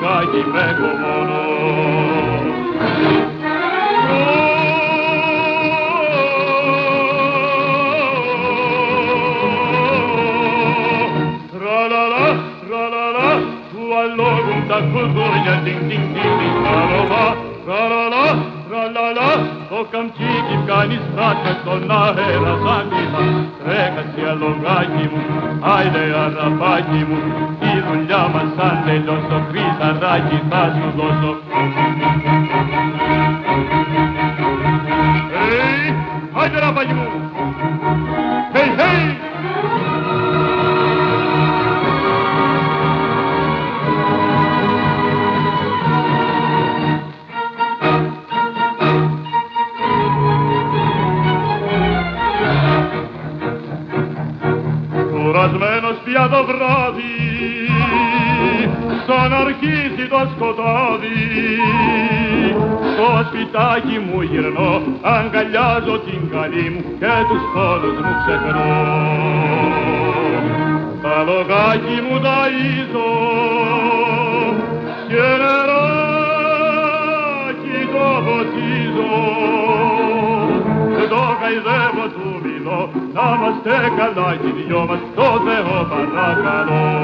τα λογάκι με έχω μόνο. Tra-la-la, tra-la-la, tu allogum ta culturnia, ding ding ding ding, tra-la-la, tra-la-la, tra-la-la, το καμτσίκι κάνει στράτα στον αέρα σαν κύμα. Τρέχασε αλογάκι μου, άιδε αραπάκι μου, η δουλειά μας αν τελειώσω, χρυσαράκι θα σου δώσω. Στο σπιτάκι μου γυρνώ αγκαλιάζω την καλή μου και τους πόνους μου ξεχνώ. Τα λογάκι μου ταΐζω και νεράκι το ποτίζω το χαϊδεύω του μιλώ να είμαστε καλά οι δυο μας το Θεό παρακαλώ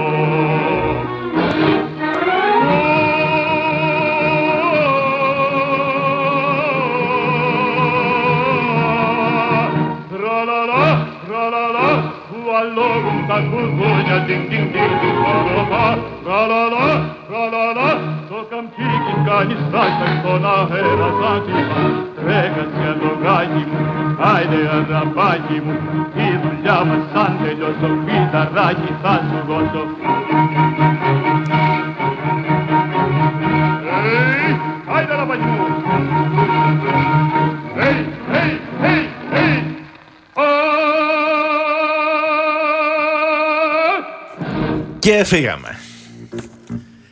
στον αέρα σαν κύμα. Τρέχασε αλογάκι μου, άιντε αραπάκι μου, η δουλειά μας σαν τελειώσω, φυταράκι θα σου δώσω. Hey, άιντε αραπάκι μου. Hey, hey, hey, hey. Και φύγαμε.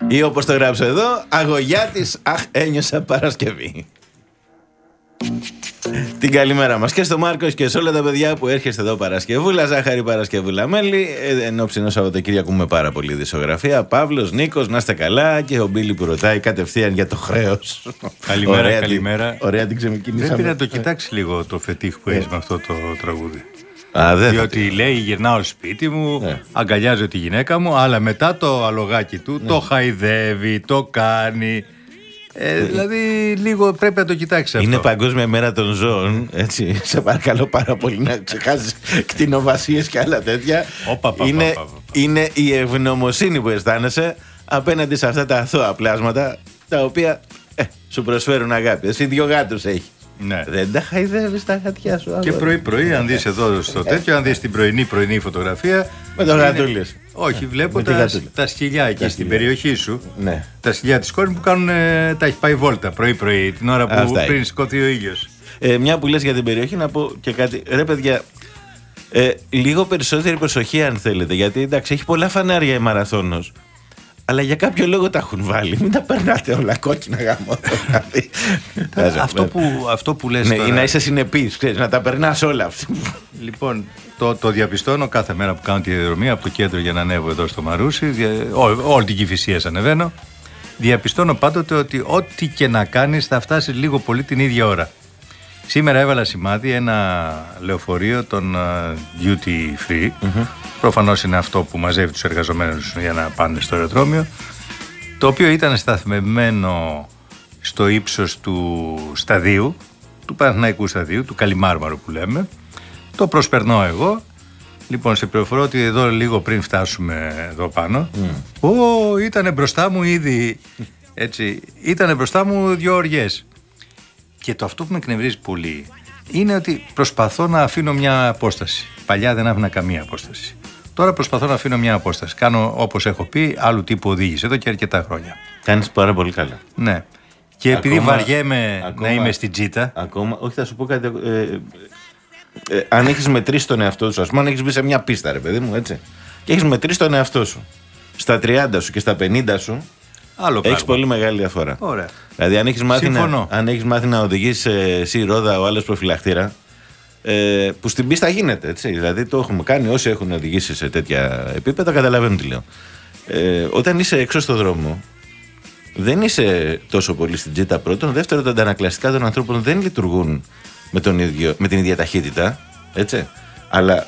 Ή όπως το γράψω εδώ, αγωγιά της, αχ, ένιωσα Παρασκευή. Την καλημέρα μας και στο Μάρκος και σε όλα τα παιδιά που έρχεστε εδώ Παρασκευούλα, Ζάχαρη Παρασκευούλα Μέλη, ε, εν ώψη ενός Σαββατοκύριακου με πάρα πολύ δισογραφία. Παύλος, Νίκος, να είστε καλά και ο Μπίλι που ρωτάει κατευθείαν για το χρέος. Καλημέρα, Ωραία την- καλημέρα. Ωραία την ξεμικίνησαμε. Πρέπει να το κοιτάξει λίγο το φετίχ που έχεις με αυτό το τραγούδι. Α, δεν θα Διότι λέει γυρνάω σπίτι μου, Ναι. αγκαλιάζω τη γυναίκα μου, αλλά μετά το αλογάκι του Ναι. το χαϊδεύει, το κάνει. Ε, δηλαδή λίγο πρέπει να το κοιτάξεις αυτό. Είναι Παγκόσμια Μέρα των Ζώων. Έτσι. Σε παρακαλώ πάρα πολύ να ξεχάσεις κτηνοβασίες και άλλα τέτοια. Όπα, πα, είναι, πα, πα, πα. είναι η ευγνωμοσύνη που αισθάνεσαι απέναντι σε αυτά τα αθώα πλάσματα τα οποία ε, σου προσφέρουν αγάπη. Εσύ δύο γάτους έχεις. Ναι. Δεν τα χαϊδεύεις τα γατιά σου. Και αγόρι. πρωί-πρωί, αν δεις εδώ στο τέτοιο, αν δεις την πρωινή πρωινή φωτογραφία. Με το είναι- γατούλες. Όχι, βλέπω Με τη τα, γατούλα. τα σκυλιά εκεί Τα στην σκυλιά. περιοχή σου. Ναι. Τα σκυλιά της κόρης που κάνουν. ε, τα έχει πάει βόλτα πρωί-πρωί, την ώρα που Αυτά πριν είναι. σηκωθεί ο ήλιος. Ε, μια που λες για την περιοχή να πω και κάτι. Ρε παιδιά, ε, λίγο περισσότερη προσοχή αν θέλετε. Γιατί εντάξει, έχει πολλά φανάρια η μαραθώνος. Αλλά για κάποιο λόγο τα έχουν βάλει. Μην τα περνάτε όλα κόκκινα γάμο. Δηλαδή, αυτό, που, αυτό που λες Ναι, τώρα, ή να είσαι συνεπής, ξέρεις, να τα περνάς όλα. Λοιπόν, το, το διαπιστώνω κάθε μέρα που κάνω τη διαδρομή από το κέντρο για να ανέβω εδώ στο Μαρούσι. Δια, ό, όλη την Κηφισία ανεβαίνω. Διαπιστώνω πάντοτε ότι ό,τι και να κάνεις θα φτάσεις λίγο πολύ την ίδια ώρα. Σήμερα έβαλα σημάδι ένα λεωφορείο των uh, duty free. Προφανώς είναι αυτό που μαζεύει τους εργαζομένους για να πάνε στο αεροδρόμιο. Το οποίο ήταν σταθμευμένο στο ύψος του σταδίου, του Παναθηναϊκού σταδίου, του Καλιμάρμαρου που λέμε. Το προσπερνώ εγώ. Λοιπόν, σε πληροφορώ ότι εδώ λίγο πριν φτάσουμε εδώ πάνω. Ω, ήταν μπροστά μου ήδη. Έτσι, ήταν μπροστά μου δύο οριές. Και το αυτό που με εκνευρίζει πολύ είναι ότι προσπαθώ να αφήνω μια απόσταση. Παλιά δεν άφηνα καμία απόσταση. Τώρα προσπαθώ να αφήνω μια απόσταση. Κάνω όπως έχω πει άλλου τύπου οδήγηση εδώ και αρκετά χρόνια. Κάνεις πάρα πολύ καλά. Ναι. Και επειδή Ακόμα- βαριέμαι ακόμα- να είμαι στην τζίτα. Ακόμα, όχι, θα σου πω κάτι. Ε, ε, ε, αν έχεις μετρήσει τον εαυτό σου, ας πούμε, αν έχεις μπει σε μια πίστα, ρε παιδί μου, έτσι. Και έχεις μετρήσει τον εαυτό σου. Στα 30 σου και στα 50 σου, Άλλο έχεις πράγμα. πολύ μεγάλη διαφορά. Ωραία. Δηλαδή, αν έχεις μάθει, να, Συμφωνώ. αν έχεις μάθει να οδηγείς εσύ ρόδα, ο άλλος προφυλακτήρα, ε, που στην πίστα γίνεται, έτσι. Δηλαδή, το έχουμε κάνει όσοι έχουν οδηγήσει σε τέτοια επίπεδα, καταλαβαίνουν τι λέω. Ε, όταν είσαι έξω στο δρόμο, δεν είσαι τόσο πολύ στην τζίτα πρώτον. Δεύτερον, τα αντανακλαστικά των ανθρώπων δεν λειτουργούν με, τον ίδιο, με την ίδια ταχύτητα. Έτσι. Αλλά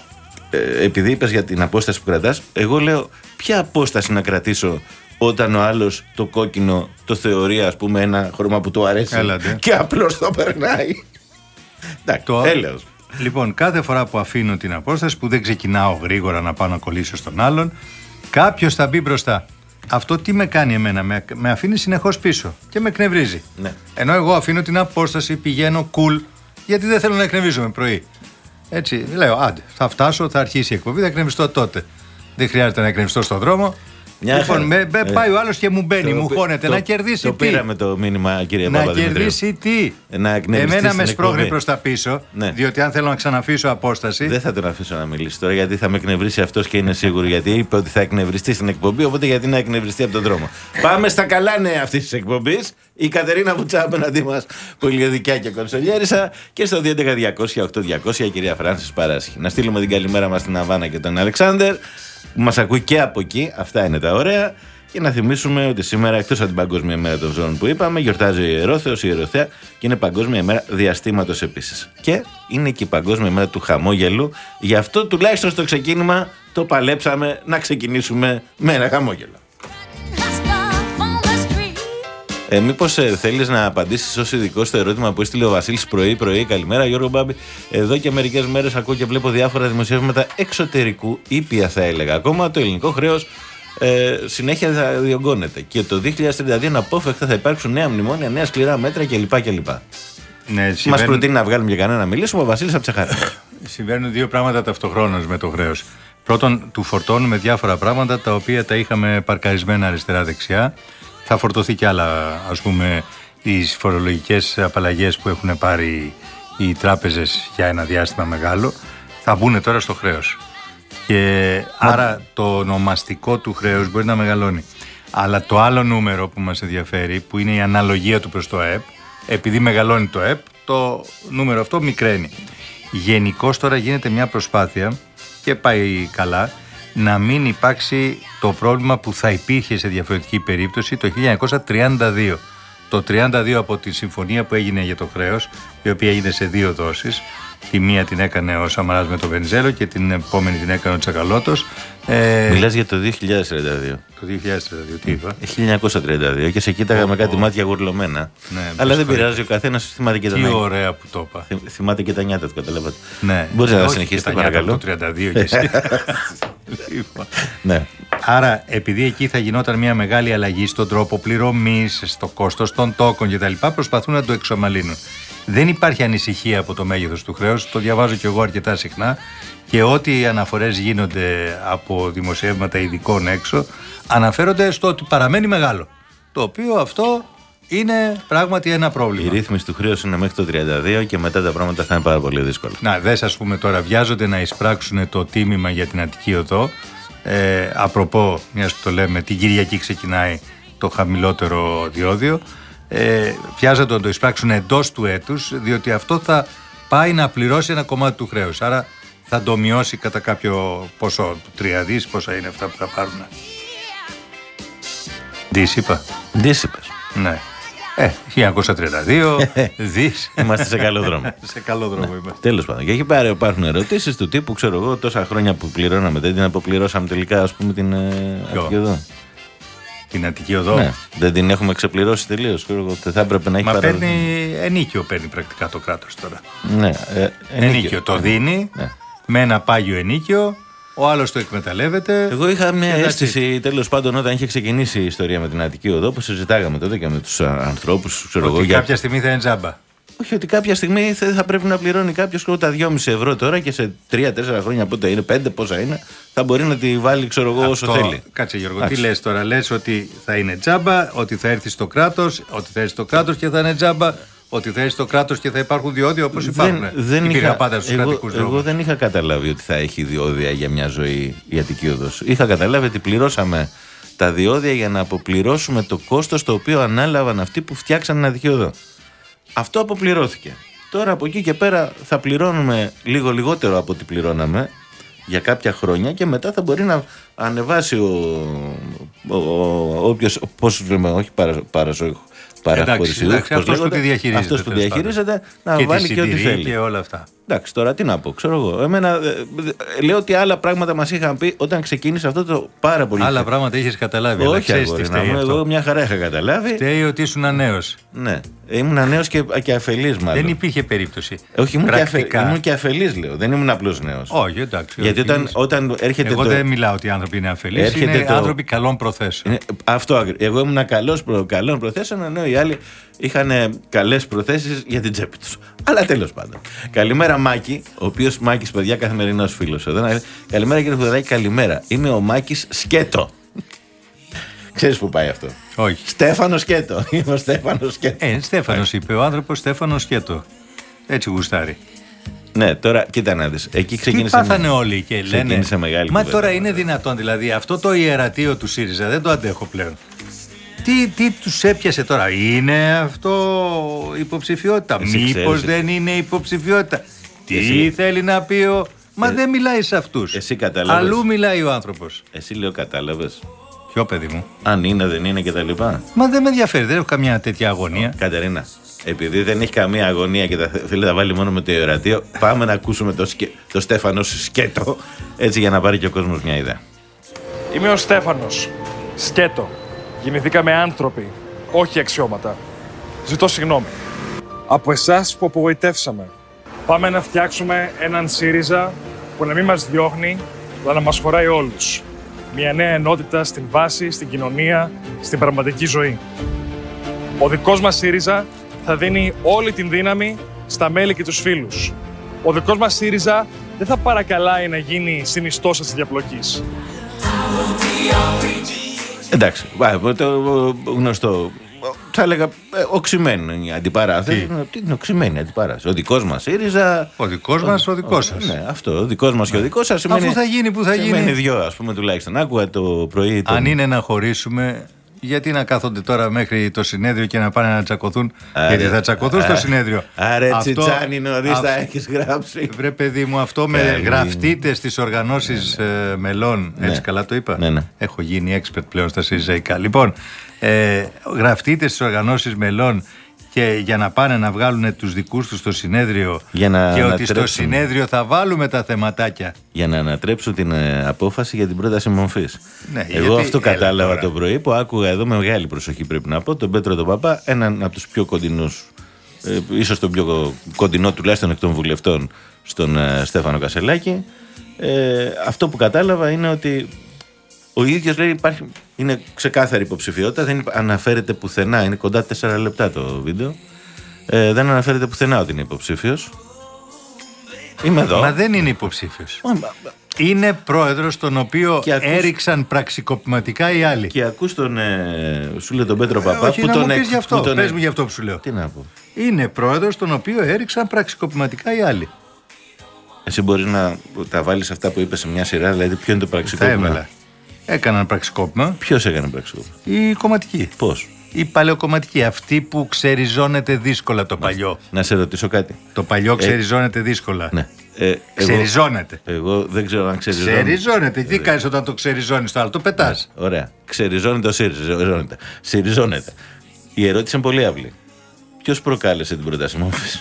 ε, επειδή είπες για την απόσταση που κρατάς, εγώ λέω ποια απόσταση να κρατήσω όταν ο άλλος το κόκκινο το θεωρεί, ας πούμε, ένα χρώμα που του αρέσει Έλατε. και απλώς το περνάει. Εντάξει, Το- έλεος. Λοιπόν, κάθε φορά που αφήνω την απόσταση που δεν ξεκινάω γρήγορα να πάω να κολλήσω στον άλλον, κάποιος θα μπει μπροστά. Αυτό τι με κάνει εμένα, με, με αφήνει συνεχώς πίσω και με εκνευρίζει. Ναι. Ενώ εγώ αφήνω την απόσταση, πηγαίνω cool, γιατί δεν θέλω να εκνευρίζομαι πρωί. Έτσι, λέω, άντε, θα φτάσω, θα αρχίσει η εκπομπή, θα εκνευριστώ τότε. Δεν χρειάζεται να εκνευριστώ στον δρόμο. Μια λοιπόν, χαρά. με, με Ε, πάει ο άλλος και μου μπαίνει, Το μου πη- χώνεται. το- να κερδίσει Το τι; πήραμε το μήνυμα, κύριε Να Παπαδημητρίου. κερδίσει τι; Να εκνευριστεί Εμένα στην με σπρώχνει εκπομπή. προς τα πίσω. Ναι. Διότι αν θέλω να ξαναφύσω απόσταση. Δεν θα τον αφήσω να μιλήσει τώρα γιατί θα με εκνευρίσει αυτός και είναι σίγουρο γιατί είπε ότι θα εκνευριστεί στην εκπομπή. Οπότε γιατί να εκνευριστεί από τον δρόμο. Πάμε στα καλά νέα αυτής της εκπομπής. Η Κατερίνα Βουτσά απέναντί μας, πολυεδικιά και κονσολιέρισα. Και στο 211-200-8200 η κυρία Φράνση Παράσχη. Να στείλουμε την καλημέρα μας στην Αβάνα και τον Αλεξάνδρ που μας ακούει και από εκεί. Αυτά είναι τα ωραία. Και να θυμίσουμε ότι σήμερα, εκτός από την Παγκόσμια ημέρα των ζώων που είπαμε, γιορτάζει ο Ιερόθεος, η Ιεροθέα και είναι Παγκόσμια ημέρα διαστήματος επίσης. Και είναι και η Παγκόσμια ημέρα του χαμόγελου. Γι' αυτό τουλάχιστον στο ξεκίνημα το παλέψαμε να ξεκινήσουμε με ένα χαμόγελο. Ε, Μήπως ε, θέλεις να απαντήσεις ως ειδικός στο ερώτημα που έστειλε ο Βασίλης πρωί-πρωί. Καλημέρα, Γιώργο Μπάμπη. Εδώ και μερικές μέρες ακούω και βλέπω διάφορα δημοσιεύματα εξωτερικού, ήπια θα έλεγα. Ακόμα το ελληνικό χρέος ε, συνέχεια θα διωγγώνεται. Και το 2032 αναπόφευκτα θα υπάρξουν νέα μνημόνια, νέα σκληρά μέτρα κλπ. κλπ. Ναι, Μας συμβαίνουν, προτείνει να βγάλουμε για κανένα να μιλήσουμε ο Βασίλης από Τσεχάρα. συμβαίνουν δύο πράγματα ταυτοχρόνως με το χρέος. Πρώτον, του φορτώνουμε διάφορα πράγματα τα οποία τα είχαμε παρκαρισμένα αριστερά-δεξιά. Θα φορτωθεί κι άλλα, ας πούμε, τις φορολογικές απαλλαγές που έχουν πάρει οι τράπεζες για ένα διάστημα μεγάλο. Θα μπουν τώρα στο χρέος. Και άρα το ονομαστικό του χρέους μπορεί να μεγαλώνει. Αλλά το άλλο νούμερο που μας ενδιαφέρει, που είναι η αναλογία του προς το ΕΠ, επειδή μεγαλώνει το ΕΠ, το νούμερο αυτό μικραίνει. Γενικώς τώρα γίνεται μια προσπάθεια και πάει καλά να μην υπάρξει το πρόβλημα που θα υπήρχε σε διαφορετική περίπτωση το 1932. Το 32 από τη συμφωνία που έγινε για το χρέος, η οποία έγινε σε δύο δόσεις, τη μία την έκανε ο Σαμαράς με τον Βενιζέλο και την επόμενη την έκανε ο Τσακαλώτος. Ε, Μιλάς για το 2032. το 2032, τι είπα; 1932 και σε κοίταγα με κάτι μάτια γουρλωμένα. Ναι, με Αλλά δεν συγχωρείτε. πειράζει, ο καθένας θυμάται και τα Τι νιάτα. ωραία που το είπα. Θυμ- Θυμάται και τα νιάτα του, καταλάβατε. Ναι. Μπορείς να Όχι, συνεχίσετε, και τα νιάτα παρακαλώ. από Το 32 και εσύ. Λοιπόν. Ναι. Άρα, επειδή εκεί θα γινόταν μια μεγάλη αλλαγή στον τρόπο πληρωμής, στο κόστος των τόκων κτλ., προσπαθούν να το εξομαλύνουν. Δεν υπάρχει ανησυχία από το μέγεθος του χρέους, το διαβάζω κι εγώ αρκετά συχνά και ό,τι αναφορές γίνονται από δημοσιεύματα ειδικών έξω, αναφέρονται στο ότι παραμένει μεγάλο. Το οποίο αυτό είναι πράγματι ένα Η πρόβλημα. ρύθμιση του χρέους είναι μέχρι το 32 και μετά τα πράγματα θα είναι πάρα πολύ δύσκολα. Να, δες ας πούμε τώρα, βιάζονται να εισπράξουν το τίμημα για την Αττική Οδό. Ε, απροπό, μιας που το λέμε, την Κυριακή ξεκινάει το χαμηλότερο διόδιο. Ε, βιάζονται να το εισπράξουν εντός του έτους, διότι αυτό θα πάει να πληρώσει ένα κομμάτι του χρέους. Άρα θα το μειώσει κατά κάποιο ποσό, τρία δις, πόσα είναι αυτά που θα πάρουν. Δις είπα. Δίσυπες. Ναι. Ε, 1932, δις. Είμαστε σε καλό δρόμο. Σε καλό δρόμο είμαστε. Τέλος πάντων. Και εκεί πέρα υπάρχουν ερωτήσεις του τύπου, ξέρω εγώ, τόσα χρόνια που πληρώναμε, δεν την αποπληρώσαμε τελικά, ας πούμε, την ε, Ποιο; Αττική Οδό. Την Αττική Οδό. Ναι. Δεν την έχουμε ξεπληρώσει τελείως. Δεν θα έπρεπε να έχει Μα παραδοθεί. παίρνει ενίκιο παίρνει πρακτικά το κράτος τώρα. Ναι, ε, Ενίκιο, το δίνει Ναι. με ένα πάγιο ενίκιο, ο άλλος το εκμεταλλεύεται. Εγώ είχα μια Και that's αίσθηση τέλος πάντων όταν είχε ξεκινήσει η ιστορία με την Αττική Οδό που συζητάγαμε τότε και με τους ανθρώπους, ξέρω εγώ. ότι για- κάποια στιγμή θα είναι τζάμπα. Όχι, ότι κάποια στιγμή θα, θα πρέπει να πληρώνει κάποιος τα 2,5 ευρώ τώρα και σε 3-4 χρόνια πότε είναι, 5 πόσα είναι, θα μπορεί να τη βάλει, ξέρω εγώ, όσο Αυτό- θέλει. Κάτσε Γιώργο, τι Εντάξει. λες τώρα, λες ότι θα είναι τζάμπα, ότι θα έρθει στο κράτος, ότι θα έρθει στο κράτος και θα είναι τζάμπα, ότι θα έρθει στο κράτος και θα υπάρχουν διόδια όπως υπάρχουν. Υπήρχαν είχα, πάντα στους εγώ, κρατικούς εγώ δρόμους. δεν είχα καταλάβει ότι θα έχει διόδια για μια ζωή η Αττική Οδός. Είχα καταλάβει ότι πληρώσαμε τα διόδια για να αποπληρώσουμε το κόστος το οποίο ανάλαβαν αυτοί που φτιάξαν την Αττική Οδό. Αυτό αποπληρώθηκε. Τώρα από εκεί και πέρα θα πληρώνουμε λίγο λιγότερο από ό,τι πληρώναμε για κάποια χρόνια και μετά θα μπορεί να ανεβάσει ο, ο, ο, όποιος, πώς λέμε, όχι παρα, παρασο- παραχωρησιούχος, εντάξει, πώς αυτός που λέγονται, τη διαχειρίζεται, αυτός που τέλος πάντων. διαχειρίζεται να και βάλει τη και ό,τι συντηρεί θέλει. και όλα αυτά. Εντάξει, τώρα τι να πω, ξέρω εγώ. Εμένα, ε, ε, λέω ότι άλλα πράγματα μας είχαν πει όταν ξεκίνησε αυτό το πάρα πολύ. Άλλα πράγματα είχες καταλάβει. αλλά Όχι, ξέρεις αγόρι, τι να φταίει μου, αυτό. εγώ μια χαρά είχα καταλάβει. Φταίει ότι ήσουν νέος. Ναι, ήμουν νέο και, και αφελής μάλλον. Δεν υπήρχε περίπτωση. Όχι, ήμουν και, αφε, Πρακτικά. ήμουν και αφελής, λέω. Δεν ήμουν απλό νέος. Όχι, εντάξει. Γιατί όχι. όταν, όταν έρχεται Εγώ το. δεν μιλάω ότι οι άνθρωποι είναι αφελείς, Έρχεται είναι το- άνθρωποι καλών προθέσεων. Είναι, αυτό ακριβώ. Εγώ ήμουν καλός, προ, καλών προθέσεων, ενώ οι άλλοι είχαν καλές προθέσεις για την τσέπη τους. Αλλά τέλος πάντων. Καλημέρα, Μάκη, ο οποίος Μάκης, παιδιά, καθημερινός φίλος εδώ. Να- Καλημέρα, κύριε Φουδαδάκη, καλημέρα. Είμαι ο Μάκης Σκέτο. Ξέρεις που πάει αυτό; Όχι. Στέφανο Σκέτο. Είμαι ο Στέφανος Σκέτο. Ε, Στέφανος είπε, ο άνθρωπος Στέφανος Σκέτο. Έτσι γουστάρει. Ναι, τώρα κοίτα να δεις. Εκεί Τι ξεκίνησε. πάθανε όλοι και λένε. Ξεκίνησε μεγάλη Μα κουβέντα. τώρα είναι δυνατόν, δηλαδή αυτό το ιερατείο του ΣΥΡΙΖΑ δεν το αντέχω πλέον. Τι, τι τους έπιασε τώρα, Είναι αυτό υποψηφιότητα; Εσύ Μήπως ξέρεις. δεν είναι υποψηφιότητα; Τι Εσύ- θέλει να πει ο. Μα Ε, δεν μιλάει σε αυτούς. εσύ κατάλαβες. Αλλού μιλάει ο άνθρωπος. Εσύ λέω, κατάλαβες. Ποιο παιδί μου; Αν είναι, δεν είναι κτλ. Μα δεν με ενδιαφέρει, δεν έχω καμιά τέτοια αγωνία. Κατερίνα, επειδή δεν έχει καμία αγωνία και τα θε- θέλει να τα βάλει μόνο με το ιερατείο, πάμε να ακούσουμε το, σκε... το Στέφανος Σκέτο, έτσι για να πάρει και ο κόσμος μια ιδέα. Είμαι ο Στέφανος. Σκέτο. Γεννηθήκαμε άνθρωποι, όχι αξιώματα. Ζητώ συγγνώμη. Από εσάς που απογοητεύσαμε. Πάμε να φτιάξουμε έναν ΣΥΡΙΖΑ που να μην μας διώχνει, αλλά να μας χωράει όλους. Μια νέα ενότητα στην βάση, στην κοινωνία, στην πραγματική ζωή. Ο δικός μας ΣΥΡΙΖΑ θα δίνει όλη την δύναμη στα μέλη και τους φίλους. Ο δικός μας ΣΥΡΙΖΑ δεν θα παρακαλάει να γίνει συνιστόσα της διαπλοκής. Εντάξει, βά, το γνωστό. Θα έλεγα ε, οξυμένη η αντιπαράθεση. Τι; Είναι οξυμένη η αντιπαράθεση; Ο δικός μας ΣΥΡΙΖΑ. Ο δικός μας, ο δικός σας. Ναι, αυτό. Ο δικός μας και ο δικός σας σημαίνει. Αφού θα γίνει, πού θα σημαίνει γίνει. δυο, ας πούμε τουλάχιστον. Άκουγα το πρωί. τον- Αν είναι να χωρίσουμε, γιατί να κάθονται τώρα μέχρι το συνέδριο και να πάνε να τσακωθούν; Άρε, γιατί θα τσακωθούν στο α, συνέδριο. Άρε, Αυτό- Τσιτσάνι, νωρίς αυ- τα έχεις γράψει. Βρε παιδί μου, αυτό με Καλή. γραφτείτε στις οργανώσεις ε, μελών, έτσι καλά το είπα; Ναι, ναι. Έχω γίνει expert πλέον στα ΣΥΡΙΖΑΙΚΑ. Λοιπόν, ε, γραφτείτε στις οργανώσεις μελών και για να πάνε να βγάλουν τους δικούς τους στο συνέδριο Για να και ότι στο ανατρέψουν. συνέδριο θα βάλουμε τα θεματάκια. για να ανατρέψω την ε, απόφαση για την πρόταση μορφής. Ναι, Εγώ γιατί- αυτό έλα κατάλαβα τώρα. το πρωί που άκουγα εδώ με μεγάλη προσοχή πρέπει να πω τον Πέτρο τον Παπά, έναν από τους πιο κοντινούς, ε, ίσως τον πιο κοντινό τουλάχιστον εκ των βουλευτών, στον ε, Στέφανο Κασελάκη. Ε, αυτό που κατάλαβα είναι ότι ο ίδιος λέει υπάρχει, είναι ξεκάθαρη υποψηφιότητα, δεν υπα- αναφέρεται πουθενά, είναι κοντά 4 λεπτά το βίντεο. Ε, δεν αναφέρεται πουθενά ότι είναι υποψήφιος. Είμαι εδώ. Μα δεν είναι υποψήφιος. Μα- μα- Είναι πρόεδρος τον οποίο Και ακούς- έριξαν πραξικοπηματικά οι άλλοι. Και ακούς τον, ε, σου λέει τον Πέτρο Παπά Ε, όχι, που να τον μου πεις εκ- γι' αυτό. που τον Πες εκ- μου γι' αυτό που σου λέω. Τι να πω. Είναι πρόεδρος τον οποίο έριξαν πραξικοπηματικά οι άλλοι. Εσύ μπορεί να τα βάλεις αυτά που είπες σε μια σειρά, δηλαδή ποιο είναι το Θα πραξικόπημα. Έβαλα. Έκαναν πραξικόπημα Ποιος έκανε πραξικόπημα; οι κομματικοί. Πώς; Οι παλαιοκομματικοί. Αυτοί που ξεριζώνεται δύσκολα το παλιό. Να σε ρωτήσω κάτι. Το παλιό ξεριζώνεται δύσκολα. Ναι. Ε, εγώ, Ξεριζώνεται. εγώ δεν ξέρω αν ξεριζώνεται. Ξεριζώνεται. Τι κάνεις όταν το ξεριζώνεις το άλλο, το πετάς. Ωραία. Ξεριζώνεται ο ΣΥΡΙΖΑ. Συριζώνεται. Η ερώτηση είναι πολύ απλή. Ποιος προκάλεσε την πρόταση μορφή.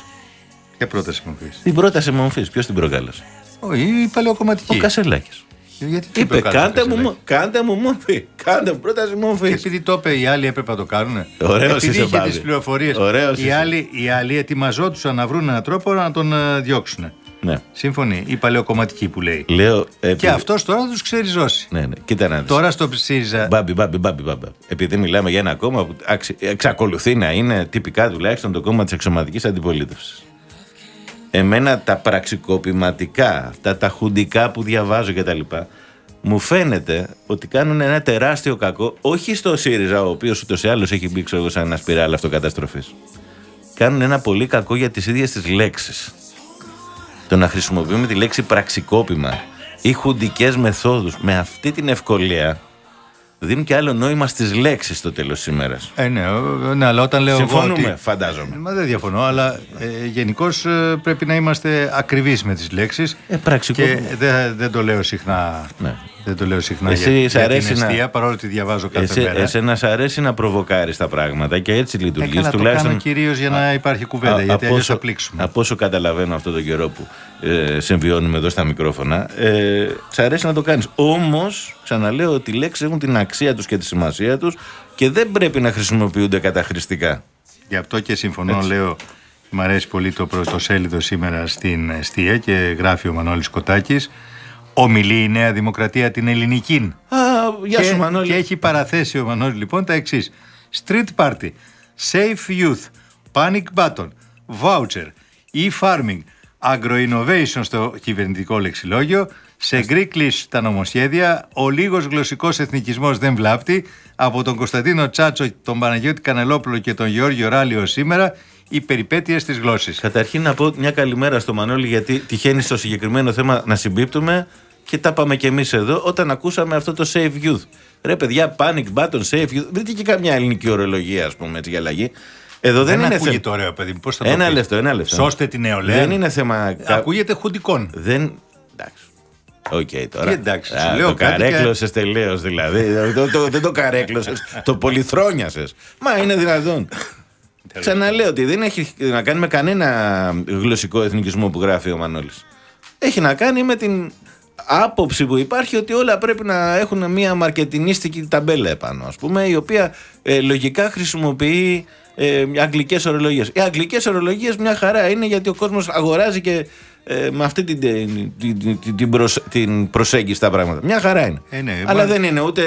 Ποια πρόταση μου πει. Την πρόταση μορφή, ποιος την προκάλεσε; Όχι, οι Ο παλαιοκομματικοί. Κασελάκης. Γιατί τι Είπε, προκάλεσε κάντε το μου, Κασελάκη; κάντε μου μορφή. Κάντε μου πρόταση Και μορφή. επειδή το είπε οι άλλοι έπρεπε να το κάνουν. Ωραίος επειδή είσαι, είχε Μπάμπη. τι πληροφορίες. Ωραίος Οι είσαι. άλλοι, οι άλλοι ετοιμαζόντουσαν να βρουν έναν τρόπο να τον ε, διώξουν. Ναι. Σύμφωνοι. Η παλαιοκομματική που λέει. Λέω. ε, Και αυτός τώρα τους ξεριζώσει. Ναι, ναι. Κοίτα να δεις. Τώρα στο ΣΥΡΙΖΑ. Μπάμπι, μπάμπι, μπάμπι, μπάμπι. Επειδή μιλάμε για ένα κόμμα που αξι- εξακολουθεί να είναι τυπικά τουλάχιστον το κόμμα της εξωματικής αντιπολίτευσης. Εμένα τα πραξικοπηματικά, αυτά τα χουντικά που διαβάζω κτλ. Μου φαίνεται ότι κάνουν ένα τεράστιο κακό, όχι στο ΣΥΡΙΖΑ, ο οποίος ούτως ή άλλως έχει μπει ξέρω, εγώ, σαν ένα σπιράλ αυτοκαταστροφής. Κάνουν ένα πολύ κακό για τις ίδιες τις λέξεις. Το να χρησιμοποιούμε τη λέξη πραξικόπημα ή χουντικές μεθόδους με αυτή την ευκολία δίνουν και άλλο νόημα στις λέξεις στο τέλος της ημέρας. Ε, ναι, ο- ναι, αλλά όταν λέω εγώ Συμφωνούμε, ότι... φαντάζομαι. Μα δεν διαφωνώ, αλλά ε, γενικώς πρέπει να είμαστε ακριβείς με τις λέξεις Ε, πραξικόπημα. και δεν, δεν το λέω συχνά. Ναι. Δεν το λέω συχνά Εσύ για, σ' για την αρέσει να- αιστεία, παρόλο ότι διαβάζω κάθε Εσύ, μέρα. εσένα σ' αρέσει να προβοκάρεις τα πράγματα και έτσι λειτουργείς. Έκανα το τουλάχιστον κάνω κυρίως για να υπάρχει κουβέντα, Α, γιατί από αλλιώς όσο- θα πλήξουμε. Από όσο καταλαβαίνω αυτό τον καιρό που ε, συμβιώνουμε εδώ στα μικρόφωνα, ε, σ' αρέσει να το κάνεις. Όμως, ξαναλέω ότι οι λέξεις έχουν την αξία τους και τη σημασία τους και δεν πρέπει να χρησιμοποιούνται καταχρηστικά. Γι' αυτό και συμφωνώ, λέω, μου αρέσει πολύ το πρωτοσέλιδο σήμερα στην αιστεία και γράφει ο Μανώλης Κοτάκης. Ομιλεί η Νέα Δημοκρατία την ελληνική. Α, γεια σου και, Μανώλη. και έχει παραθέσει ο Μανώλης λοιπόν τα εξής. Street party, safe youth, panic button, voucher, e-farming, agro-innovation στο κυβερνητικό λεξιλόγιο, σε Greeklish τα νομοσχέδια, ο λίγος γλωσσικός εθνικισμός δεν βλάπτει, από τον Κωνσταντίνο Τσάτσο, τον Παναγιώτη Κανελόπουλο και τον Γεώργιο Ράλιο σήμερα, οι περιπέτειες της γλώσσης. Καταρχήν να πω μια καλημέρα στο Μανώλη γιατί τυχαίνει στο συγκεκριμένο θέμα να συμπίπτουμε και τα πάμε κι εμείς εδώ όταν ακούσαμε αυτό το Save Youth. Ρε παιδιά, panic button, Save Youth. Βρείτε και καμιά ελληνική ορολογία, ας πούμε, έτσι για αλλαγή. Εδώ δεν, Δεν, είναι ακούγεται θέμα. ωραίο παιδί μου, πώς θα το Ένα πεις; λεπτό, ένα λεπτό. Σώστε την νεολαία. Δεν είναι θέμα. κα- Ακούγεται χουντικών. Δεν. Εντάξει. Οκ, τώρα. Τι εντάξει, σου Α, λέω το κάτι και- καρέκλωσες τελείως δηλαδή. το, το, δεν το καρέκλωσες, το πολυθρόνιασες. Μα είναι δυνατόν. Ξαναλέω ότι δεν έχει να κάνει με κανένα γλωσσικό εθνικισμό που γράφει ο Μανώλης. Έχει να κάνει με την άποψη που υπάρχει ότι όλα πρέπει να έχουν μια μαρκετινίστικη ταμπέλα επάνω, ας πούμε, η οποία ε, λογικά χρησιμοποιεί ε, αγγλικές ορολογίες. Οι αγγλικές ορολογίες μια χαρά είναι γιατί ο κόσμος αγοράζει και ε, με αυτή την, την, την, την, την προσ- την προσέγγιση στα πράγματα. Μια χαρά είναι. Ε, ναι, Αλλά μα- δεν είναι ούτε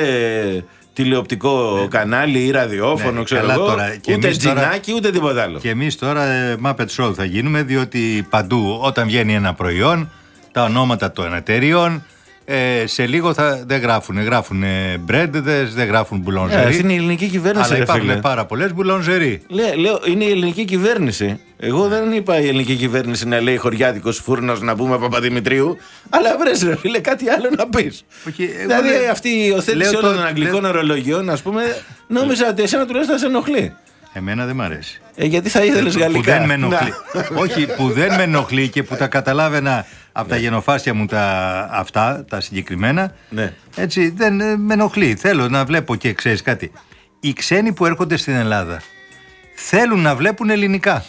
τηλεοπτικό κανάλι ή ραδιόφωνο, Ναι, ξέρω καλά εγώ, τώρα. Και ούτε εμείς τώρα- τζινάκι, ούτε τίποτα άλλο. Και εμείς τώρα ε, Muppet Show θα γίνουμε, διότι παντού όταν βγαίνει ένα προϊόν, τα ονόματα των εταιριών, ε, σε λίγο θα, δεν γράφουν. Γράφουν bread, δεν, δεν γράφουν Ε, αυτή μπουλονζερί. είναι η ελληνική κυβέρνηση, αλλά ρε υπάρχουν φίλε. πάρα πολλές μπουλονζερί. Λέ, λέω, είναι η ελληνική κυβέρνηση. Εγώ δεν είπα η ελληνική κυβέρνηση να λέει χωριάτικος φούρνος να πούμε Παπαδημητρίου, αλλά βρες ρε φίλε κάτι άλλο να πεις. Όχι, εγώ Δηλαδή λέω- αυτή η υιοθέτηση λέω όλων το- των αγγλικών λέω- ορολογιών, ας πούμε, νόμιζα ότι εσένα τουλάχιστον θα σε ενοχλεί. Εμένα δεν μ' αρέσει. Ε, γιατί θα ήθελες Που γαλλικά; δεν με ενοχλεί. Να. Όχι, που δεν με ενοχλεί και που τα καταλάβαινα από τα γενοφάσια μου τα, αυτά, τα συγκεκριμένα. Ναι. Έτσι, δεν ε, με ενοχλεί. Θέλω να βλέπω και ξέρεις κάτι. Οι ξένοι που έρχονται στην Ελλάδα θέλουν να βλέπουν ελληνικά.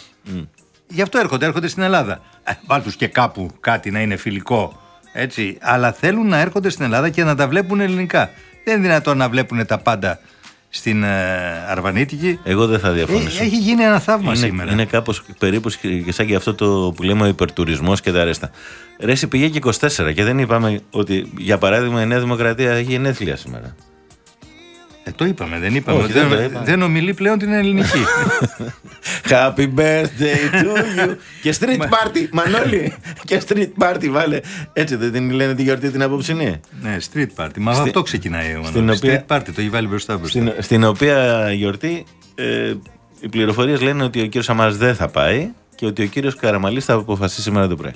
Γι' αυτό έρχονται, έρχονται στην Ελλάδα. Ε, Βάλ τους και κάπου κάτι να είναι φιλικό. Έτσι. Αλλά θέλουν να έρχονται στην Ελλάδα και να τα βλέπουν ελληνικά. Δεν είναι δυνατόν να βλέπουν τα πάντα στην ε, Αρβανίτικη. Εγώ δεν θα Ε, διαφωνήσω. έχει γίνει ένα θαύμα είναι, σήμερα. είναι κάπως περίπου και σαν και αυτό το που λέμε ο υπερτουρισμός και τα ρέστα. Ρε, εσύ πήγε και 24 και δεν είπαμε ότι για παράδειγμα η Νέα Δημοκρατία έχει γενέθλια σήμερα. Ε, το είπαμε, δεν είπαμε. Όχι, ότι δεν δεν, το είπαμε. δεν ομιλεί πλέον την ελληνική. Happy birthday to you. και street party, Μανώλη. και street party, βάλε. Έτσι δεν την λένε τη γιορτή την απόψινή. ναι, street party. Μα αυτό ξεκινάει ο στην Μανώλης. οποία- Street party, το έχει βάλει μπροστά μπροστά. Στην, στην οποία γιορτή ε, οι πληροφορίες λένε ότι ο κύριος Σαμάς δεν θα πάει και ότι ο κύριος Καραμαλής θα αποφασίσει σήμερα το πρωί.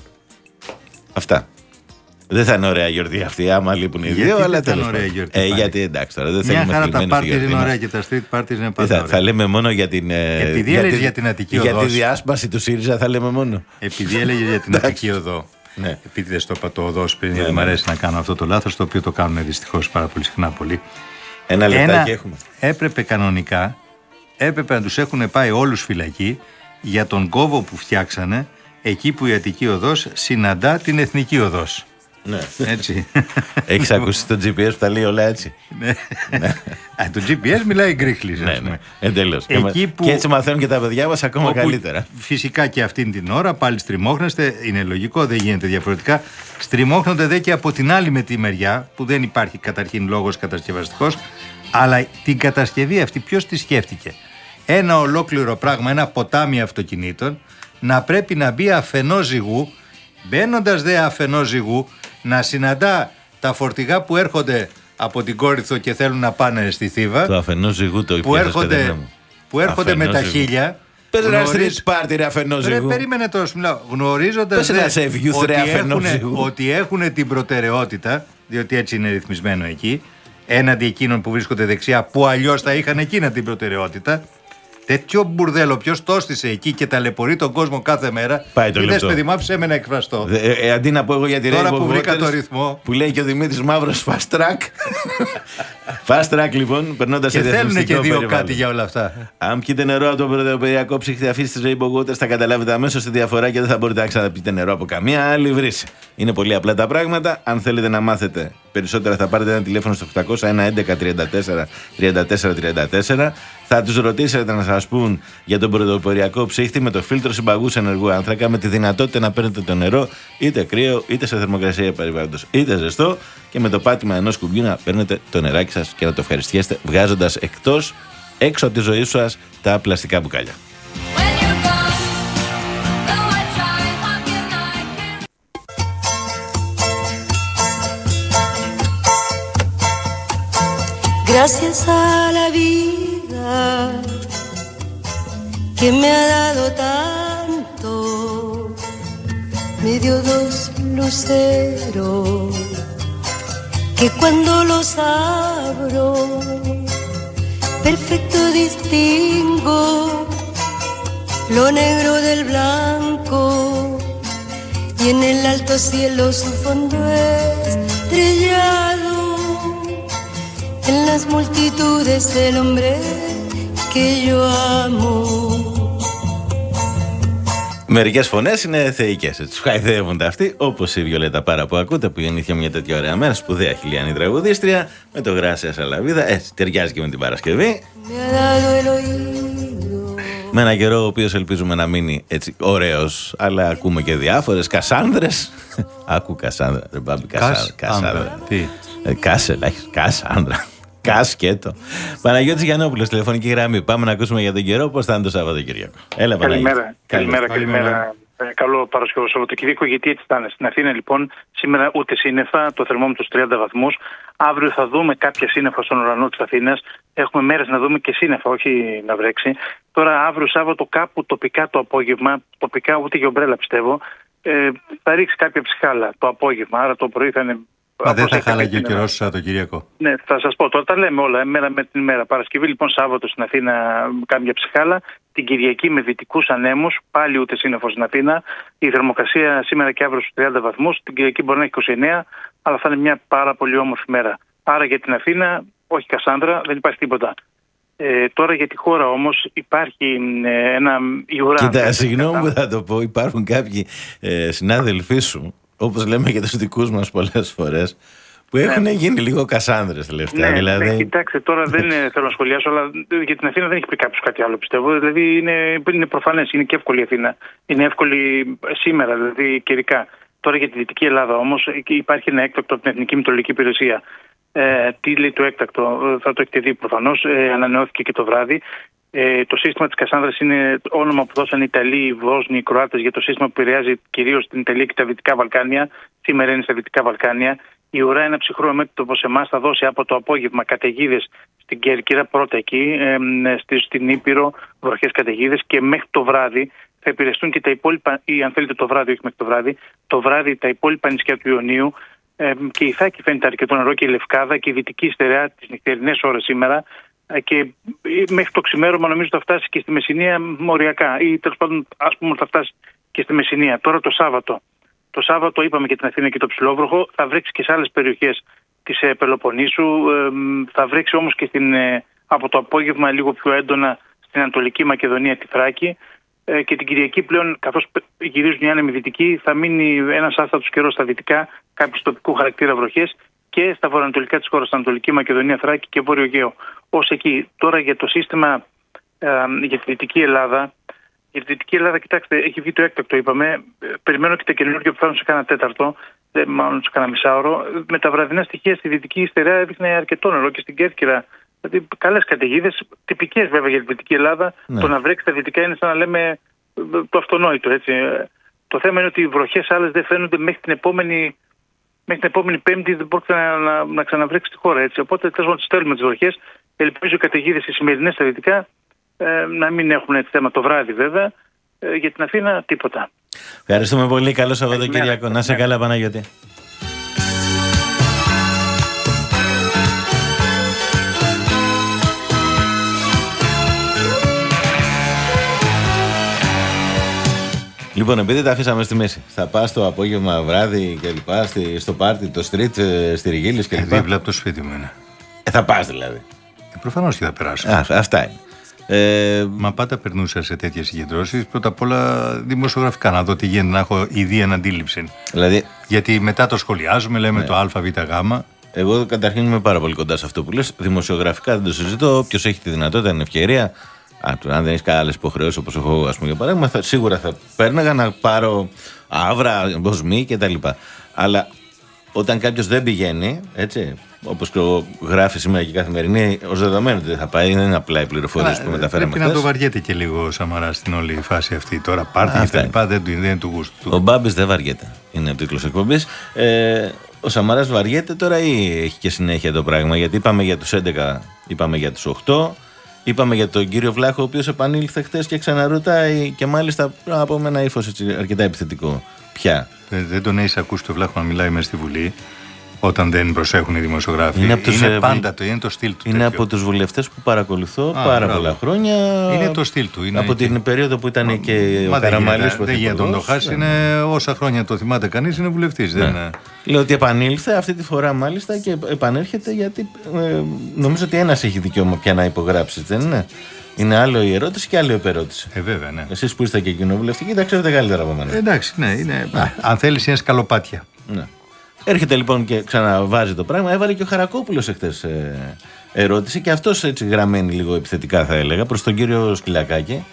Αυτά. Δεν θα είναι ωραία γιορτή αυτή, άμα λείπουν οι Γιατί δύο, δεν αλλά θα είναι τέλος ωραία πάντων. γιορτή Ε, πάλι; γιατί εντάξει τώρα, δεν Μια θέλουμε χαρά τα θλιμμένους στη parties γιορτή είναι μας. ωραία και τα street parties είναι Τι πάντα θα, ωραία. θα λέμε μόνο για την. ε, Επειδή έλεγες για την Αττική Για Οδός. τη διάσπαση του ΣΥΡΙΖΑ θα λέμε μόνο. Επειδή έλεγες για την Αττική Οδό. Ναι. Επειδή δεν στο είπα το οδός πριν, γιατί ναι, μου ναι. αρέσει να κάνω αυτό το λάθος, το οποίο το κάνουν δυστυχώς πάρα πολύ συχνά πολύ. Ένα λεπτάκι έχουμε. έπρεπε κανονικά, έπρεπε να τους έχουν πάει όλους φυλακή για τον κόβο που φτιάξανε εκεί που η Αττική Οδός συναντά την Εθνική Οδός. Ναι. Έτσι. Έχεις ακούσει το GPS που τα λέει όλα έτσι; ναι. Α, το GPS μιλάει γκρίχλι. ναι, ναι. Εντελώς. Εκεί που- Και έτσι μαθαίνουν και τα παιδιά μας ακόμα Όπου καλύτερα. Φυσικά και αυτήν την ώρα πάλι στριμώχνεστε, είναι λογικό, δεν γίνεται διαφορετικά. Στριμώχνονται δε και από την άλλη με τη μεριά, που δεν υπάρχει καταρχήν λόγος κατασκευαστικός, αλλά την κατασκευή αυτή ποιος τη σκέφτηκε; Ένα ολόκληρο πράγμα, ένα ποτάμι αυτοκινήτων, να πρέπει να μπει αφενός ζυγού, μπαίνοντας δε αφενός ζυγού, να συναντά τα φορτηγά που έρχονται από την Κόρυθο και θέλουν να πάνε στη Θήβα Το αφενός ζυγού το που υπήρχε έρχονται, που έρχονται με Αφενός τα ζυγού. χίλια. Πες ένα γνωρίζ- street party ρε αφενός Ρε, ζυγού. περίμενε τώρα, σου μιλάω. Γνωρίζοντας Πες ένα save youth, ότι, ρε, αφενός έχουν, ζυγού. ότι έχουν την προτεραιότητα, διότι έτσι είναι ρυθμισμένο εκεί, έναντι εκείνων που βρίσκονται δεξιά, που αλλιώς θα είχαν εκείνα την προτεραιότητα. Τέτοιο μπουρδέλο, ποιος το έστησε εκεί και ταλαιπωρεί τον κόσμο κάθε μέρα. Πάει το Είδες, λεπτό. παιδί μου, άφησε με να εκφραστώ. Δε- ε, ε, αντί να πω εγώ για τη Τώρα Rainbow που βρήκα Waters, το ρυθμό. Που λέει και ο Δημήτρης Μαύρος fast track. fast track λοιπόν, περνώντας Και σε θέλουν και διαφημιστικό δύο περιβάλλον. κάτι για όλα αυτά. Αν πιείτε νερό από το πρωτοπεριακό ψύχτη αφήσει τη Rainbow Waters, θα καταλάβετε αμέσως τη διαφορά και δεν θα μπορείτε να ξαναπείτε νερό από καμία άλλη βρύση. Είναι πολύ απλά τα πράγματα. Αν θέλετε να μάθετε περισσότερα, θα πάρετε ένα τηλέφωνο στο 800 111 34 34 34. Θα τους ρωτήσετε να σας πούν για τον πρωτοποριακό ψύχτη με το φίλτρο συμπαγούς ενεργού άνθρακα, με τη δυνατότητα να παίρνετε το νερό είτε κρύο, είτε σε θερμοκρασία περιβάλλοντος, είτε ζεστό και με το πάτημα ενός κουμπιού να παίρνετε το νεράκι σας και να το ευχαριστιέστε βγάζοντας εκτός έξω από τη ζωή σας τα πλαστικά μπουκάλια. When you're gone, though I try, how can I feel? Gracias a la vida que me ha dado tanto, me dio dos luceros que cuando los abro, perfecto distingo lo negro del blanco. Y en el alto cielo su fondo estrellado en las multitudes el hombre que yo amo. Μερικές φωνές είναι θεϊκές. Τους χαϊδεύονται αυτοί, όπως η Βιολέτα Πάρα που ακούτε, που γεννήθηκε μια τέτοια ωραία μέρα, σπουδαία χιλιανή τραγουδίστρια, με το Γράσια Σαλαβίδα. Έτσι, ταιριάζει και με την Παρασκευή. Me ha dado el oído. Με ένα καιρό ο οποίος ελπίζουμε να μείνει έτσι ωραίος, αλλά ακούμε και διάφορες Κασάνδρες. Άκου Κασάνδρα, ρε μπάμπη Κασάνδρα. Κασάνδρα. Τι; Ε, Κάσε, έχεις Κασάνδρα. Κασκέτο. Παναγιώτης Γιαννόπουλος, τηλεφωνική γραμμή. Πάμε να ακούσουμε για τον καιρό πώς θα είναι το Σαββατοκύριακο. Έλα, Παναγιώτη. Καλημέρα, καλημέρα, Καλημέρα. καλημέρα. Ε, Καλό Παρασκευό Σαββατοκύριακο, γιατί έτσι θα είναι. Στην Αθήνα, λοιπόν, σήμερα ούτε σύννεφα, το θερμόμετρο στους 30 βαθμούς. Αύριο θα δούμε κάποια σύννεφα στον ουρανό της Αθήνας. Έχουμε μέρες να δούμε και σύννεφα, όχι να βρέξει. Τώρα, αύριο Σάββατο, κάπου τοπικά το απόγευμα, τοπικά ούτε και ομπρέλα πιστεύω, ε, θα ρίξει κάποια ψυχάλα το απόγευμα. Άρα το πρωί θα είναι. Μα δεν θα προσέχετε χάλαγε ο την καιρός Σαββατοκύριακο. ναι, θα σας πω τώρα. Τα λέμε όλα, μέρα με την ημέρα. Παρασκευή λοιπόν Σάββατο στην Αθήνα κάμια ψυχάλα. Την Κυριακή με δυτικούς ανέμους, πάλι ούτε σύννεφος στην Αθήνα. Η θερμοκρασία σήμερα και αύριο στους 30 βαθμούς. Την Κυριακή μπορεί να έχει 29, αλλά θα είναι μια πάρα πολύ όμορφη μέρα. Άρα για την Αθήνα, όχι Κασάνδρα, δεν υπάρχει τίποτα. Ε, τώρα για τη χώρα όμως υπάρχει ε, ένα η ουρά. Κοίτα, συγγνώμη που θα το πω, υπάρχουν κάποιοι ε, συνάδελφοί σου, όπως λέμε και τους δικούς μας πολλές φορές, που έχουν γίνει λίγο Κασάνδρες τελευταία. Ναι, δηλαδή, ναι, κοιτάξτε, τώρα δεν ε, θέλω να σχολιάσω, αλλά για την Αθήνα δεν έχει πει κάποιος κάτι άλλο, πιστεύω. Δηλαδή είναι, είναι προφανές, είναι και εύκολη η Αθήνα. Είναι εύκολη σήμερα, δηλαδή καιρικά. Τώρα για τη Δυτική Ελλάδα όμως υπάρχει ένα έκτακτο από την Εθνική Μητρολογική Υπηρεσία. Ε, τι λέει το έκτακτο, ε, θα το έχετε δει προφανώς. Ε, ανανεώθηκε και το βράδυ. Ε, το σύστημα της Κασάνδρας είναι όνομα που δώσαν οι Ιταλοί, οι Βόσνοι, οι Κροάτες για το σύστημα που επηρεάζει κυρίως την Ιταλία και τα Δυτικά Βαλκάνια. Σήμερα είναι στα Δυτικά Βαλκάνια. Η ουρά, ένα ψυχρό μέτωπο σε εμάς, θα δώσει από το απόγευμα καταιγίδες στην Κέρκυρα, πρώτα εκεί, ε, στη, στην Ήπειρο, βροχές καταιγίδες και μέχρι το βράδυ θα επηρεαστούν και τα υπόλοιπα, ή αν θέλετε το βράδυ, όχι μέχρι το βράδυ, το βράδυ τα υπόλοιπα νησιά του Ιωνίου ε, και η Θάκη φαίνεται αρκετό νερό και η Λευκάδα και η Δυτική Στερεά τις νυχτερινές ώρες σήμερα ε, και ε, μέχρι το ξημέρωμα νομίζω θα φτάσει και στη Μεσσηνία μοριακά. Ή τέλος πάντων ας πούμε ότι θα φτάσει και στη Μεσσηνία. Τώρα το Σάββατο. Το Σάββατο είπαμε και την Αθήνα και το Ψιλόβροχο, θα βρέξει και σε άλλες περιοχές της ε, Πελοποννήσου, ε, θα βρέξει όμως και στην, ε, από το απόγευμα λίγο πιο έντονα στην Ανατολική Μακεδονία τη Θράκη. Ε, και την Κυριακή πλέον καθώς πε- γυρίζουν οι άνεμοι δυτικοί θα μείνει ένας άστατος καιρός στα δυτικά κάποιε τοπικού χαρακτήρα βροχές και στα βορειοανατολικά της χώρας, στην Ανατολική Μακεδονία, Θράκη και Βόρειο Αιγαίο. Ω εκεί. Τώρα για το σύστημα ε, για τη Δυτική Ελλάδα. Για τη Δυτική Ελλάδα, κοιτάξτε, έχει βγει το έκτακτο, είπαμε. Ε, Περιμένω και τα καινούργια που φτάνουν σε κάνα τέταρτο, ε, μάλλον σε κάνα μισάωρο. Με τα βραδινά στοιχεία στη Δυτική Ιστερία έδειχνε αρκετό νερό και στην Κέρκυρα. Δηλαδή, καλές καταιγίδες, τυπικές βέβαια για τη Δυτική Ελλάδα. Ναι. Το να βρέξει τα δυτικά είναι σαν να λέμε ε, το αυτονόητο. Έτσι. Ε, Το θέμα είναι ότι οι βροχές άλλες δεν φαίνονται μέχρι την επόμενη μέχρι την επόμενη Πέμπτη δεν πρόκειται να, να, να ξαναβρέξει τη χώρα. Έτσι. Οπότε τέλος πάντων τις στέλνουμε τις βροχές. Ελπίζω οι καταιγίδες οι σημερινές στα δυτικά ε, να μην έχουν έτσι θέμα το βράδυ βέβαια. Ε, για την Αθήνα τίποτα. Ευχαριστούμε πολύ. Καλό Σαββατοκύριακο. Να σε Καλημέρα. καλά, Παναγιώτη. Λοιπόν, επειδή τα αφήσαμε στη μέση, θα πας το απόγευμα, βράδυ και λοιπά, στη- στο πάρτι, το street, ε, στη Ριγίλης και Ε, λοιπά. Δίπλα από το σπίτι μου είναι. Ε, θα πας δηλαδή. Ε, Προφανώς και θα περάσω. Α, αυτά είναι. Ε, Μα πάντα περνούσα σε τέτοιες συγκεντρώσεις. Πρώτα απ' όλα δημοσιογραφικά να δω τι γίνεται, να έχω ήδη αντίληψη. δηλαδή, Γιατί μετά το σχολιάζουμε, λέμε Ναι. το ΑΒΓ. Εγώ καταρχήν είμαι πάρα πολύ κοντά σε αυτό που λες. Δημοσιογραφικά δεν το συζητώ. Όποιος έχει τη δυνατότητα, την ευκαιρία. Α, του- αν δεν έχεις άλλες υποχρεώσεις όπως έχω εγώ, ας πούμε, για παράδειγμα, θα, σίγουρα θα πέρναγα να πάρω άβρα, μποσμή κτλ. Αλλά όταν κάποιος δεν πηγαίνει, έτσι, όπως γράφεις σήμερα και η καθημερινή, ως δεδομένο ότι δεν θα πάει, δεν είναι απλά οι πληροφορίες που μεταφέραμε Πρέπει να το χθες. βαριέται και λίγο ο Σαμαρά στην όλη φάση αυτή. Τώρα πάρτι και Αυτά τα λοιπά δεν, του- δεν είναι του γούστου του. Ο Μπάμπης δεν βαριέται. Είναι ο τίτλος εκπομπής. Ε, ο Σαμαράς βαριέται τώρα ή έχει και συνέχεια το πράγμα; Γιατί είπαμε για τους 11, είπαμε για τους 8, είπαμε για τον κύριο Βλάχο, ο οποίος επανήλθε χθες και ξαναρωτάει και μάλιστα από με ένα ύφο αρκετά επιθετικό. Πια. Δεν, δεν τον έχεις ακούσει το βλάχο να μιλάει μέσα στη Βουλή όταν δεν προσέχουν οι δημοσιογράφοι. Είναι Είναι, από τους, ε, πάντα το, είναι το στυλ του. Είναι τέτοιο. από τους βουλευτές που παρακολουθώ Α, πάρα μπράβο. πολλά χρόνια. Είναι το στυλ του, είναι από εκεί. την περίοδο που ήταν και Μα ο δεν Καραμαλής γίνεται, δεν γίνεται να το πρωθυπουργός. χάσει. Είναι όσα χρόνια το θυμάται κανείς, είναι βουλευτής. Ναι. Δεν είναι. Λέω ότι επανήλθε αυτή τη φορά μάλιστα και επανέρχεται γιατί ε, νομίζω ότι ένας έχει δικαίωμα πια να υπογράψει, δεν είναι; Είναι άλλο η ερώτηση και άλλο η επερώτηση. Ε, βέβαια, ναι. Εσείς που είστε και κοινοβουλευτικοί τα ξέρετε καλύτερα από μένα. Ε, εντάξει, ναι, είναι. Α, αν θέλεις, είναι σκαλοπάτια. Ναι. Έρχεται λοιπόν και ξαναβάζει το πράγμα. Έβαλε και ο Χαρακόπουλος εχθές ε, ερώτηση και αυτός έτσι γραμμένη λίγο επιθετικά θα έλεγα προς τον κύριο Σκυλακάκη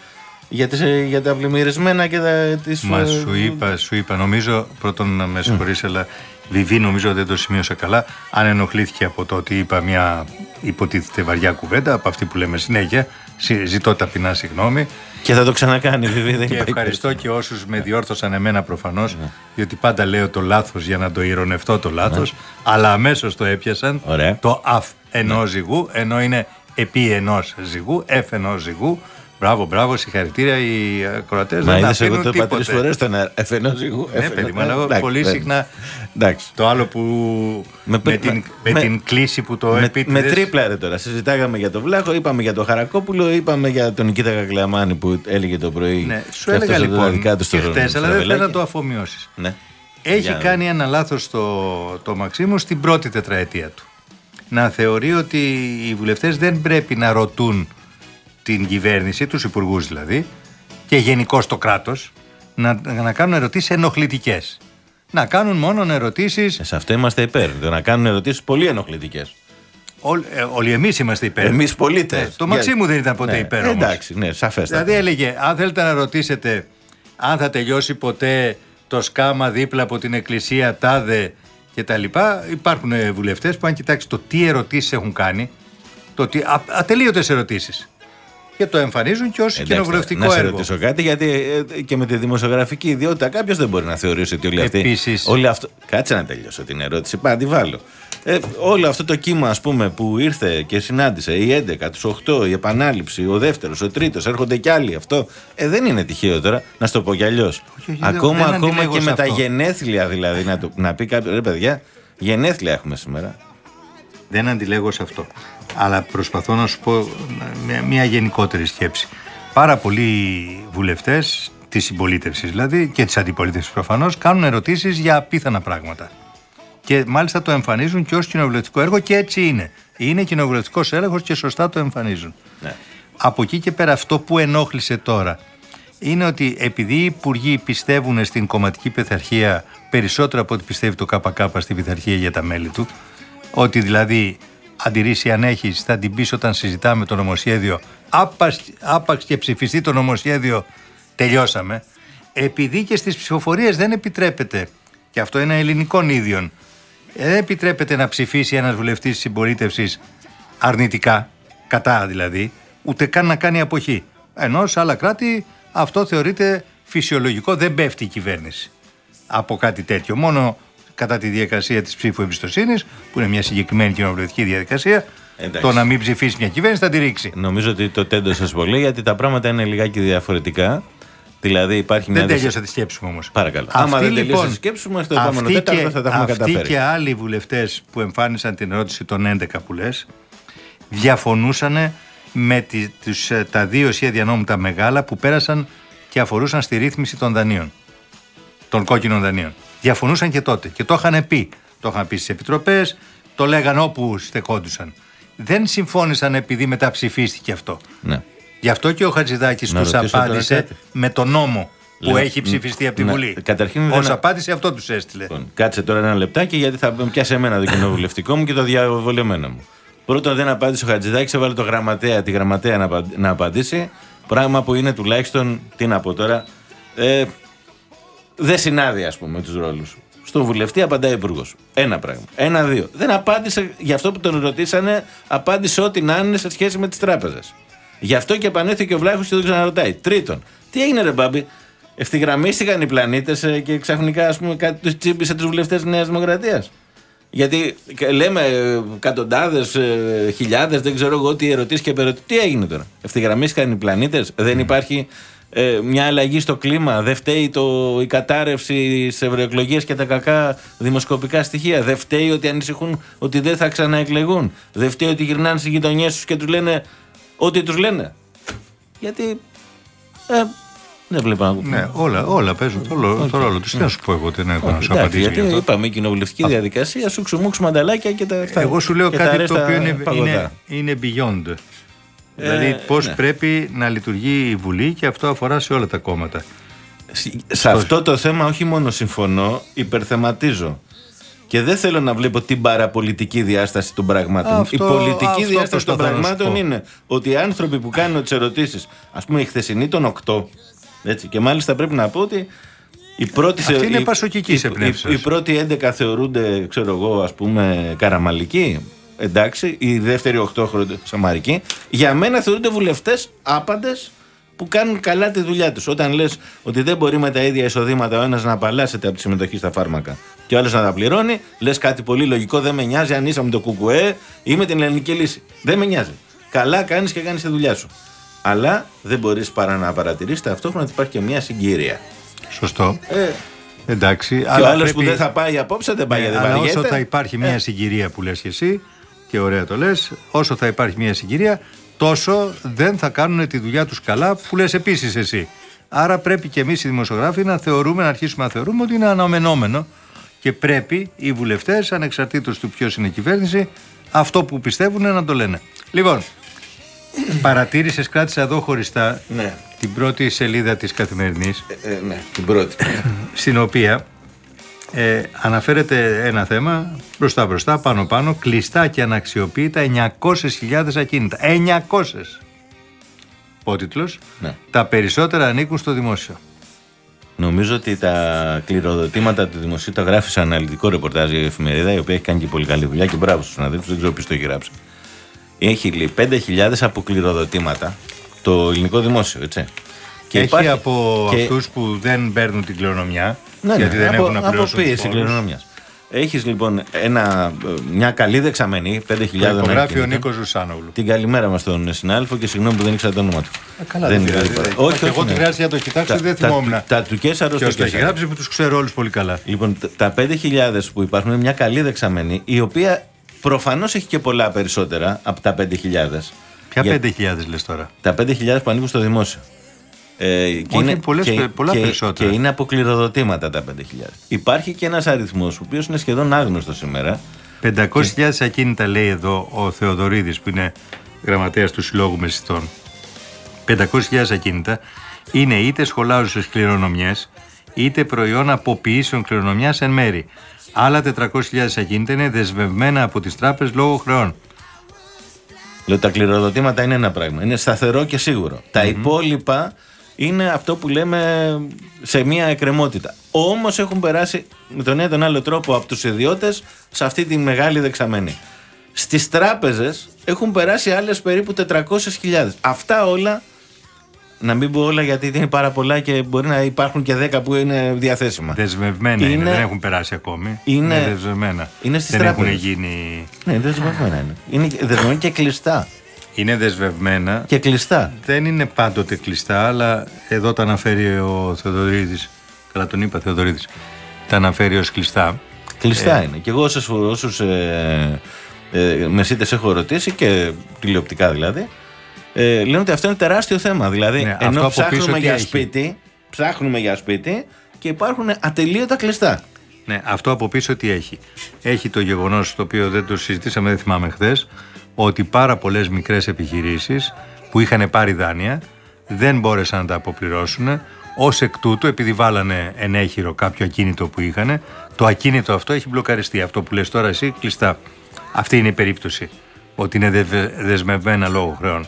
για, τις, ε, για τα πλημμυρισμένα και τα, τις, Μα ε, σου είπα, σου είπα, νομίζω, πρώτον να με συγχωρείς, αλλά Βιβί νομίζω δεν το σημείωσα καλά. Αν ενοχλήθηκε από το ότι είπα μια υποτίθεται βαριά κουβέντα, από αυτή που λέμε συνέχεια, συ- ζητώ ταπεινά συγγνώμη. Και θα το ξανακάνει, βέβαια. δεν Και υπάρχει ευχαριστώ και όσους με διόρθωσαν εμένα προφανώς, διότι πάντα λέω το λάθος για να το ηρωνευτώ το λάθος, αλλά αμέσως το έπιασαν. Ωραία. Το αφ ενός ζυγού, ενώ είναι επί ενός ζυγού, εφ ενός ζυγού. Μπράβο, μπράβο, συγχαρητήρια οι ακροατέ. Μα δεν είδες εγώ αφήνουν το είπα τίποτε. τρεις φορές τον εφενό ζυγού. Ναι, εφενό- παιδί μου, αλλά εγώ εντάξει, πολύ δεν- συχνά Εντάξει. το άλλο που Με- με, με- την, με, με- την κλίση που το Με, επίτηδες- με τρίπλα ρε τώρα. Συζητάγαμε για τον Βλάχο, είπαμε για τον Χαρακόπουλο, είπαμε για τον Νικήτα Κακλαμάνη που έλεγε το πρωί. Ναι, σου και έλεγα αυτός εδώ τα λοιπόν δικά τους στο και χτες, στο αλλά δεν θέλω ραβελάκι. να το αφομοιώσεις. Ναι. Έχει Για να κάνει ένα λάθος το, το Μαξίμου στην πρώτη τετραετία του. Να θεωρεί ότι οι βουλευτές δεν πρέπει να ρωτούν την κυβέρνηση, τους υπουργούς δηλαδή, και γενικώ το κράτος, να, να κάνουν ερωτήσεις ενοχλητικές. Να κάνουν μόνο ερωτήσεις, Ε, Σε αυτό είμαστε υπέρ. Το να κάνουν ερωτήσεις πολύ ενοχλητικές. ό, ε, όλοι εμείς είμαστε υπέρ. Εμείς πολίτες. Ναι, το Μαξίμου δεν ήταν ποτέ υπέρ όμως. Εντάξει, ναι, σαφέστατα. Δηλαδή έλεγε, αν θέλετε να ρωτήσετε αν θα τελειώσει ποτέ το σκάμα δίπλα από την εκκλησία τάδε και τα λοιπά, υπάρχουν ε, βουλευτές που αν κοιτάξει το τι ερωτήσεις έχουν κάνει, το ότι α, ατελείωτες ερωτήσεις. Και το εμφανίζουν και ως Εντάξει, κοινοβουλευτικό να σε έργο. ρωτήσω κάτι, γιατί ε, και με τη δημοσιογραφική ιδιότητα κάποιος δεν μπορεί να θεωρήσει ότι όλοι αυτοί. Επίσης- Όλη αυτό... Κάτσε να τελειώσω την ερώτηση. Πάμε, τη βάλω. Ε, όλο αυτό το κύμα, ας πούμε, που ήρθε και συνάντησε οι 11, τους 8, η επανάληψη, ο δεύτερος, ο τρίτος, έρχονται κι άλλοι. Αυτό ε, δεν είναι τυχαίο τώρα, να στο πω κι αλλιώς. όχι, δεν- Ακόμα, δεν ακόμα αντιλέγω και σε με τα αυτό. γενέθλια δηλαδή, να, το, να πει κάποιος, ρε παιδιά, γενέθλια έχουμε σήμερα. Δεν αντιλέγω σε αυτό. Αλλά προσπαθώ να σου πω μια, μια γενικότερη σκέψη. Πάρα πολλοί βουλευτές της συμπολίτευσης δηλαδή και της αντιπολίτευσης προφανώς κάνουν ερωτήσεις για απίθανα πράγματα. Και μάλιστα το εμφανίζουν και ως κοινοβουλευτικό έργο και έτσι είναι. Είναι κοινοβουλευτικός έλεγχος και σωστά το εμφανίζουν. Ναι. Από εκεί και πέρα αυτό που ενόχλησε τώρα είναι ότι επειδή οι υπουργοί πιστεύουν στην κομματική πειθαρχία περισσότερο από ό,τι πιστεύει το ΚΚ στην πειθαρχία για τα μέλη του, ότι δηλαδή αντιρρήσει αν έχει, θα την πεις όταν συζητάμε το νομοσχέδιο, άπαξ, άπαξ και ψηφιστεί το νομοσχέδιο, τελειώσαμε. Επειδή και στις ψηφοφορίες δεν επιτρέπεται, και αυτό είναι ελληνικών ίδιων, δεν επιτρέπεται να ψηφίσει ένας βουλευτής της συμπολίτευσης αρνητικά, κατά δηλαδή, ούτε καν να κάνει αποχή. Ενώ σε άλλα κράτη αυτό θεωρείται φυσιολογικό, δεν πέφτει η κυβέρνηση από κάτι τέτοιο. Μόνο κατά τη διαδικασία της ψήφου εμπιστοσύνης, που είναι μια συγκεκριμένη κοινοβουλευτική διαδικασία, Εντάξει. το να μην ψηφίσει μια κυβέρνηση θα τη ρίξει. Νομίζω ότι το τέντωσε πολύ γιατί τα πράγματα είναι λιγάκι διαφορετικά. Δηλαδή υπάρχει μια. Δεν δυση- τέλειωσα τη σκέψη μου όμως. Παρακαλώ. Άμα δεν τελείωσε η σκέψη μου, στο επόμενο τέταρτο θα τα έχουμε αυτοί καταφέρει. και άλλοι βουλευτές που εμφάνισαν την ερώτηση των 11 που λες, διαφωνούσαν με τη, τους, ε, τα δύο σχέδια νόμου τα μεγάλα που πέρασαν και αφορούσαν στη ρύθμιση των δανείων. Των κόκκινων δανείων. Διαφωνούσαν και τότε και το είχαν πει. Το είχαν πει στις επιτροπές, το λέγαν όπου στεκόντουσαν. Δεν συμφώνησαν επειδή μετά ψηφίστηκε αυτό. Ναι. Γι' αυτό και ο Χατζηδάκης Να τους ρωτήσω τώρα απάντησε κάτι. με το νόμο που Λέω, έχει ψηφιστεί από τη ναι, Βουλή. καταρχήν Ως δεν- απάντηση αυτό τους έστειλε. Λοιπόν, κάτσε τώρα ένα λεπτάκι γιατί θα πιάσει εμένα το κοινοβουλευτικό μου και το διαβολεμένο μου. Πρώτον, δεν απάντησε ο Χατζηδάκης, έβαλε το γραμματέα, τη γραμματέα να, απαν- να απαντήσει. Πράγμα που είναι τουλάχιστον, τι να πω τώρα, ε, δεν συνάδει, ας πούμε, με τους ρόλους. Στον βουλευτή απαντάει ο υπουργός. Ένα πράγμα. Ένα-δύο. Δεν απάντησε για αυτό που τον ρωτήσανε, απάντησε ό,τι να είναι σε σχέση με τις τράπεζες. Γι' αυτό και επανέθηκε ο Βλάχος και τον ξαναρωτάει. Τρίτον, τι έγινε, ρε Μπάμπη, ευθυγραμμίστηκαν οι πλανήτες και ξαφνικά ας πούμε, κάτι τους τσίπησε τους βουλευτές της Νέας Δημοκρατίας; Γιατί κα- λέμε εκατοντάδες, χιλιάδες, δεν ξέρω εγώ τι ερωτήσεις και περωτήσει. Τι έγινε τώρα; Ευθυγραμμίστηκαν οι πλανήτες, δεν υπάρχει ε, μια αλλαγή στο κλίμα, δεν φταίει το, η κατάρρευση στι ευρωεκλογές και τα κακά δημοσκοπικά στοιχεία. Δεν φταίει ότι ανησυχούν ότι δεν θα ξαναεκλεγούν. Δεν φταίει ότι γυρνάνε στις γειτονιές τους και τους λένε ό,τι τους λένε. Γιατί. Ε, δεν βλέπω να Ναι, όλα, όλα παίζουν το, ρόλο- το ρόλο του. Τι να σου πω εγώ, τι να έχω να σου Εντάξει, απαντήσω γιατί γι' αυτό. είπαμε η κοινοβουλευτική διαδικασία, σου ξουμούξου μανταλάκια και τα αυτά. Εγώ σου λέω και τα κάτι το αρέστα οποίο είναι, παγωτά. είναι, είναι beyond. Δηλαδή πώς ναι. πρέπει να λειτουργεί η Βουλή και αυτό αφορά σε όλα τα κόμματα. Σε αυτό το θέμα όχι μόνο συμφωνώ, υπερθεματίζω. Και δεν θέλω να βλέπω την παραπολιτική διάσταση των πραγμάτων. Αυτό- η πολιτική αυτό διάσταση των προσπαθώ να σου πραγμάτων πω. είναι ότι οι άνθρωποι που κάνουν τις ερωτήσεις, ας πούμε η χθεσινή των 8, έτσι, και μάλιστα πρέπει να πω ότι οι πρώτοι, Αυτή θε- είναι οι- πασοκικής οι- εμπνεύσεως. οι- οι πρώτοι 11 θεωρούνται, ξέρω εγώ, ας πούμε, καραμαλικοί. Εντάξει, οι δεύτεροι 8 θεωρούνται σαμαρικοί. Για μένα θεωρούνται βουλευτές άπαντες που κάνουν καλά τη δουλειά τους. Όταν λες ότι δεν μπορεί με τα ίδια εισοδήματα ο ένας να απαλλάσσεται από τη συμμετοχή στα φάρμακα και ο άλλος να τα πληρώνει, λες κάτι πολύ λογικό. Δεν με νοιάζει αν είσαι με το κουκουέ ή με την ελληνική λύση. Δεν με νοιάζει. Καλά κάνεις και κάνεις τη δουλειά σου. Αλλά δεν μπορείς παρά να παρατηρήσεις ταυτόχρονα ότι υπάρχει και μια συγκυρία. Σωστό. Ε, Εντάξει. και ο αλλά άλλος πρέπει- που δεν θα πάει απόψε δεν πάει Ναι, γιατί αλλά βαριέται. όσο θα υπάρχει μια συγκυρία που λες και εσύ και ωραία το λες, όσο θα υπάρχει μια συγκυρία τόσο δεν θα κάνουν τη δουλειά τους καλά που λες επίσης εσύ. Άρα πρέπει και εμείς οι δημοσιογράφοι να θεωρούμε, να αρχίσουμε να θεωρούμε ότι είναι αναμενόμενο και πρέπει οι βουλευτές ανεξαρτήτως του ποιος είναι η κυβέρνηση αυτό που πιστεύουν να το λένε. Λοιπόν, παρατήρησες, κράτησα εδώ χωριστά Ναι. την πρώτη σελίδα της Καθημερινής Ε, ε, ναι, την πρώτη. στην οποία ε, αναφέρεται ένα θέμα μπροστά μπροστά, πάνω πάνω, κλειστά και αναξιοποίητα 900.000 ακίνητα. 900! Ο τίτλος, Ναι. τα περισσότερα ανήκουν στο δημόσιο. Νομίζω ότι τα κληροδοτήματα του δημοσίου τα γράφει σε αναλυτικό ρεπορτάζ η εφημερίδα, η οποία έχει κάνει και πολύ καλή δουλειά και μπράβο στους συναδέλφους, δεν ξέρω ποιος το έχει γράψει. Έχει λέει 5.000 αποκληροδοτήματα το ελληνικό δημόσιο, έτσι. Και έχει υπάρχει- από και- αυτούς που δεν παίρνουν την κληρονομιά, Ναι, γιατί ναι, δεν από, έχουν να από πληρώσουν τους πίεση φόρους. κληρονομιάς. Έχεις λοιπόν ένα, μια καλή δεξαμενή, 5.000 Το υπογράφει ο ακίνητα. Νίκος Ζουσάνογλου. Την καλημέρα μας στον συνάδελφο και συγγνώμη που δεν ήξερα το όνομα του. καλά, δεν πειράζει, είναι- δεν- Όχι, Εγώ όχι, τη ναι. χρειάζεται να το κοιτάξω, Τα- δεν τα- θυμόμουν. Τα του Κέσαρο Ποιος στο το έχει Κέσαρο. γράψει που τους ξέρω όλους πολύ καλά. Λοιπόν, τα- τα 5.000 που υπάρχουν είναι μια καλή δεξαμενή, η οποία προφανώς έχει και πολλά περισσότερα από τα 5.000. Ποια Για- 5.000 λες τώρα; Τα 5.000 που ανήκουν στο δημόσιο. Ε, και Όχι, πολλές πε- πολλά και, περισσότερα. Και είναι αποκληροδοτήματα τα 5.000. Υπάρχει και ένας αριθμός, ο οποίος είναι σχεδόν άγνωστος σήμερα. 500.000 ακίνητα λέει εδώ ο Θεοδωρίδης που είναι γραμματέας του Συλλόγου Μεσητών. 500.000 ακίνητα είναι είτε σχολάζουσες κληρονομιές, είτε προϊόν αποποιήσεων κληρονομιάς εν μέρη. Άλλα 400.000 ακίνητα είναι δεσμευμένα από τις τράπεζες λόγω χρεών. Λέω τα κληροδοτήματα είναι ένα πράγμα. Είναι σταθερό και σίγουρο. Τα υπόλοιπα είναι αυτό που λέμε σε μία εκκρεμότητα. Όμως έχουν περάσει με τον ένα ή τον άλλο τρόπο από τους ιδιώτες σε αυτή τη μεγάλη δεξαμενή. Στις τράπεζες έχουν περάσει άλλες περίπου 400.000. Αυτά όλα, να μην πω όλα γιατί είναι πάρα πολλά και μπορεί να υπάρχουν και 10 που είναι διαθέσιμα. Δεσμευμένα είναι, Είναι- δεν έχουν περάσει ακόμη. Είναι- δεσμευμένα. είναι στις δεν έχουν τράπεζες. γίνει. Ναι, δεσμευμένα είναι. Είναι δεσμευμένα και κλειστά. Είναι δεσμευμένα. Και κλειστά. Δεν είναι πάντοτε κλειστά, αλλά εδώ τα αναφέρει ο Θεοδωρίδης. Καλά τον είπα Θεοδωρίδης. Τα αναφέρει ως κλειστά. Κλειστά είναι. Και εγώ όσους, όσους ε, ε, μεσίτες έχω ρωτήσει και τηλεοπτικά δηλαδή, ε, λένε ότι αυτό είναι τεράστιο θέμα. Δηλαδή, Ναι, αυτό ενώ από πίσω ψάχνουμε τι για έχει; σπίτι, ψάχνουμε για σπίτι και υπάρχουν ατελείωτα κλειστά. Ναι, αυτό από πίσω τι έχει; Έχει το γεγονός το οποίο δεν το συζητήσαμε, δεν θυμάμαι χθες, ότι πάρα πολλές μικρές επιχειρήσεις που είχαν πάρει δάνεια δεν μπόρεσαν να τα αποπληρώσουν. Ω εκ τούτου, επειδή βάλανε ενέχειρο κάποιο ακίνητο που είχαν, το ακίνητο αυτό έχει μπλοκαριστεί. Αυτό που λες τώρα εσύ κλειστά. Αυτή είναι η περίπτωση. Ότι είναι δε- δεσμευμένα λόγω χρεών.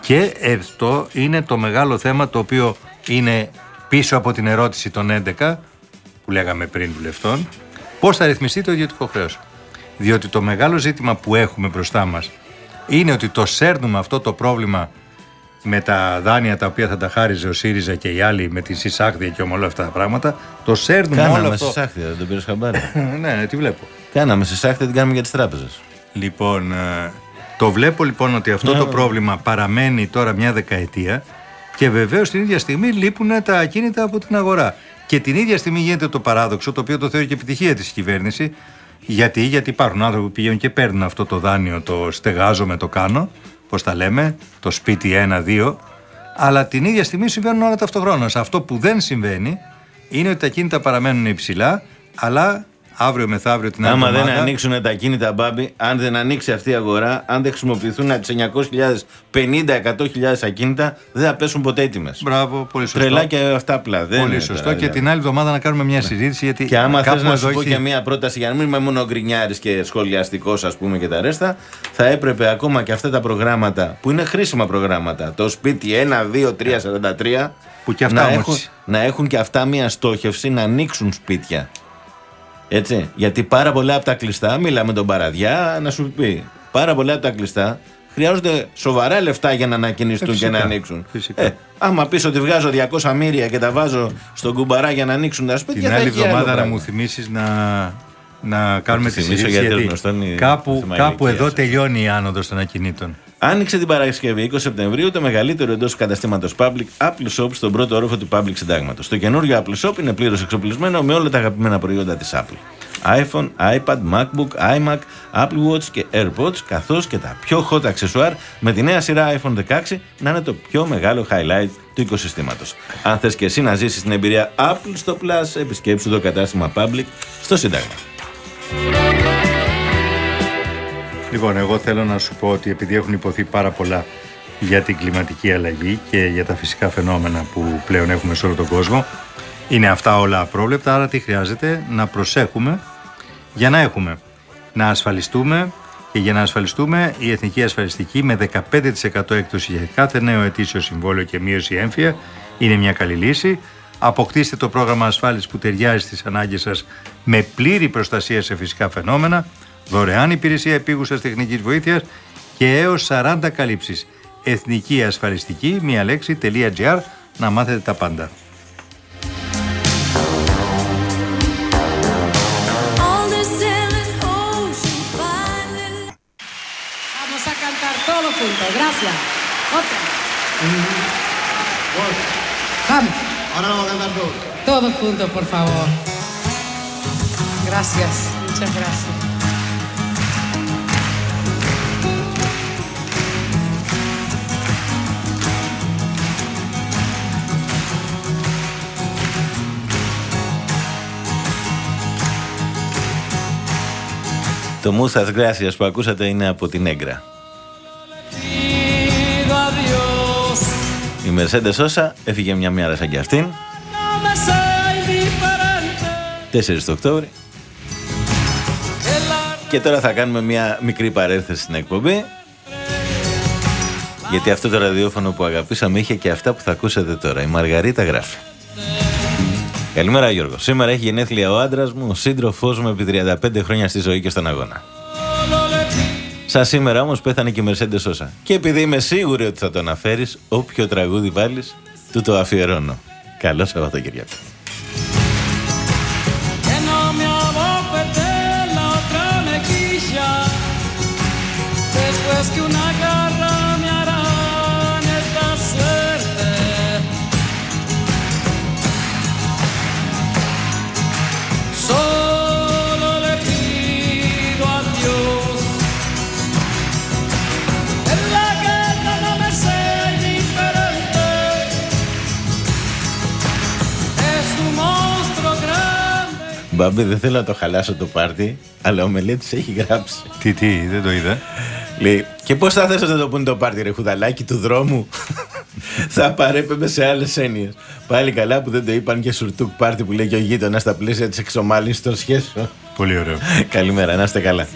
Και αυτό είναι το μεγάλο θέμα το οποίο είναι πίσω από την ερώτηση των 11 που λέγαμε πριν βουλευτών, πώς θα ρυθμιστεί το ιδιωτικό χρέος; Διότι το μεγάλο ζήτημα που έχουμε μπροστά μας είναι ότι το σέρνουμε αυτό το πρόβλημα με τα δάνεια τα οποία θα τα χάριζε ο ΣΥΡΙΖΑ και οι άλλοι με τη συσάχδια και με όλα αυτά τα πράγματα. Το σέρνουμε όλο Κάναμε αυτό. σε σάχτη, δεν το πήρες χαμπάρι. ναι, ναι, τι βλέπω. Κάναμε σε σάχτη, την κάνουμε για τις τράπεζες. Λοιπόν, ε, το βλέπω λοιπόν ότι αυτό το πρόβλημα παραμένει τώρα μια δεκαετία και βεβαίως την ίδια στιγμή λείπουν τα ακίνητα από την αγορά. Και την ίδια στιγμή γίνεται το παράδοξο, το οποίο το θεωρεί και επιτυχία της κυβέρνηση. Γιατί, γιατί υπάρχουν άνθρωποι που πηγαίνουν και παίρνουν αυτό το δάνειο, το στεγάζομαι, το κάνω, πώς τα λέμε, το σπίτι 1-2, αλλά την ίδια στιγμή συμβαίνουν όλα ταυτοχρόνω. Αυτό που δεν συμβαίνει είναι ότι τα ακίνητα παραμένουν υψηλά, αλλά αύριο μεθαύριο την άλλη Άμα δεν εβδομάδα- ανοίξουν τα κίνητα μπάμπι, αν δεν ανοίξει αυτή η αγορά, αν δεν χρησιμοποιηθούν από τις 900.000, 50-100.000 ακίνητα, δεν θα πέσουν ποτέ έτοιμε. Μπράβο, πολύ σωστό. Τρελά και αυτά απλά. Δεν Πολύ είναι σωστό. τώρα, και δηλαδή. την άλλη εβδομάδα να κάνουμε μια συζήτηση. Γιατί Και άμα θες κάπου να εδώ σου πω έχει- και μία πρόταση για να μην είμαι μόνο γκρινιάρης και σχολιαστικός, ας πούμε, και τα ρέστα, θα έπρεπε ακόμα και αυτά τα προγράμματα που είναι χρήσιμα προγράμματα, το σπίτι 1, 2, 3, 43, Που και αυτά να, όμως- έχουν, να έχουν και αυτά μία στόχευση να ανοίξουν σπίτια. Έτσι. Γιατί πάρα πολλά από τα κλειστά, μιλάμε τον παραδιά, να σου πει, πάρα πολλά από τα κλειστά χρειάζονται σοβαρά λεφτά για να ανακοινιστούν Ε, και φυσικά. να ανοίξουν. Φυσικά. Ε, άμα πεις ότι βγάζω 200 μύρια και τα βάζω στον κουμπαρά για να ανοίξουν τα σπίτια, την θα άλλη έχει άλλο εβδομάδα να πράγμα. μου θυμίσεις να, να κάνουμε τη τη θυμίσω συζήτηση. γιατί Γιατί γνωστόν είναι κάπου, θέμα κάπου ηλικίας. εδώ τελειώνει η άνοδος των ακινήτων. Άνοιξε την Παρασκευή 20 Σεπτεμβρίου το μεγαλύτερο εντός καταστήματος Public Apple Shop στον πρώτο όροφο του Public Συντάγματος. Το καινούριο Apple Shop είναι πλήρως εξοπλισμένο με όλα τα αγαπημένα προϊόντα της Apple. iPhone, iPad, MacBook, iMac, Apple Watch και AirPods, καθώς και τα πιο hot αξεσουάρ με τη νέα σειρά iPhone 16 να είναι το πιο μεγάλο highlight του οικοσυστήματος. Αν θες και εσύ να ζήσεις την εμπειρία Apple στο Plus, επισκέψου το κατάστημα Public στο Σύνταγμα. Λοιπόν, εγώ θέλω να σου πω ότι επειδή έχουν υποθεί πάρα πολλά για την κλιματική αλλαγή και για τα φυσικά φαινόμενα που πλέον έχουμε σε όλο τον κόσμο, είναι αυτά όλα απρόβλεπτα, άρα τι χρειάζεται; Να προσέχουμε για να έχουμε να ασφαλιστούμε και για να ασφαλιστούμε η Εθνική Ασφαλιστική με 15% έκπτωση για κάθε νέο ετήσιο συμβόλαιο και μείωση έμφυα είναι μια καλή λύση. Αποκτήστε το πρόγραμμα ασφάλισης που ταιριάζει στις ανάγκες σας με πλήρη προστασία σε φυσικά φαινόμενα, δωρεάν υπηρεσία επίγουσας τεχνικής βοήθειας και έως 40 καλύψεις. Εθνική Ασφαλιστική, μία λέξη.gr να μάθετε τα πάντα. Το Muchas Gracias που ακούσατε είναι από την Έγκρα. pido a Dios Η Mercedes Sosa έφυγε μια μέρα σαν και αυτήν. 4 του Οκτώβρη. Και τώρα θα κάνουμε μια μικρή παρένθεση στην εκπομπή. Γιατί αυτό το ραδιόφωνο που αγαπήσαμε είχε και αυτά που θα ακούσετε τώρα. Η Μαργαρίτα γράφει. Καλημέρα Γιώργος. Σήμερα έχει γενέθλια ο άντρας μου, ο σύντροφός μου επί 35 χρόνια στη ζωή και στον αγώνα. Σαν σήμερα όμως πέθανε και η Mercedes Sosa. Και επειδή είμαι σίγουρη ότι θα το αναφέρεις, όποιο τραγούδι βάλεις, του το αφιερώνω. Καλό Σαββατοκύριακο. Grande Μπάμπη, δεν θέλω να το χαλάσω το πάρτι, αλλά ο μελέτης έχει γράψει. Τι, τι, δεν το είδα. Λέει, και πώς θα θες να το πούνε το πάρτι, ρε χουδαλάκι του δρόμου; θα παρέπεμπε σε άλλες έννοιες. Πάλι καλά που δεν το είπαν και σουρτούκ πάρτι που λέει και ο γείτονας στα πλαίσια της εξομάλυνσης των σχέσεων. Πολύ ωραίο. Καλημέρα, να είστε καλά.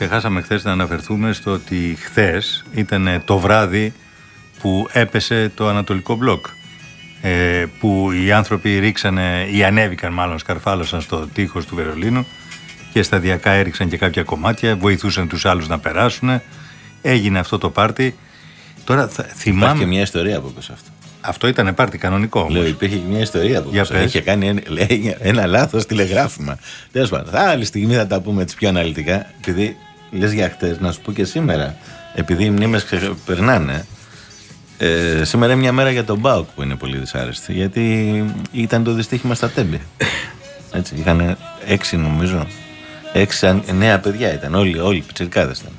Ξεχάσαμε χθες να αναφερθούμε στο ότι χθες ήταν το βράδυ που έπεσε το Ανατολικό Μπλοκ. Ε, που οι άνθρωποι ρίξανε ή ανέβηκαν μάλλον σκαρφάλωσαν στο τείχος του Βερολίνου και σταδιακά έριξαν και κάποια κομμάτια, βοηθούσαν τους άλλους να περάσουν. Έγινε αυτό το πάρτι. Τώρα θα, Υπάρχει θυμάμαι... και μια ιστορία από πίσω αυτό. Αυτό ήταν πάρτι κανονικό όμως. Λέω, υπήρχε και μια ιστορία από Για πίσω. πες. Είχε κάνει ένα, λέει, ένα λάθος τηλεγράφημα. Τέλος πάντων, θα άλλη στιγμή θα τα πούμε έτσι πιο αναλυτικά. Επειδή λες για χτες, να σου πω και σήμερα. Επειδή οι μνήμες περνάνε. Ε, σήμερα είναι μια μέρα για τον Μπάουκ που είναι πολύ δυσάρεστη. Γιατί ήταν το δυστύχημα στα τέμπη. Έτσι, είχαν έξι νομίζω. Έξι αν- νέα παιδιά ήταν. Όλοι, όλοι πιτσιρικάδες ήταν.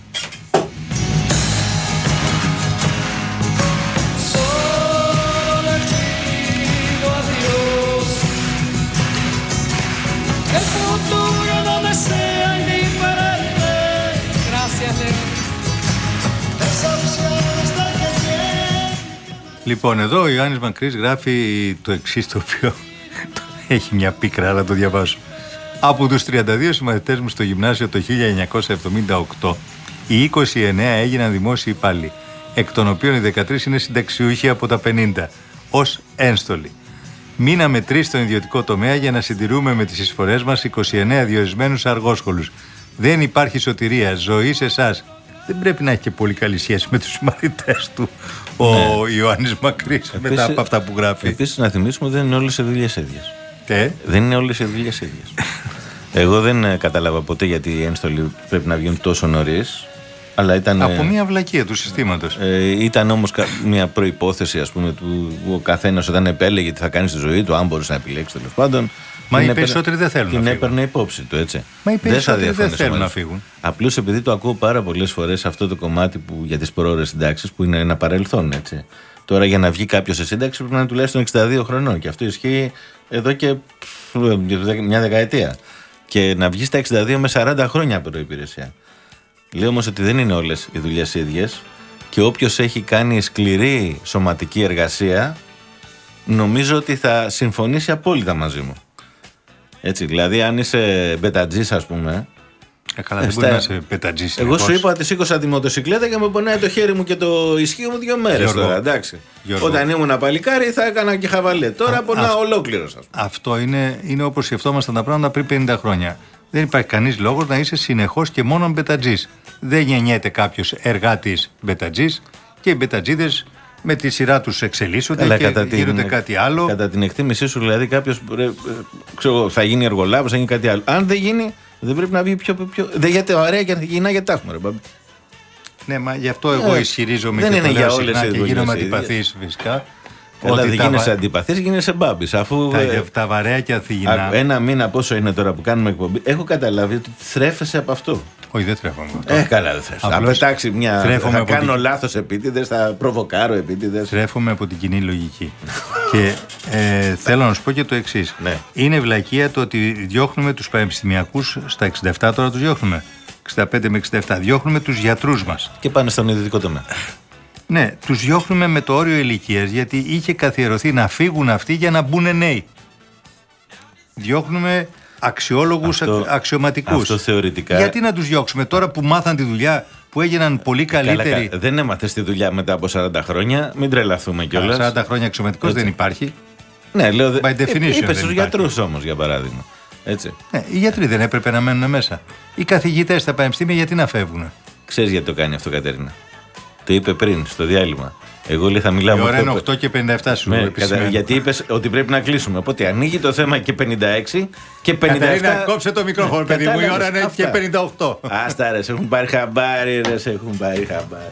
Λοιπόν, εδώ ο Ιωάννης Μακρύς γράφει το εξής το οποίο έχει μια πίκρα, αλλά το διαβάσω. Από τους 32 συμμαθητές μου στο γυμνάσιο το 1978, οι 29 έγιναν δημόσιοι υπάλληλοι, εκ των οποίων οι 13 είναι συνταξιούχοι από τα 50, ως ένστολοι. Μείναμε τρεις στον ιδιωτικό τομέα για να συντηρούμε με τις εισφορές μας 29 διορισμένους αργόσχολους. Δεν υπάρχει σωτηρία, ζωή σε εσάς. Δεν πρέπει να έχει και πολύ καλή σχέση με τους συμμαθητές του ο Ιωάννης Μακρύς μετά Επίσης- από αυτά που γράφει. Επίσης, να θυμίσουμε ότι δεν είναι όλες οι δουλειές ίδιες. Τε. Δεν είναι όλες οι δουλειές ίδιες. Εγώ δεν ε, κατάλαβα ποτέ γιατί οι ένστολοι πρέπει να βγουν τόσο νωρίς. Αλλά ήταν. Από μια βλακεία του συστήματος. Ε, ήταν όμως μια προπόθεση, ας πούμε, του ο καθένας όταν επέλεγε τι θα κάνει στη ζωή του, αν μπορούσε να επιλέξεις τέλος πάντων. Μα την οι έπαιρνε- περισσότεροι δεν θέλουν Την να φύγουν. έπαιρνε υπόψη του, έτσι. Μα οι Δεν θα περισσότεροι δεν διαφωνήσω θέλουν μαζί να σου. φύγουν. Απλώς επειδή το ακούω πάρα πολλές φορές αυτό το κομμάτι που, για τις πρόορε συντάξεις που είναι ένα παρελθόν, έτσι. Τώρα για να βγει κάποιος σε σύνταξη πρέπει να είναι τουλάχιστον 62 χρονών και αυτό ισχύει εδώ και πφ, μια δεκαετία. Και να βγει στα 62 με 40 χρόνια προπηρεσία. Λέω όμως ότι δεν είναι όλες οι δουλειές ίδιες και όποιος έχει κάνει σκληρή σωματική εργασία, νομίζω ότι θα συμφωνήσει απόλυτα μαζί μου. Έτσι, δηλαδή, αν είσαι μπετατζή, ας πούμε. Ε, καλά, ε, δεν μπορεί στα- να σε πετατζήσει. Εγώ σου συνεχώς. είπα ότι σήκωσα τη μοτοσυκλέτα και με πονάει το χέρι μου και το ισχύο μου δύο μέρες Γιώργο, τώρα. Εντάξει. Γιώργο. Όταν ήμουν παλικάρι θα έκανα και χαβαλέ. Τώρα πονάω ολόκληρος, ας πούμε. Αυτό είναι, είναι όπως σκεφτόμασταν τα πράγματα πριν 50 χρόνια. Δεν υπάρχει κανείς λόγος να είσαι συνεχώς και μόνο μπετατζή. Δεν γεννιέται κάποιος εργάτης μπετατζή και οι μπετατζίδε με τη σειρά τους εξελίσσονται Καλά, και κατά την, γίνονται κάτι άλλο. Κατά την εκτίμησή σου, δηλαδή, κάποιος θα γίνει εργολάβος, θα γίνει κάτι άλλο. Αν δεν γίνει, δεν πρέπει να βγει πιο. πιο δεν γιατί ωραία και γυνά γιατί τα έχουμε, ρε μπαμπή. Ναι, μα γι' αυτό εγώ Ε, ισχυρίζομαι δεν και είναι το για λέω όλες συχνά οι και δουλειές γίνομαι οι ίδιες. αντιπαθής φυσικά. Καλά, δεν τα, γίνεσαι βα- αντιπαθής, γίνεσαι μπάμπης. Αφού. τα, ε, τα βαρέα και αθηγινά. Άκου, Ένα μήνα πόσο είναι τώρα που κάνουμε εκπομπή. Έχω καταλάβει ότι θρέφεσαι από αυτό. Όχι, δεν τρέφομαι. αυτό. Ε, καλά, δεν θες. Θα Απλώς πετάξει μια. τρέφομαι Θα από κάνω την- λάθος επίτηδες, θα προβοκάρω επίτηδες. Τρέφομαι από την κοινή λογική. και ε, θέλω να σου πω και το εξής. Ναι. Είναι βλακεία το ότι διώχνουμε τους πανεπιστημιακούς στα 67, τώρα τους διώχνουμε. 65 με 67. Διώχνουμε τους γιατρούς μας. Και πάνε στον ιδιωτικό τομέα. Ναι, τους διώχνουμε με το όριο ηλικίας γιατί είχε καθιερωθεί να φύγουν αυτοί για να μπουν νέοι. Διώχνουμε αξιόλογους Αυτό- αξιωματικούς. αυτό θεωρητικά- Γιατί να τους διώξουμε τώρα που μάθαν τη δουλειά, που έγιναν πολύ Καλά, καλύτεροι; κα- δεν έμαθες τη δουλειά μετά από 40 χρόνια. Μην τρελαθούμε κιόλας. 40 χρόνια αξιωματικός Έτσι. δεν υπάρχει. Ναι, λέω. By definition Είπες δεν στους υπάρχει. γιατρούς όμως, για παράδειγμα. Έτσι. Ναι, οι γιατροί δεν έπρεπε να μένουν μέσα. Οι καθηγητές στα πανεπιστήμια γιατί να φεύγουν. Ξέρεις γιατί το κάνει αυτό, Κατέρινα. Το είπε πριν στο διάλειμμα. Εγώ λέει θα μιλάω Η με ώρα αυτό είναι που- 8 και 57 σου. Ναι, επισημαίνω. κατα- γιατί είπες ότι πρέπει να κλείσουμε. Οπότε ανοίγει το θέμα και 56 και 57. Κατερίνα, κόψε το μικρόφωνο, παιδί μου. Η Κατάλαβες. ώρα είναι Αυτά. και 58. Άστα ρε, σε έχουν πάρει χαμπάρι, ρε, σε έχουν πάρει χαμπάρι.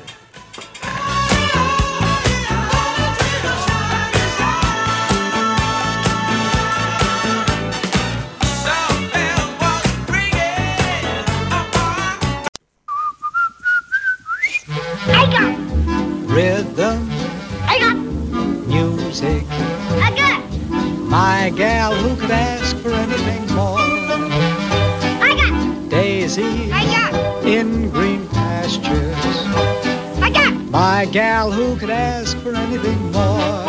Rhythm. My gal, who could ask for anything more? I got Daisy I got in green pastures. I got My gal, who could ask for anything more?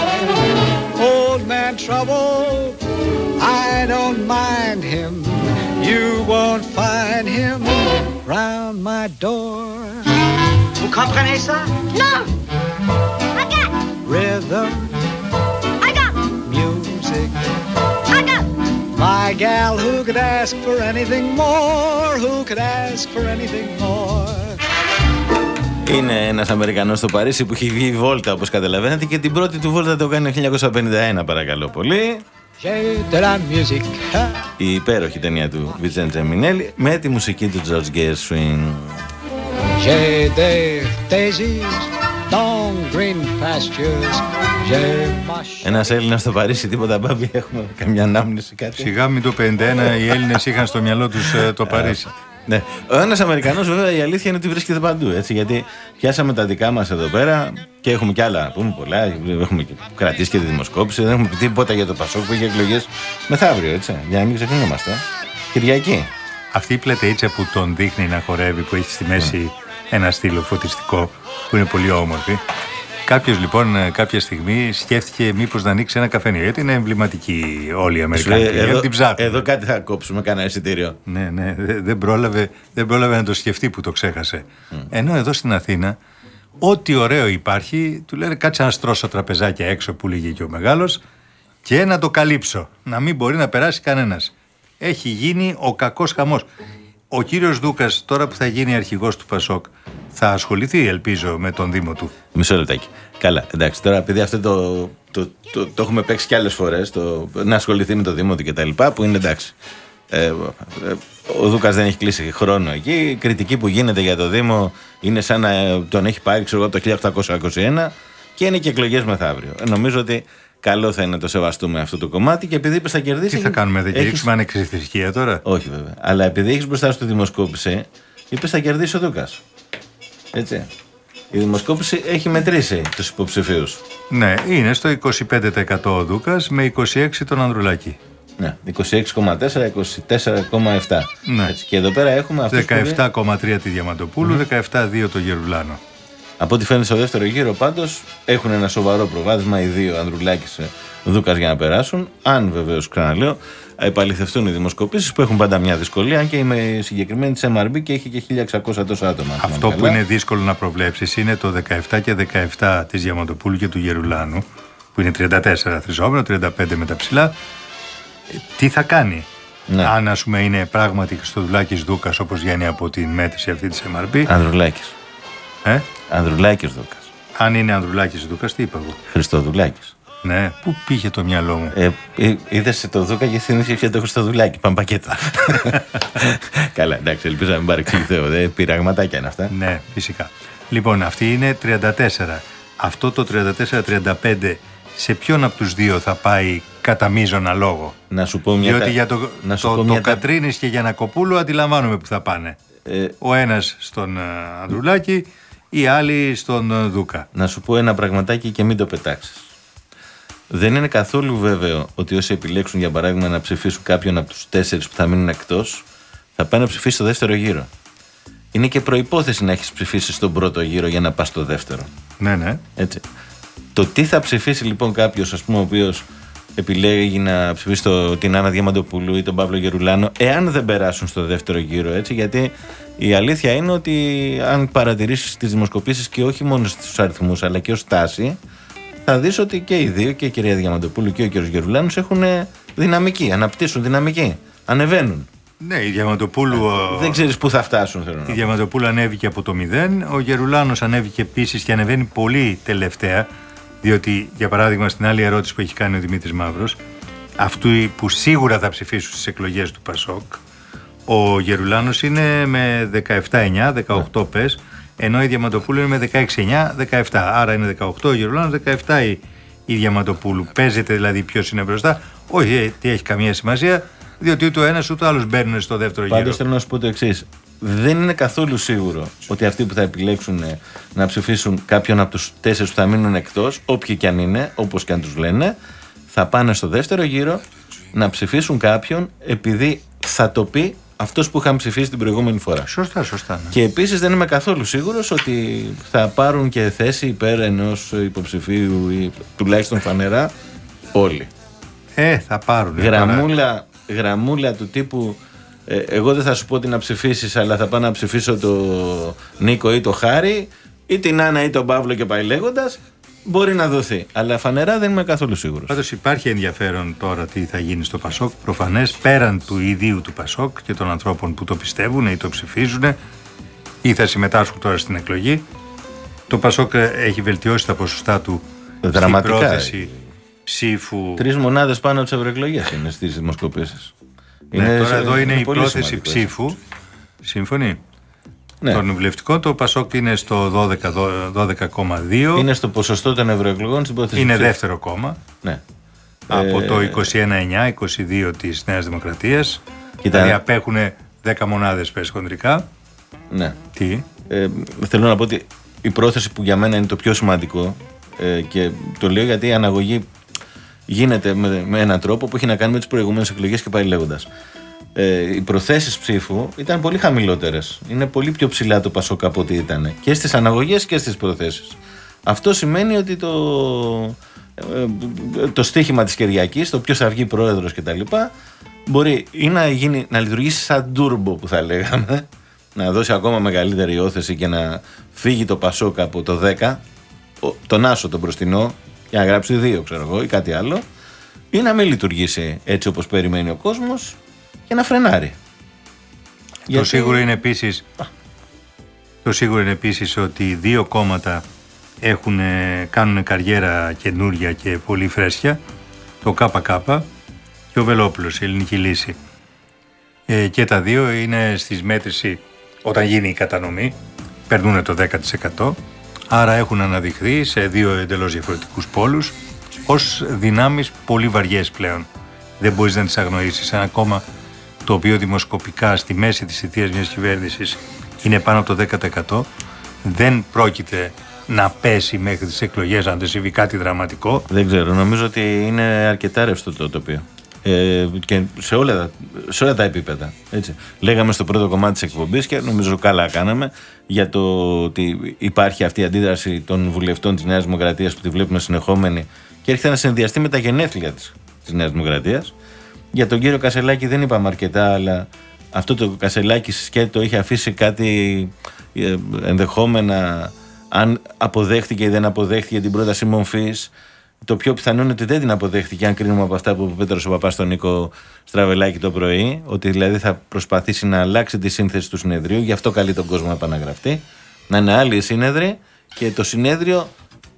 Old man trouble, I don't mind him. You won't find him round my door. Vous comprenez ça? No Rhythm, My gal, who could ask for anything more? Who could ask for anything more? Είναι ένας Αμερικανός στο Παρίσι που έχει βγει βόλτα όπως καταλαβαίνετε και την πρώτη του βόλτα το κάνει το 1951, παρακαλώ πολύ. J'ai de la musique. Η υπέροχη ταινία του Βιτσέντζε Μινέλη με τη μουσική του George Gershwin. J'ai des daisies dans green pastures. J'ai ma ch- Ένας Έλληνας στο Παρίσι, τίποτα μπάμπι, έχουμε καμιά ανάμνηση κάτι. Σιγά μην το 51 οι Έλληνες είχαν στο μυαλό τους το Παρίσι. Ναι. Ο ένας Αμερικανός, βέβαια, η αλήθεια είναι ότι βρίσκεται παντού. Έτσι, γιατί πιάσαμε τα δικά μας εδώ πέρα και έχουμε κι άλλα να πούμε πολλά. Έχουμε και κρατήσει και τη δημοσκόπηση. Δεν έχουμε πει τίποτα για το Πασόκ που έχει εκλογές μεθαύριο, έτσι. Για να μην ξεχνιόμαστε. Κυριακή. Αυτή η πλατείτσα που τον δείχνει να χορεύει, που έχει στη μέση ένα στήλο φωτιστικό, που είναι πολύ όμορφη. Κάποιος λοιπόν ε, κάποια στιγμή σκέφτηκε μήπως να ανοίξει ένα καφενείο. Γιατί είναι εμβληματική όλη η Σου Αμερικάνικη. λέει, Γιατί εδώ, την ψάχνουν. εδώ κάτι θα κόψουμε, κανένα εισιτήριο. Ναι, ναι, δε- δεν πρόλαβε, δεν πρόλαβε να το σκεφτεί που το ξέχασε. Ενώ εδώ στην Αθήνα, ό,τι ωραίο υπάρχει, του λένε κάτσε να στρώσω τραπεζάκια έξω που λέγει και ο μεγάλος και να το καλύψω. Να μην μπορεί να περάσει κανένας. Έχει γίνει ο κακός χαμός. Ο κύριος Δούκας τώρα που θα γίνει αρχηγός του Πασόκ θα ασχοληθεί ελπίζω με τον Δήμο του; Μισό λεπτάκι. Καλά, εντάξει, τώρα επειδή αυτό το, το, το, το έχουμε παίξει και άλλες φορές, να ασχοληθεί με το Δήμο του κτλ. που είναι εντάξει. Ε, ε, ο Δούκας δεν έχει κλείσει χρόνο εκεί. Η κριτική που γίνεται για το Δήμο είναι σαν να ε, τον έχει πάρει ξέρω, εγώ, το 1821 και είναι και εκλογές μεθαύριο. Ε, νομίζω ότι καλό θα είναι να το σεβαστούμε αυτό το κομμάτι και επειδή είπες θα κερδίσει. Τι θα κάνουμε, δεν έχεις- κηρύξουμε ανεξιθρησκεία τώρα; Όχι βέβαια. Αλλά επειδή έχεις μπροστά σου τη δημοσκόπηση, είπες θα κερδίσει ο Δούκας. Έτσι. Η δημοσκόπηση έχει μετρήσει τους υποψηφίους. Ναι, είναι στο 25% ο Δούκας με 26 τον Ανδρουλάκη. Ναι, 26,4, 24,7. Ναι. Έτσι. Και εδώ πέρα έχουμε αυτούς που είναι- 17,3 τη Διαμαντοπούλου, 17,2 το Γερουλάνο. Από ό,τι φαίνεται στο δεύτερο γύρο πάντως έχουν ένα σοβαρό προβάδισμα οι δύο Ανδρουλάκης Δούκας για να περάσουν. Αν βεβαίως, ξαναλέω, επαληθευτούν οι δημοσκοπήσεις που έχουν πάντα μια δυσκολία, αν και είμαι συγκεκριμένη τη MRB και έχει και 1600 τόσα άτομα. αν Αυτό θυμάμαι που καλά. είναι δύσκολο να προβλέψεις είναι το 17 και 17 της Διαμαντοπούλου και του Γερουλάνου, που είναι 34 θρηζόμενο, 35 με τα ψηλά. Ε, Τι θα κάνει. Ναι. Αν ας πούμε είναι πράγματι Χριστοδουλάκης Δούκας όπως βγαίνει από την μέτρηση αυτή της MRB. Ανδρουλάκης. Ε; Ανδρουλάκης Δούκας. Αν είναι Ανδρουλάκης Δούκας, τι είπα εγώ. Χριστοδουλάκης. Ναι, πού πήγε το μυαλό μου. Ε, Είδες το Δούκα και συνήθισε το Χριστοδουλάκη. Πάμε πακέτο. Καλά, εντάξει, ελπίζω να μην παρεξηγηθώ. Δε, πειραγματάκια είναι αυτά. Ναι, φυσικά. Λοιπόν, αυτή είναι 34. Αυτό το 34-35 σε ποιον από τους δύο θα πάει κατά μείζωνα λόγο; Να σου πω μια. Διότι τα- για το, να σου το, πω το μια τα- Κατρίνης και Γιανακοπούλου αντιλαμβάνομαι που θα πάνε. Ε, Ο ένας στον ε, Ανδρουλάκη, οι άλλοι στον ε, Δούκα. να σου πω ένα πραγματάκι και μην το πετάξεις. Δεν είναι καθόλου βέβαιο ότι όσοι επιλέξουν για παράδειγμα να ψηφίσουν κάποιον από τους τέσσερις που θα μείνουν εκτός, θα πάνε να ψηφίσει στο δεύτερο γύρο. Είναι και προπόθεση να έχεις ψηφίσει στον πρώτο γύρο για να πας στο δεύτερο. Ναι, ναι. Έτσι. Το τι θα ψηφίσει λοιπόν κάποιος, ας πούμε, ο οποίος επιλέγει να ψηφίσει το, την Άννα Διαμαντοπούλου ή τον Παύλο Γερουλάνο, εάν δεν περάσουν στο δεύτερο γύρο, έτσι. Γιατί η αλήθεια είναι ότι αν παρατηρήσεις τις δημοσκοπήσεις και όχι μόνο στους αριθμούς, αλλά και ως τάση, θα δεις ότι και οι δύο, και η κυρία Διαμαντοπούλου και ο κύριος Γερουλάνος έχουν δυναμική, αναπτύσσουν δυναμική, ανεβαίνουν. Ναι, η Διαμαντοπούλου. ε, Δεν ξέρεις πού θα φτάσουν, θέλω να Η πω. Διαμαντοπούλου ανέβηκε από το 0. Ο Γερουλάνος ανέβηκε επίσης και ανεβαίνει πολύ τελευταία. Διότι, για παράδειγμα, στην άλλη ερώτηση που έχει κάνει ο Δημήτρης Μαύρος, αυτού που σίγουρα θα ψηφίσουν στις εκλογές του Πασόκ, ο Γερουλάνος είναι με 17-9, 18 πες, ενώ η Διαμαντοπούλου είναι με 16-9, 17. Άρα είναι 18 ο Γερουλάνος, 17 η, η Διαμαντοπούλου. Παίζεται δηλαδή ποιος είναι μπροστά. Όχι, ε, τι έχει καμία σημασία, διότι ούτε ο ένας ούτε ο άλλος μπαίνουν στο δεύτερο Πάντως γύρο. θέλω να σου πω το εξής. Δεν είναι καθόλου σίγουρο ότι αυτοί που θα επιλέξουν ε, να ψηφίσουν κάποιον από τους τέσσερις που θα μείνουν εκτός, όποιοι και αν είναι, όπως και αν τους λένε, θα πάνε στο δεύτερο γύρο να ψηφίσουν κάποιον επειδή θα το πει αυτός που είχαν ψηφίσει την προηγούμενη φορά. Σωστά, σωστά. ναι. Και επίσης δεν είμαι καθόλου σίγουρος ότι θα πάρουν και θέση υπέρ ενός υποψηφίου ή τουλάχιστον φανερά όλοι. Ε, θα πάρουν. ε, τώρα. Γραμμούλα, γραμμούλα του τύπου ε, εγώ δεν θα σου πω τι να ψηφίσεις αλλά θα πάω να ψηφίσω το Νίκο ή το Χάρη ή την Άννα ή τον Παύλο και πάει λέγοντας. Μπορεί να δοθεί. Αλλά φανερά δεν είμαι καθόλου σίγουρος. Πάντως υπάρχει ενδιαφέρον τώρα τι θα γίνει στο Πασόκ. Προφανές πέραν του ιδίου του Πασόκ και των ανθρώπων που το πιστεύουν ή το ψηφίζουν ή θα συμμετάσχουν τώρα στην εκλογή. Το Πασόκ ε, έχει βελτιώσει τα ποσοστά του Δραματικά. στην πρόθεση ψήφου. Τρεις μονάδες πάνω από τις ευρωεκλογές είναι στις δημοσκοπήσεις. Ναι, τώρα εδώ είναι η πολύ πρόθεση σημαντικό, έτσι. ψήφου. Σύμφωνοι; Ναι. Τον βουλευτικό, το Πασόκ είναι στο 12, 12,2. Είναι στο ποσοστό των ευρωεκλογών στην πρόθεση. Είναι ψήφου. δεύτερο κόμμα. Ναι. από Ε, το 21-9, 22 της Νέας Δημοκρατίας. Κοίτα. Δηλαδή απέχουν 10 μονάδες πες χοντρικά. Ναι. Τι; Ε, θέλω να πω ότι η πρόθεση που για μένα είναι το πιο σημαντικό ε, και το λέω γιατί η αναγωγή γίνεται με, με έναν τρόπο που έχει να κάνει με τις προηγούμενες εκλογές και πάει λέγοντας. Ε, οι προθέσεις ψήφου ήταν πολύ χαμηλότερες. Είναι πολύ πιο ψηλά το Πασόκ από ό,τι ήταν και στις αναγωγές και στις προθέσεις. Αυτό σημαίνει ότι το, ε, το στίχημα της Κυριακής, το ποιος θα βγει πρόεδρος κτλ. μπορεί ή να, γίνει, να λειτουργήσει σαν τούρμπο που θα λέγαμε, να δώσει ακόμα μεγαλύτερη όθεση και να φύγει το Πασόκ από το 10, ο- τον Άσο τον μπροστινό, για να γράψει δύο ξέρω εγώ ή κάτι άλλο, ή να μην λειτουργήσει έτσι όπως περιμένει ο κόσμος και να φρενάρει. Το Γιατί- σίγουρο είναι επίσης το σίγουρο είναι επίσης ότι δύο κόμματα έχουν, κάνουν καριέρα καινούρια και πολύ φρέσκια. Το ΚΚ και ο Βελόπουλος, η ελληνική λύση. Ε, και τα δύο είναι στη μέτρηση όταν γίνει η κατανομή. Περνούν το 10%. Άρα έχουν αναδειχθεί σε δύο εντελώς διαφορετικούς πόλους ως δυνάμεις πολύ βαριές πλέον. Δεν μπορείς να τις αγνοήσεις. Ένα κόμμα το οποίο δημοσκοπικά στη μέση της θητείας μιας κυβέρνησης είναι πάνω από το 10% δεν πρόκειται να πέσει μέχρι τις εκλογές αν δεν συμβεί κάτι δραματικό. Δεν ξέρω, νομίζω ότι είναι αρκετά ρευστό το τοπίο. Ε, και σε όλα, τα- σε όλα τα επίπεδα. Έτσι. Λέγαμε στο πρώτο κομμάτι της εκπομπής και νομίζω καλά κάναμε για το ότι υπάρχει αυτή η αντίδραση των βουλευτών της Νέας Δημοκρατίας που τη βλέπουμε συνεχόμενη και έρχεται να συνδυαστεί με τα γενέθλια της, της Νέας Δημοκρατίας. Για τον κύριο Κασελάκη δεν είπαμε αρκετά, αλλά αυτό το Κασελάκη σκέτο είχε αφήσει κάτι ε, ενδεχόμενα αν αποδέχτηκε ή δεν αποδέχτηκε την πρόταση μορφής το πιο πιθανό είναι ότι δεν την αποδέχτηκε, αν κρίνουμε από αυτά που είπε ο Πέτρος ο Παπάς στον Νίκο Στραβελάκη το πρωί, ότι δηλαδή θα προσπαθήσει να αλλάξει τη σύνθεση του συνεδρίου, γι' αυτό καλεί τον κόσμο να επαναγραφτεί, να είναι άλλοι οι σύνεδροι και το συνέδριο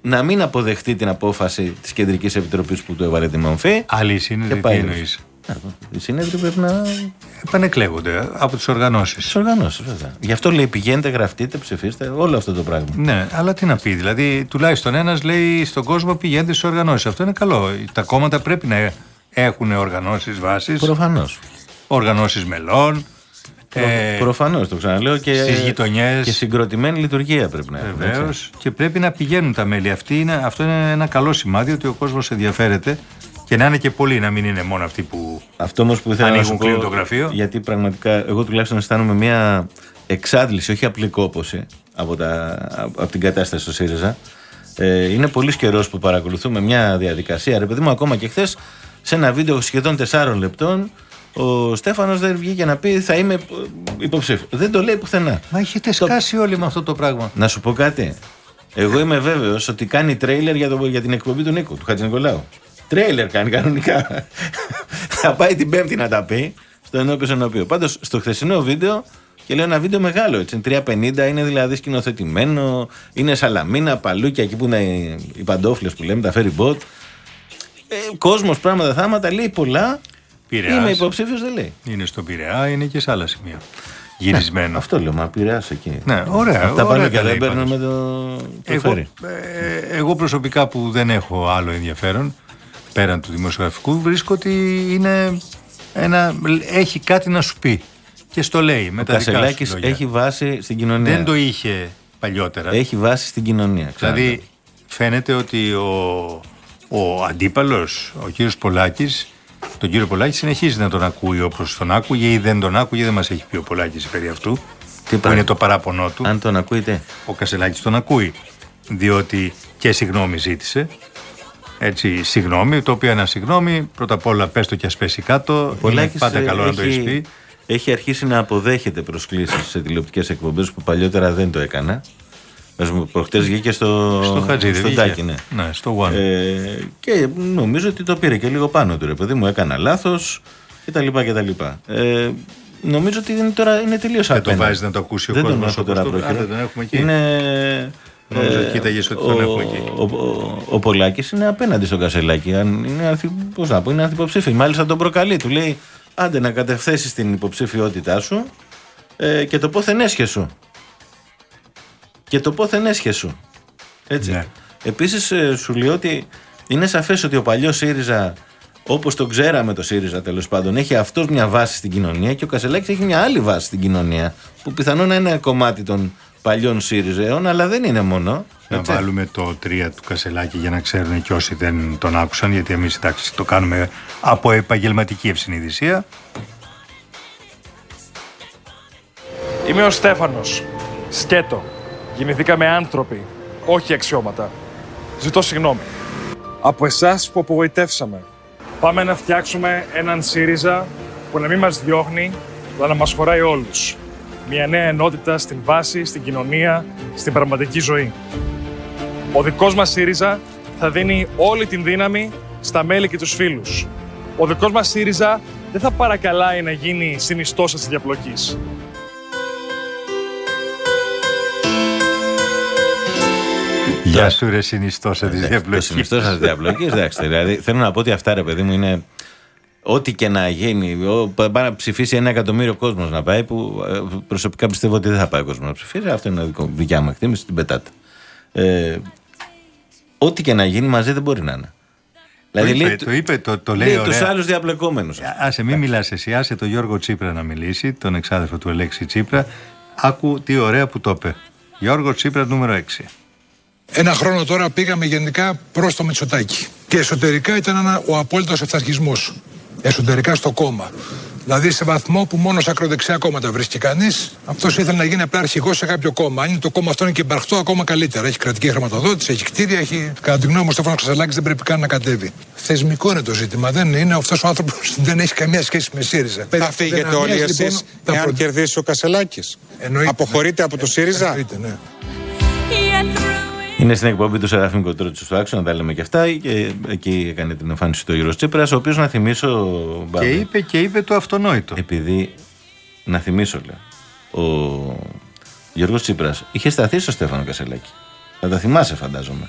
να μην αποδεχτεί την απόφαση της Κεντρικής Επιτροπής που του έβαλε τη μορφή. Άλλοι σύνεδροι Και πάει τι έτσι. Εννοείς. Οι σύνεδροι πρέπει να. Επανεκλέγονται από τις οργανώσεις. τις οργανώσεις, βέβαια. Γι' αυτό λέει πηγαίνετε, γραφτείτε, ψηφίστε, όλο αυτό το πράγμα. Ναι, αλλά τι να πει. Δηλαδή, τουλάχιστον ένας λέει στον κόσμο πηγαίνετε στις οργανώσεις. Αυτό είναι καλό. Τα κόμματα πρέπει να έχουν οργανώσεις βάσει, Προφανώς. οργανώσεις μελών, Ε, Προφανώς το ξαναλέω και, στις γειτονιές. και συγκροτημένη λειτουργία πρέπει να είναι. Βεβαίως. έτσι. Και πρέπει να πηγαίνουν τα μέλη. Αυτή είναι, αυτό είναι ένα καλό σημάδι ότι ο κόσμος ενδιαφέρεται και να είναι και πολλοί, να μην είναι μόνο αυτοί που. Αυτό όμως που ήθελα να Ανοίγουν, σου πω, κλείνουν το γραφείο. γιατί πραγματικά εγώ τουλάχιστον αισθάνομαι μια εξάντληση, όχι απλή κόπωση από, τα, από την κατάσταση στο ΣΥΡΙΖΑ. Ε, είναι πολύ καιρός που παρακολουθούμε μια διαδικασία. Ρε παιδί μου, ακόμα και χθες σε ένα βίντεο σχεδόν 4 λεπτών, ο Στέφανος δεν βγήκε να πει θα είμαι υποψήφιος. Δεν το λέει πουθενά. Μα έχετε σκάσει όλοι με αυτό το πράγμα. Να σου πω κάτι. Εγώ είμαι βέβαιος ότι κάνει τρέιλερ για, το, για την εκπομπή του Νίκου, του Χατζη Νικολάου. Τρέιλερ κάνει κανονικά. Θα πάει την Πέμπτη να τα πει στο ενώπιο ενώπιο. Πάντως στο χθεσινό βίντεο, και λέω ένα βίντεο μεγάλο έτσι, 350, είναι δηλαδή σκηνοθετημένο, είναι σαλαμίνα, παλούκια εκεί που είναι οι, οι παντόφλες που λέμε, τα ferry boat. Ε, Κόσμος, πράγματα, θάματα, λέει πολλά. Πειραιάς. Είμαι υποψήφιος, δεν λέει. Είναι στο Πειραιά, είναι και σε άλλα σημεία. Γυρισμένο. Αυτό λέω, μα πειράζει εκεί. Ναι, ωραία. Τα ωραία παλούκια τα λέει δεν παίρνουν πάντως. με το, το Εγώ, φέρι. ε, εγώ προσωπικά που δεν έχω άλλο ενδιαφέρον πέραν του δημοσιογραφικού βρίσκω ότι είναι ένα, έχει κάτι να σου πει και στο λέει με Ο τα δικά σου Κασελάκης λόγια. έχει βάση στην κοινωνία. Δεν το είχε παλιότερα. Έχει βάση στην κοινωνία. ξέρετε. δηλαδή φαίνεται ότι ο, ο αντίπαλος, ο κύριος Πολάκης τον κύριο Πολάκη συνεχίζει να τον ακούει όπως τον άκουγε ή δεν τον άκουγε, δεν μας έχει πει ο Πολάκης περί αυτού που πράγμα; είναι το παράπονό του. Αν τον ακούτε. Ο Κασελάκης τον ακούει. Διότι και συγγνώμη ζήτησε. Έτσι, συγγνώμη, το οποίο ένα συγγνώμη, πρώτα απ' όλα πες το και ας πέσει κάτω. Είναι Πολάκης, πάντα ε, καλό να το έχει- έχεις πει. Έχει αρχίσει να αποδέχεται προσκλήσεις σε τηλεοπτικές εκπομπές που παλιότερα δεν το έκανα. Ας πούμε, προχτές βγήκε στο, Στο Χατζίδη. στο βγήκε. Τάκη, ναι. ναι, στο One. Ε, και νομίζω ότι το πήρε και λίγο πάνω του ρε παιδί μου, έκανα λάθος κτλ. κτλ. Ε, νομίζω ότι είναι, τώρα είναι τελείως Δεν τον απέναντι. βάζεις να το ακούσει ο δεν τον κόσμος έχω όπως τώρα το- πρόχειρο. Α, δεν τον έχουμε εκεί. Είναι... Νόμιζα κοίταγες ότι τον ο, έχουμε εκεί. Ο, ο, ο Πολάκης είναι απέναντι στον Κασελάκη. Αν είναι, ανθι, πώς να πω, είναι ανθυποψήφι. Μάλιστα τον προκαλεί. Του λέει άντε να κατευθέσεις την υποψηφιότητά σου ε, και το πόθεν έσχε σου. Και το πόθεν έσχε σου. Έτσι. Ναι. Επίσης ε, σου λέω ότι είναι σαφές ότι ο παλιός ΣΥΡΙΖΑ όπως το ξέραμε το ΣΥΡΙΖΑ τέλος πάντων έχει αυτός μια βάση στην κοινωνία και ο Κασελάκης έχει μια άλλη βάση στην κοινωνία που πιθανόν να είναι κομμάτι των παλιών ΣΥΡΙΖΑΕων αλλά δεν είναι μόνο. Να έτσι. βάλουμε το 3 του Κασελάκη για να ξέρουν και όσοι δεν τον άκουσαν, γιατί εμείς εντάξει, το κάνουμε από επαγγελματική ευσυνειδησία. Είμαι ο Στέφανος. Σκέτο. Γεννηθήκαμε άνθρωποι, όχι αξιώματα. Ζητώ συγγνώμη. Από εσάς που απογοητεύσαμε. Πάμε να φτιάξουμε έναν ΣΥΡΙΖΑ που να μην μας διώχνει, αλλά να μας χωράει όλους. Μια νέα ενότητα στην βάση, στην κοινωνία, στην πραγματική ζωή. Ο δικός μας ΣΥΡΙΖΑ θα δίνει όλη την δύναμη στα μέλη και τους φίλους. Ο δικός μας ΣΥΡΙΖΑ δεν θα παρακαλάει να γίνει συνιστόσα της διαπλοκής. Γεια σου ρε συνιστόσα της Το διαπλοκής. συνιστός σα διαπλοκής, εντάξει. Δηλαδή, θέλω να πω ότι αυτά ρε παιδί μου είναι. Ό,τι και να γίνει, ο- πά- πάει να ψηφίσει ένα εκατομμύριο κόσμος να πάει, που ε, προσωπικά πιστεύω ότι δεν θα πάει ο κόσμος να ψηφίσει. Αυτό είναι δικό, δικιά μου εκτίμηση, την πετάτε. Ε, ό,τι και να γίνει μαζί δεν μπορεί να είναι. Το είπε, λέει, το, είπε, το, το λέει λέει ωραία. τους άλλους διαπλεκόμενους. Άσε, μην μιλάς εσύ, άσε τον Γιώργο Τσίπρα να μιλήσει, τον εξάδελφο του Ελέξη Τσίπρα. Άκου τι ωραία που το είπε. Γιώργο Τσίπρα νούμερο 6. Ένα χρόνο τώρα πήγαμε γενικά προς το Μητσοτάκι. Και εσωτερικά ήταν ένα, ο απόλυτος ευθαρχισμό. Εσωτερικά στο κόμμα. Δηλαδή σε βαθμό που μόνο σε ακροδεξιά κόμματα βρίσκει κανείς, αυτός ήθελε να γίνει απλά αρχηγός σε κάποιο κόμμα. Αν είναι το κόμμα αυτό είναι και υπαρχτό, ακόμα καλύτερα. Έχει κρατική χρηματοδότηση, έχει κτίρια, έχει. Κατά τη γνώμη μου, ο Στέφανος Ξασαλάκης δεν πρέπει καν να κατέβει. Θεσμικό είναι το ζήτημα. Δεν είναι αυτός ο άνθρωπος δεν έχει καμία σχέση με ΣΥΡΙΖΑ. Θα φύγετε όλοι Δυναμίας, εσείς λοιπόν, θα εάν προ- κερδίσει ο Κασελάκη. Εννοείται, Αποχωρείτε ναι. από το ΣΥΡΙΖΑ; Εννοείται, ναι. Είναι στην εκπομπή του Σεραφείμ Κοτρότσου του Άξονα, τα λέμε και αυτά. Και εκεί έκανε την εμφάνιση του Γιώργος Τσίπρας, ο οποίος να θυμίσω. Και Μπάμπη, είπε, και είπε το αυτονόητο. επειδή να θυμίσω λέω ο Γιώργος Τσίπρας είχε σταθεί στο Στέφανο Κασελάκη θα τα θυμάσαι φαντάζομαι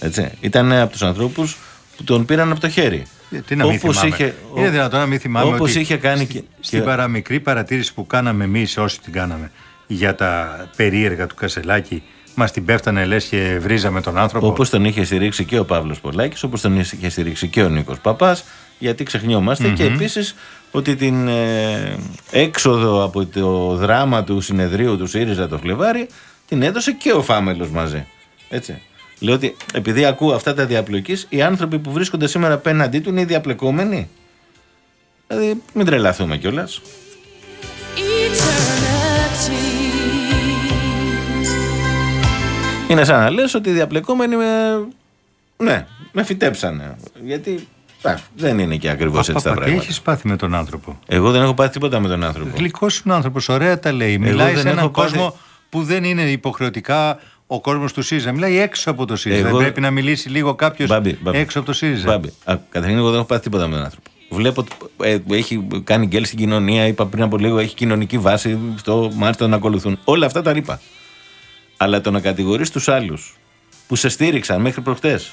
έτσι. ήταν από τους ανθρώπους που τον πήραν από το χέρι Γιατί να μην Όπως θυμάμαι. είχε- Είναι δυνατόν να μην θυμάμαι όπως ότι είχε κάνει στη- και- στην και- παραμικρή παρατήρηση που κάναμε εμείς όσοι την κάναμε για τα περίεργα του Κασελάκη μας την πέφτανε λες και βρίζαμε τον άνθρωπο. όπως τον είχε στηρίξει και ο Παύλος Πολάκης όπως τον είχε στηρίξει και ο Νίκος Παπάς γιατί ξεχνιόμαστε και επίσης ότι την ε, έξοδο από το δράμα του συνεδρίου του ΣΥΡΙΖΑ το Φλεβάρι την έδωσε και ο Φάμελος μαζί. Έτσι. Λέω ότι επειδή ακούω αυτά τα διαπλοκής, οι άνθρωποι που βρίσκονται σήμερα απέναντί του είναι οι διαπλεκόμενοι. Δηλαδή, μην τρελαθούμε κιόλας. Είναι σαν να λες ότι οι διαπλεκόμενοι με... Ναι, με φυτέψανε. Γιατί α, δεν είναι και ακριβώς έτσι τα Παπα, τι πράγματα. έχεις πάθει με τον άνθρωπο; Εγώ δεν έχω πάθει τίποτα με τον άνθρωπο. Γλυκός είναι ο άνθρωπος, ωραία τα λέει. Μιλάει δεν σε έναν έχω πάθει- κόσμο που δεν είναι υποχρεωτικά ο κόσμος του ΣΥΡΙΖΑ. Μιλάει έξω από το ΣΥΡΙΖΑ. Εγώ- Δεν πρέπει να μιλήσει λίγο κάποιος Μπάμπη, μπάμπη. έξω από το ΣΥΡΙΖΑ. Μπάμπη, α, καταρχήν, εγώ δεν έχω πάθει τίποτα με τον άνθρωπο. Βλέπω ότι ε, έχει κάνει γκέλ στην κοινωνία, είπα πριν από λίγο, έχει κοινωνική βάση, στο μάλιστα να ακολουθούν. Όλα αυτά τα είπα. Αλλά το να κατηγορείς τους άλλους που σε στήριξαν μέχρι προχτές,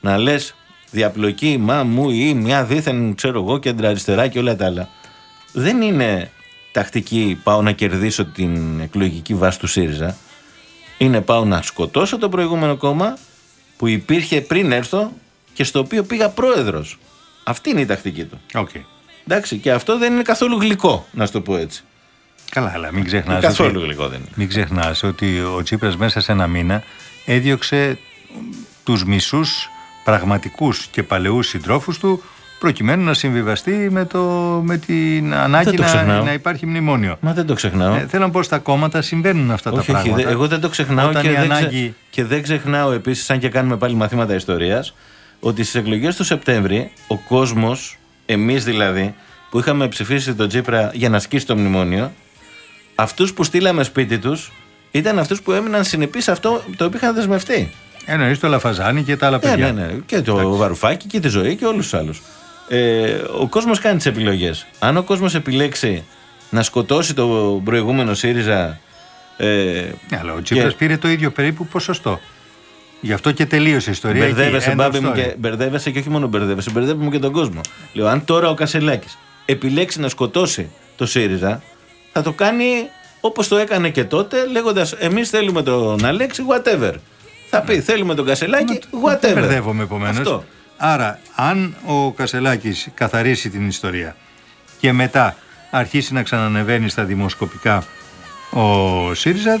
να λες διαπλοκή, μα μου ή μια δίθεν, ξέρω εγώ, κεντραριστερά και όλα τα άλλα, δεν είναι τακτική πάω να κερδίσω την εκλογική βάση του ΣΥΡΙΖΑ. Είναι πάω να σκοτώσω το προηγούμενο κόμμα που υπήρχε πριν έρθω και στο οποίο πήγα πρόεδρος. Αυτή είναι η τακτική του. Okay. Εντάξει, και αυτό δεν είναι καθόλου γλυκό, να σου το πω έτσι. Καλά, αλλά μην ξεχνάς. Καθόλου γλυκό δεν είναι. Μην ξεχνάς ότι ο Τσίπρας μέσα σε ένα μήνα έδιωξε τους μισούς πραγματικούς και παλαιούς συντρόφους του προκειμένου να συμβιβαστεί με, το, με την ανάγκη Δεν το να, ξεχνάω. να υπάρχει μνημόνιο. Μα δεν το ξεχνάω. Ε, θέλω να πω στα κόμματα συμβαίνουν αυτά όχι, τα όχι, πράγματα. δε- εγώ δεν το ξεχνάω Όταν και η δεν, ξε- ανάγκη... και δεν ξεχνάω επίσης, αν και κάνουμε πάλι μαθήματα ιστορίας, ότι στις εκλογές του Σεπτέμβρη ο κόσμος, εμείς δηλαδή, που είχαμε ψηφίσει τον Τζίπρα για να σκίσει το μνημόνιο, αυτούς που στείλαμε σπίτι τους ήταν αυτούς που έμειναν συνεπείς σε αυτό το οποίο είχαν δεσμευτεί. Εννοείς το Λαφαζάνη και τα άλλα Ναι, παιδιά. ναι, ναι. Και το Βαρουφάκι και τη ζωή και όλους τους άλλους. Ε, ο κόσμος κάνει τις επιλογές. Αν ο κόσμος επιλέξει να σκοτώσει το προηγούμενο ΣΥΡΙΖΑ. Ε, Ναι, αλλά ο Τσίπρας και- πήρε το ίδιο περίπου ποσοστό. Γι' αυτό και τελείωσε η ιστορία. εκεί. Μπερδεύεσαι, End of μπάμπη μου, story. και μπερδεύεσαι και όχι μόνο μπερδεύεσαι, μπερδεύουμε και τον κόσμο. Λέω, αν τώρα ο Κασελάκης επιλέξει να σκοτώσει το ΣΥΡΙΖΑ, θα το κάνει όπως το έκανε και τότε, λέγοντας Εμείς θέλουμε τον Αλέξη, whatever. Θα πει Θέλουμε τον Κασελάκη, whatever. Δεν μπερδεύομαι επομένως. Αυτό. Άρα, αν ο Κασελάκης καθαρίσει την ιστορία και μετά αρχίσει να ξανανεβαίνει στα δημοσκοπικά ο ΣΥΡΙΖΑ,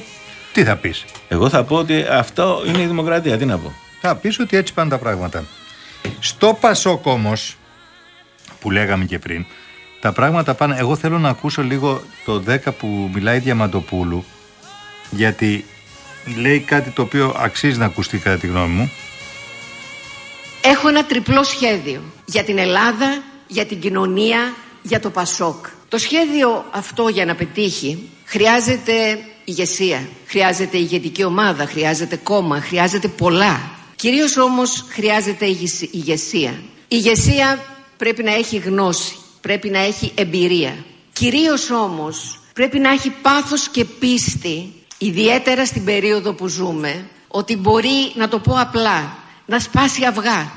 τι θα πεις; Εγώ θα πω ότι αυτό είναι η δημοκρατία. Τι να πω. Θα πεις ότι έτσι πάνε τα πράγματα. Στο Πασόκ όμως, που λέγαμε και πριν, τα πράγματα πάνε... Εγώ θέλω να ακούσω λίγο το 10 που μιλάει Διαμαντοπούλου, γιατί λέει κάτι το οποίο αξίζει να ακουστεί κατά τη γνώμη μου. Έχω ένα τριπλό σχέδιο για την Ελλάδα, για την κοινωνία, για το Πασόκ. Το σχέδιο αυτό για να πετύχει χρειάζεται ηγεσία, χρειάζεται ηγετική ομάδα, χρειάζεται κόμμα, χρειάζεται πολλά. Κυρίως όμως χρειάζεται ηγεσ- ηγεσία. Η ηγεσία πρέπει να έχει γνώση, πρέπει να έχει εμπειρία. Κυρίως όμως πρέπει να έχει πάθος και πίστη, ιδιαίτερα στην περίοδο που ζούμε, ότι μπορεί, να το πω απλά, να σπάσει αυγά.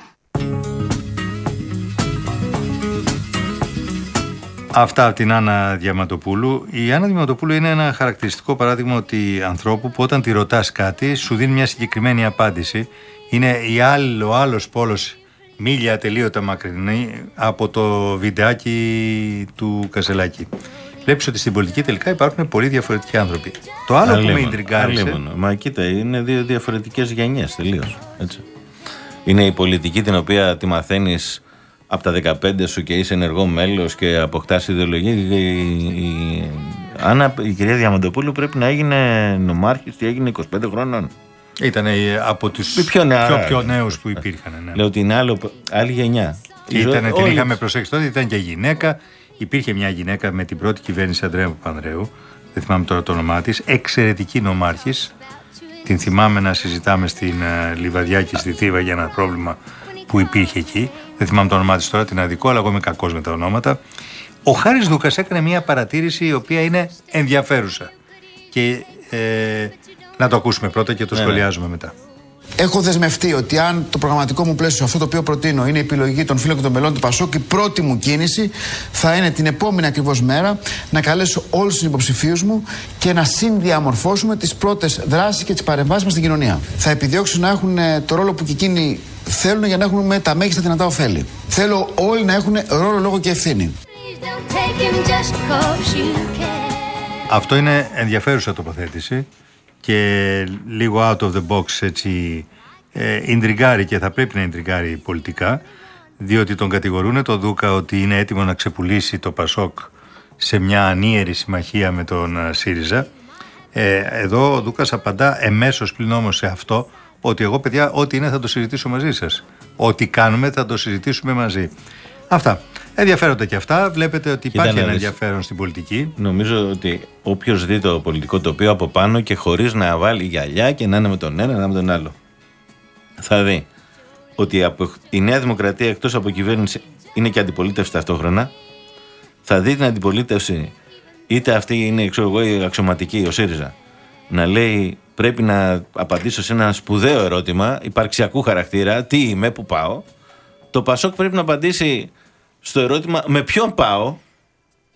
Αυτά από την Άννα Διαματοπούλου. Η Άννα Διαματοπούλου είναι ένα χαρακτηριστικό παράδειγμα ότι ανθρώπου που όταν τη ρωτάς κάτι σου δίνει μια συγκεκριμένη απάντηση. Είναι η άλλη, ο άλλος πόλος μίλια ατελείωτα μακρινή από το βιντεάκι του Κασελάκη. Βλέπεις ότι στην πολιτική τελικά υπάρχουν πολύ διαφορετικοί άνθρωποι. Το άλλο που με Αλλήμον, ιντριγκάρισε. αλλήμον. Μα κοίτα, είναι δύο διαφορετικές γενιές τελείως. Είναι η πολιτική την οποία τη μαθαίνεις από τα 15 σου και είσαι ενεργό μέλος και αποκτάς ιδεολογία. Η, η, η, Άννα, η κυρία Διαμαντοπούλου πρέπει να έγινε νομάρχης και έγινε 25 χρόνων. Ήταν από τους πιο, πιο, νεα- πιο νέους που υπήρχαν. Ναι. Λέω ότι είναι άλλο, άλλη γενιά. Η ζωή- Ήταν, την όλοι- είχαμε προσέξει τότε, ήταν και γυναίκα. Υπήρχε μια γυναίκα με την πρώτη κυβέρνηση Ανδρέου Πανδρέου, δεν θυμάμαι τώρα το όνομά της, εξαιρετική νομάρχης. Την θυμάμαι να συζητάμε στην ε, Λιβαδιά και στη Θήβα για ένα πρόβλημα που υπήρχε εκεί. Δεν θυμάμαι το όνομά της τώρα, την αδικό, αλλά εγώ είμαι κακός με τα ονόματα. Ο Χάρης Δούκας έκανε μια παρατήρηση η οποία είναι ενδιαφέρουσα. Και ε, να το ακούσουμε πρώτα και το Ναι, ναι. σχολιάζουμε μετά. Έχω δεσμευτεί ότι αν το προγραμματικό μου πλαίσιο, αυτό το οποίο προτείνω, είναι η επιλογή των φίλων και των μελών του Πασόκ, η πρώτη μου κίνηση θα είναι την επόμενη ακριβώς μέρα να καλέσω όλους τους υποψηφίους μου και να συνδιαμορφώσουμε τις πρώτες δράσεις και τις παρεμβάσεις μας στην κοινωνία. Θα επιδιώξω να έχουν ε, το ρόλο που και εκείνοι θέλουν για να έχουν τα μέγιστα δυνατά ωφέλη. Θέλω όλοι να έχουν ρόλο, λόγο και ευθύνη. Don't take him just because you can. Αυτό είναι ενδιαφέρουσα τοποθέτηση και λίγο out of the box έτσι ε, ιντριγκάρει και θα πρέπει να ιντριγκάρει πολιτικά διότι τον κατηγορούν το Δούκα ότι είναι έτοιμο να ξεπουλήσει το Πασόκ σε μια ανίερη συμμαχία με τον ε, ΣΥΡΙΖΑ. Ε, εδώ ο Δούκας απαντά εμέσως πλην όμως σε αυτό ότι εγώ παιδιά ό,τι είναι θα το συζητήσω μαζί σας. Ό,τι κάνουμε θα το συζητήσουμε μαζί. Αυτά. Ενδιαφέροντα και αυτά. Βλέπετε ότι Κοίτα υπάρχει να ένα δεις. ενδιαφέρον στην πολιτική. Νομίζω ότι όποιος δει το πολιτικό τοπίο από πάνω και χωρίς να βάλει γυαλιά και να είναι με τον ένα, να είναι με τον άλλο, θα δει ότι από, η Νέα Δημοκρατία εκτός από κυβέρνηση είναι και αντιπολίτευση ταυτόχρονα. Θα δει την αντιπολίτευση, είτε αυτή είναι ξέρω εγώ, η αξιωματική, ο ΣΥΡΙΖΑ, να λέει πρέπει να απαντήσω σε ένα σπουδαίο ερώτημα υπαρξιακού χαρακτήρα, τι είμαι, πού πάω. Το Πασόκ πρέπει να απαντήσει στο ερώτημα με ποιον πάω,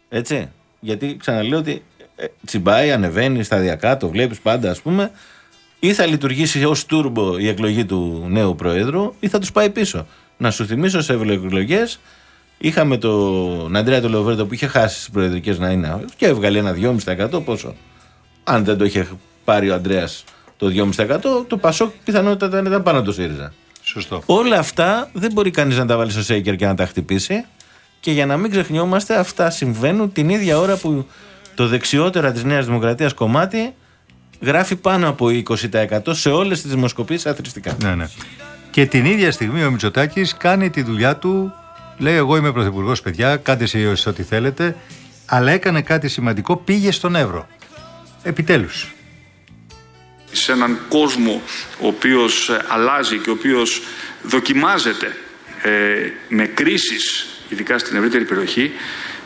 έτσι. Γιατί ξαναλέω ότι ε, τσιμπάει, ανεβαίνει σταδιακά, το βλέπεις πάντα, ας πούμε, ή θα λειτουργήσει ως τούρμπο η εκλογή του νέου Προέδρου, ή θα τους πάει πίσω. Να σου θυμίσω σε ευρωεκλογές, είχαμε τον Αντρέα του Λεοβέρντο που είχε χάσει τι προεδρικές να είναι και έβγαλε ένα 2,5% πόσο. Αν δεν το είχε πάρει ο Αντρέας το 2,5%, το Πασόκ πιθανότατα ήταν- ήταν πάνω από το ΣΥΡΙΖΑ. Σωστό. Όλα αυτά δεν μπορεί κανείς να τα βάλει στο σέικερ και να τα χτυπήσει. Και για να μην ξεχνιόμαστε, αυτά συμβαίνουν την ίδια ώρα που το δεξιότερα της Νέας Δημοκρατίας κομμάτι γράφει πάνω από 20% σε όλες τις δημοσκοπήσεις αθρηστικά. Ναι, ναι. Και την ίδια στιγμή ο Μητσοτάκης κάνει τη δουλειά του. Λέει: Εγώ είμαι πρωθυπουργός, παιδιά, κάντε εσείς ό,τι θέλετε. Αλλά έκανε κάτι σημαντικό, πήγε στον Εύρο. Επιτέλους. σε έναν κόσμο ο οποίος ε, αλλάζει και ο οποίος δοκιμάζεται ε, με κρίσεις, ειδικά στην ευρύτερη περιοχή,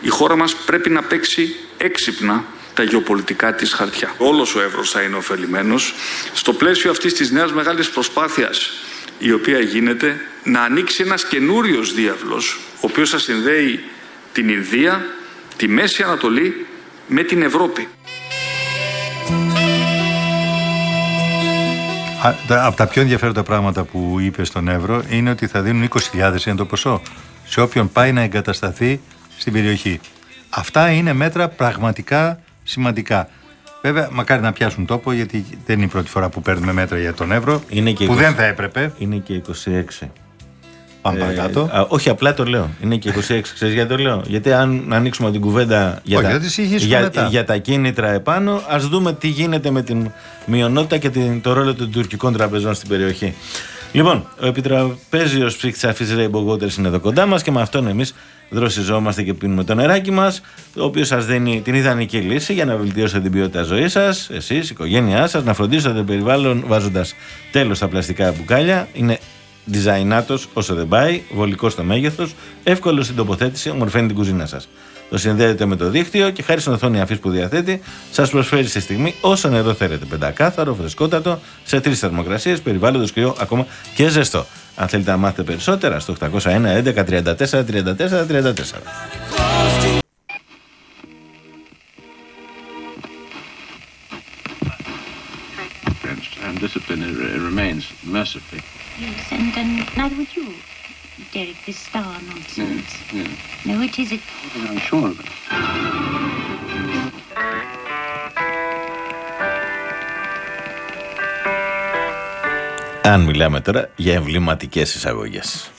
η χώρα μας πρέπει να παίξει έξυπνα τα γεωπολιτικά της χαρτιά. Όλος ο Εύρος θα είναι ωφελημένος στο πλαίσιο αυτής της νέας μεγάλης προσπάθειας η οποία γίνεται να ανοίξει ένας καινούριος διάβλος ο οποίος θα συνδέει την Ινδία, τη Μέση Ανατολή με την Ευρώπη. Α, τα- Από τα πιο ενδιαφέροντα πράγματα που είπες στον Εύρο είναι ότι θα δίνουν 20.000 είναι το ποσό σε όποιον πάει να εγκατασταθεί στην περιοχή. Αυτά είναι μέτρα πραγματικά σημαντικά. Βέβαια, μακάρι να πιάσουν τόπο γιατί δεν είναι η πρώτη φορά που παίρνουμε μέτρα για τον Εύρο. Είναι και που 20. δεν θα έπρεπε. Είναι και 26. Πάμε παρακάτω. α, όχι, απλά το λέω. Είναι και 26. Ξέρεις γιατί το λέω; Γιατί αν ανοίξουμε την κουβέντα για, Όχι, τα, θα της συνεχίσουμε για, μετά. για τα κίνητρα επάνω, ας δούμε τι γίνεται με την μειονότητα και την, το ρόλο των τουρκικών τραπεζών στην περιοχή. Λοιπόν, ο επιτραπέζιος ψύχτη αφή Rainbow Waters είναι εδώ κοντά μας και με αυτόν εμείς δροσιζόμαστε και πίνουμε το νεράκι μας, το οποίος σας δίνει την ιδανική λύση για να βελτιώσετε την ποιότητα ζωής σας, εσείς, η οικογένειά σας, να φροντίσετε το περιβάλλον βάζοντας τέλος στα πλαστικά μπουκάλια. Είναι Διζαϊνάτο όσο δεν πάει, βολικός στο μέγεθος, εύκολος στην τοποθέτηση, ομορφαίνει την κουζίνα σας. Το συνδέεται με το δίκτυο και χάρη στην οθόνη αφής που διαθέτει, σας προσφέρει στη στιγμή όσο νερό θέλετε. Πεντακάθαρο, φρεσκότατο, σε τρεις θερμοκρασίες, περιβάλλοντος κρυό, ακόμα και ζεστό. Αν θέλετε να μάθετε περισσότερα, στο 801 11 34 34 34. and discipline uh, remains mercifully. Yes, and, and neither would you, Derek, this star nonsense. Yeah. No, it is it. I'm sure of it. Αν μιλάμε τώρα για εμβληματικές εισαγωγές.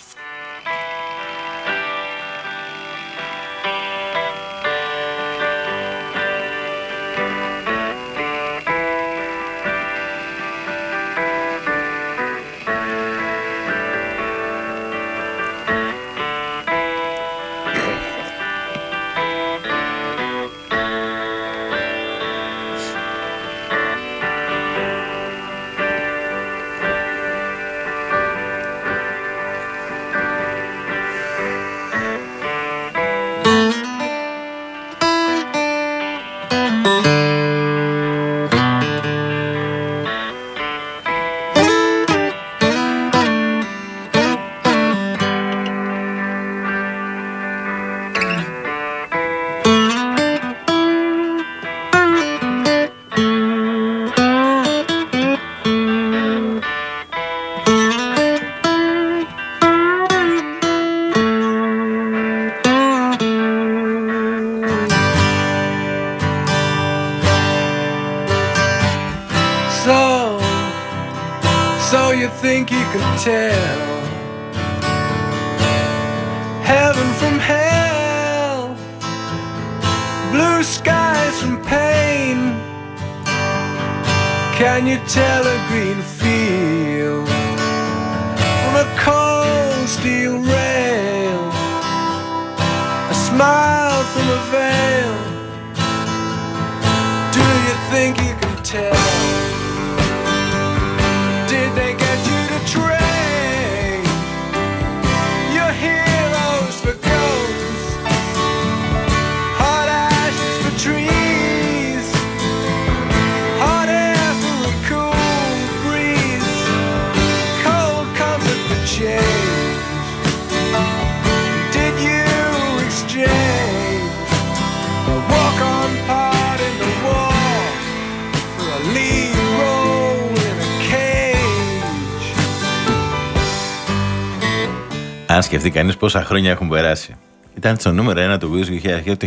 Σκεφτεί κανείς πόσα χρόνια έχουν περάσει. Ήταν στο νούμερο ένα του Wizz είχε αρχίσει το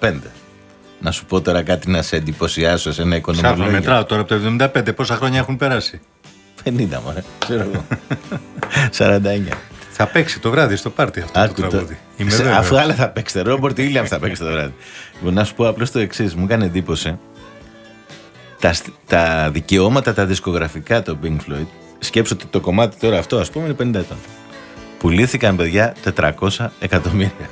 1975. Να σου πω τώρα κάτι να σε εντυπωσιάσω σε ένα Ψάχνω, οικονομολόγιο. μετράω τώρα από το 75. Πόσα χρόνια έχουν περάσει. 50 μωρέ, ξέρω εγώ. 49. Θα παίξει το βράδυ στο πάρτι αυτό Άκου το το- τραγούδι. Είμαι Σε- βέβαιος. Αφού άλλα θα παίξετε. Ρόμπορτ Ήλιαμ θα παίξετε το βράδυ. Λοιπόν, να σου πω απλώς το εξής. Μου έκανε εντύπωση. Τα, στ- τα δικαιώματα, τα δισκογραφικά του Pink Floyd, σκέψω ότι το κομμάτι τώρα αυτό, ας πούμε, είναι 50 ετών. Πουλήθηκαν, παιδιά, 400 εκατομμύρια.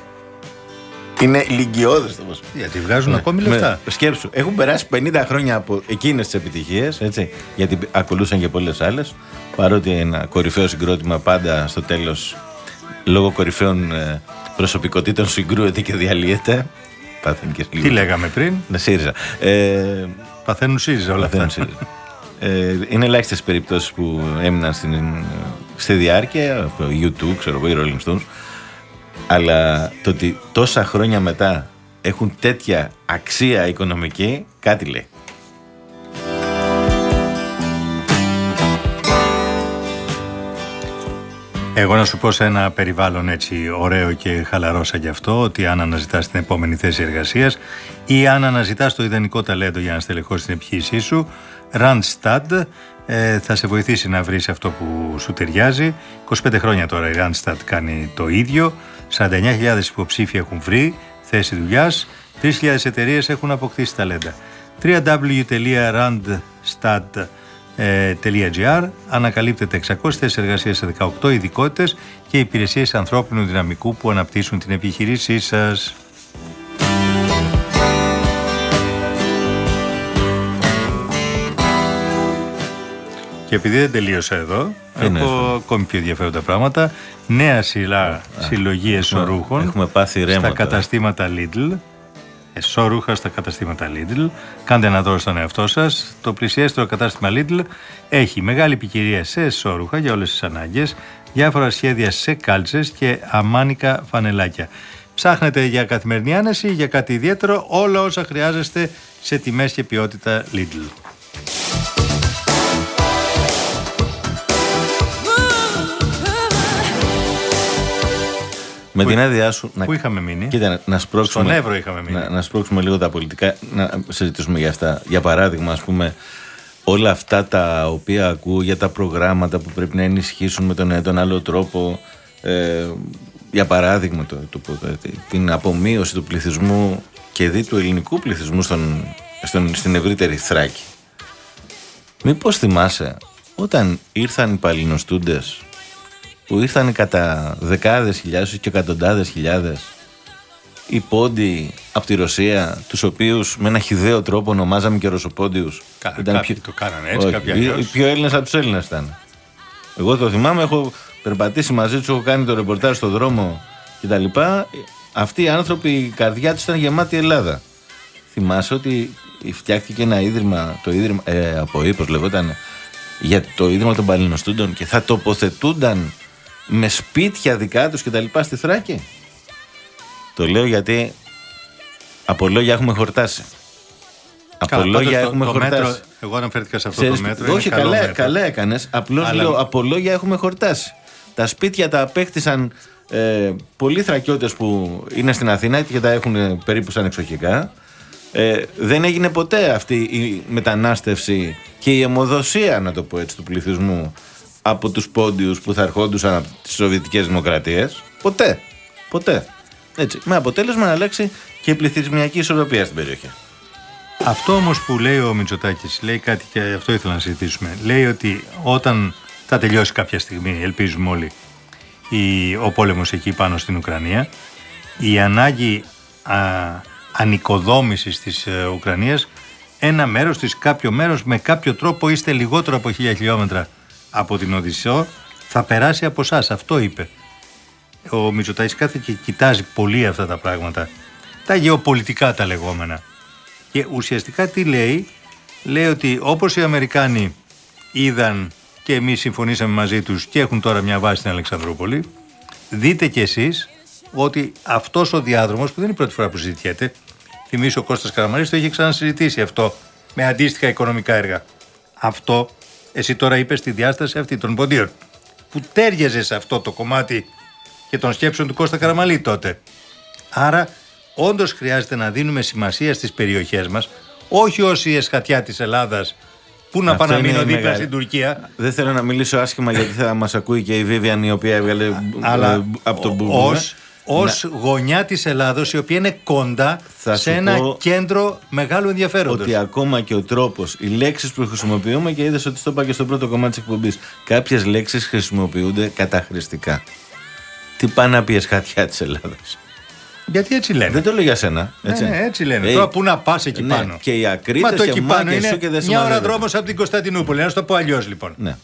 Είναι λυγκιώδε το ποσό. Γιατί βγάζουν Ναι. ακόμη Με- λεφτά. Σκέψου, έχουν περάσει 50 χρόνια από εκείνες τις επιτυχίες, έτσι, γιατί ακολούθησαν και πολλές άλλες. Παρότι ένα κορυφαίο συγκρότημα πάντα στο τέλος, λόγω κορυφαίων ε, προσωπικότητων, συγκρούεται και διαλύεται. Παθαίνει και λίγο. Τι λέγαμε πριν; Ναι, ΣΥΡΙΖΑ. Ε, Παθαίνουν ΣΥΡΙΖΑ όλα παθαίνουν αυτά. ΣΥΡΙΖΑ. Ε, είναι ελάχιστες περιπτώσεις που έμειναν στην, στη διάρκεια, από το YouTube, ξέρω εγώ, οι Rolling Stones. Αλλά το ότι τόσα χρόνια μετά έχουν τέτοια αξία οικονομική, κάτι λέει. Εγώ να σου πω σε ένα περιβάλλον έτσι ωραίο και χαλαρό σαν γι' αυτό, ότι αν αναζητάς την επόμενη θέση εργασίας ή αν αναζητάς το ιδανικό ταλέντο για να στελεχώσεις την επιχείρησή σου, Randstad ε, θα σε βοηθήσει να βρεις αυτό που σου ταιριάζει. 25 χρόνια τώρα η Randstad κάνει το ίδιο. 49.000 υποψήφοι έχουν βρει θέση δουλειάς. 3.000 εταιρείες έχουν αποκτήσει ταλέντα. www.randstad.gr ανακαλύπτεται 600 θέσεις εργασίας σε 18 ειδικότητες και υπηρεσίες ανθρώπινου δυναμικού που αναπτύσσουν την επιχειρήσή σας. Και επειδή δεν τελείωσα εδώ, είναι έχω αυτό; ακόμη πιο ενδιαφέροντα πράγματα. Νέα σειρά συλλογής εσωρούχων έχουμε πάθει ρέμα στα τώρα. καταστήματα Lidl. Εσωρούχα στα καταστήματα Lidl. Κάντε ένα δώρο στον εαυτό σας. Το πλησιέστερο κατάστημα Lidl έχει μεγάλη ποικιλία σε εσώρουχα για όλες τις ανάγκες, διάφορα σχέδια σε κάλτσες και αμάνικα φανελάκια. Ψάχνετε για καθημερινή άνεση, για κάτι ιδιαίτερο, όλα όσα χρειάζεστε σε τιμές και ποιότητα Lidl. Με Πού- την άδειά σου. πού είχαμε μείνει; Κοίτα, να, να σπρώξουμε. Στον Εύρο είχαμε μείνει. Να, να σπρώξουμε λίγο τα πολιτικά, να συζητήσουμε για αυτά. Για παράδειγμα, ας πούμε, όλα αυτά τα οποία ακούω για τα προγράμματα που πρέπει να ενισχύσουν με τον ένα ή τον άλλο τρόπο. Ε, για παράδειγμα, το, το, το- την απομείωση του πληθυσμού και δι του ελληνικού πληθυσμού στον, στον, στην ευρύτερη Θράκη. Μήπως θυμάσαι όταν ήρθαν οι παλινοστούντες που ήρθαν κατά δεκάδες χιλιάδες και εκατοντάδες χιλιάδες οι πόντοι από τη Ρωσία, τους οποίους με ένα χιδαίο τρόπο ονομάζαμε και Ρωσοπόντιους. Κα- κάποιοι το κάνανε έτσι, Όχι, κάποιοι οι- αλλιώς. Οι πιο Έλληνες από τους Έλληνες ήταν. Εγώ το θυμάμαι, έχω περπατήσει μαζί τους, έχω κάνει το ρεπορτάζ στον δρόμο κτλ. Αυτοί οι άνθρωποι, η καρδιά τους ήταν γεμάτη Ελλάδα. Θυμάσαι ότι φτιάχτηκε ένα ίδρυμα, το ίδρυμα, ε, από ύπος λεγόταν, για το ίδρυμα των Παλαινοστούντων και θα τοποθετούνταν με σπίτια δικά τους και τα λοιπά στη Θράκη; Το λέω γιατί από λόγια έχουμε χορτάσει. Από Καλά, λόγια πάντως το- έχουμε το χορτάσει. μέτρο- εγώ αναφέρθηκα σε αυτό Ξέρεις, το μέτρο. είναι όχι, καλό καλά, μέτρο. καλά έκανες. Απλώς Αλλά- λέω από λόγια έχουμε χορτάσει. Τα σπίτια τα απέκτησαν ε, πολλοί θρακιώτες που είναι στην Αθήνα και τα έχουν ε, περίπου σαν εξοχικά. Ε, δεν έγινε ποτέ αυτή η μετανάστευση και η αιμοδοσία, να το πω έτσι, του πληθυσμού από τους πόντιους που θα ερχόντουσαν από τις Σοβιετικές Δημοκρατίες. Ποτέ. Ποτέ. Έτσι. Με αποτέλεσμα να αλλάξει και η πληθυσμιακή ισορροπία στην περιοχή. Αυτό όμως που λέει ο Μητσοτάκης, λέει κάτι και αυτό ήθελα να συζητήσουμε. Λέει ότι όταν θα τελειώσει κάποια στιγμή, ελπίζουμε όλοι, η, ο πόλεμος εκεί πάνω στην Ουκρανία, η ανάγκη α, ανοικοδόμησης της ε, Ουκρανίας ένα μέρος της, κάποιο μέρος με κάποιο τρόπο είστε λιγότερο από χίλια χιλιόμετρα από την Οδυσσό θα περάσει από εσάς. Αυτό είπε. Ο Μητσοτάκης κάθε και κοιτάζει πολύ αυτά τα πράγματα. Τα γεωπολιτικά τα λεγόμενα. Και ουσιαστικά τι λέει, λέει ότι όπως οι Αμερικάνοι είδαν και εμείς συμφωνήσαμε μαζί τους και έχουν τώρα μια βάση στην Αλεξανδρούπολη, δείτε κι εσείς ότι αυτός ο διάδρομος που δεν είναι η πρώτη φορά που συζητιέται, θυμίσω ο Κώστας Καραμαρής το είχε ξανασυζητήσει αυτό με αντίστοιχα οικονομικά έργα. Αυτό εσύ τώρα είπες στη διάσταση αυτή των ποντίων που τέριαζε σε αυτό το κομμάτι και των σκέψεων του Κώστα Καραμαλή τότε. Άρα όντως χρειάζεται να δίνουμε σημασία στις περιοχές μας όχι όσοι η εσχατιά της Ελλάδας που να Αυτό πάνε να είναι μείνω η δίπλα μεγάλη- στην Τουρκία Δεν θέλω να μιλήσω άσχημα γιατί θα μας ακούει και η Vivian η οποία έβγαλε αλλά ε, από τον Μπούμπου. ως, ως γωνιά της Ελλάδος η οποία είναι κοντά Θα σε σου ένα πω κέντρο μεγάλου ενδιαφέροντος. Ότι ακόμα και ο τρόπος, οι λέξεις που χρησιμοποιούμε και είδες ότι το είπα και στο πρώτο κομμάτι της εκπομπής. Κάποιες λέξεις χρησιμοποιούνται καταχρηστικά. Τι πάει να πεις εσχατιά της Ελλάδα. Γιατί έτσι λένε. Δεν το λέω για σένα. Έτσι, Ναι, ναι, έτσι λένε. Ε, Τώρα πού να πας εκεί ναι, πάνω. Και οι Μα ακρίτε το και εκεί πάνω μάγκες σου είναι και δεν μια ώρα συμμαζεύεται. δρόμος από την Κωνσταντινούπολη. Να σου το πω αλλιώς λοιπόν. Ναι.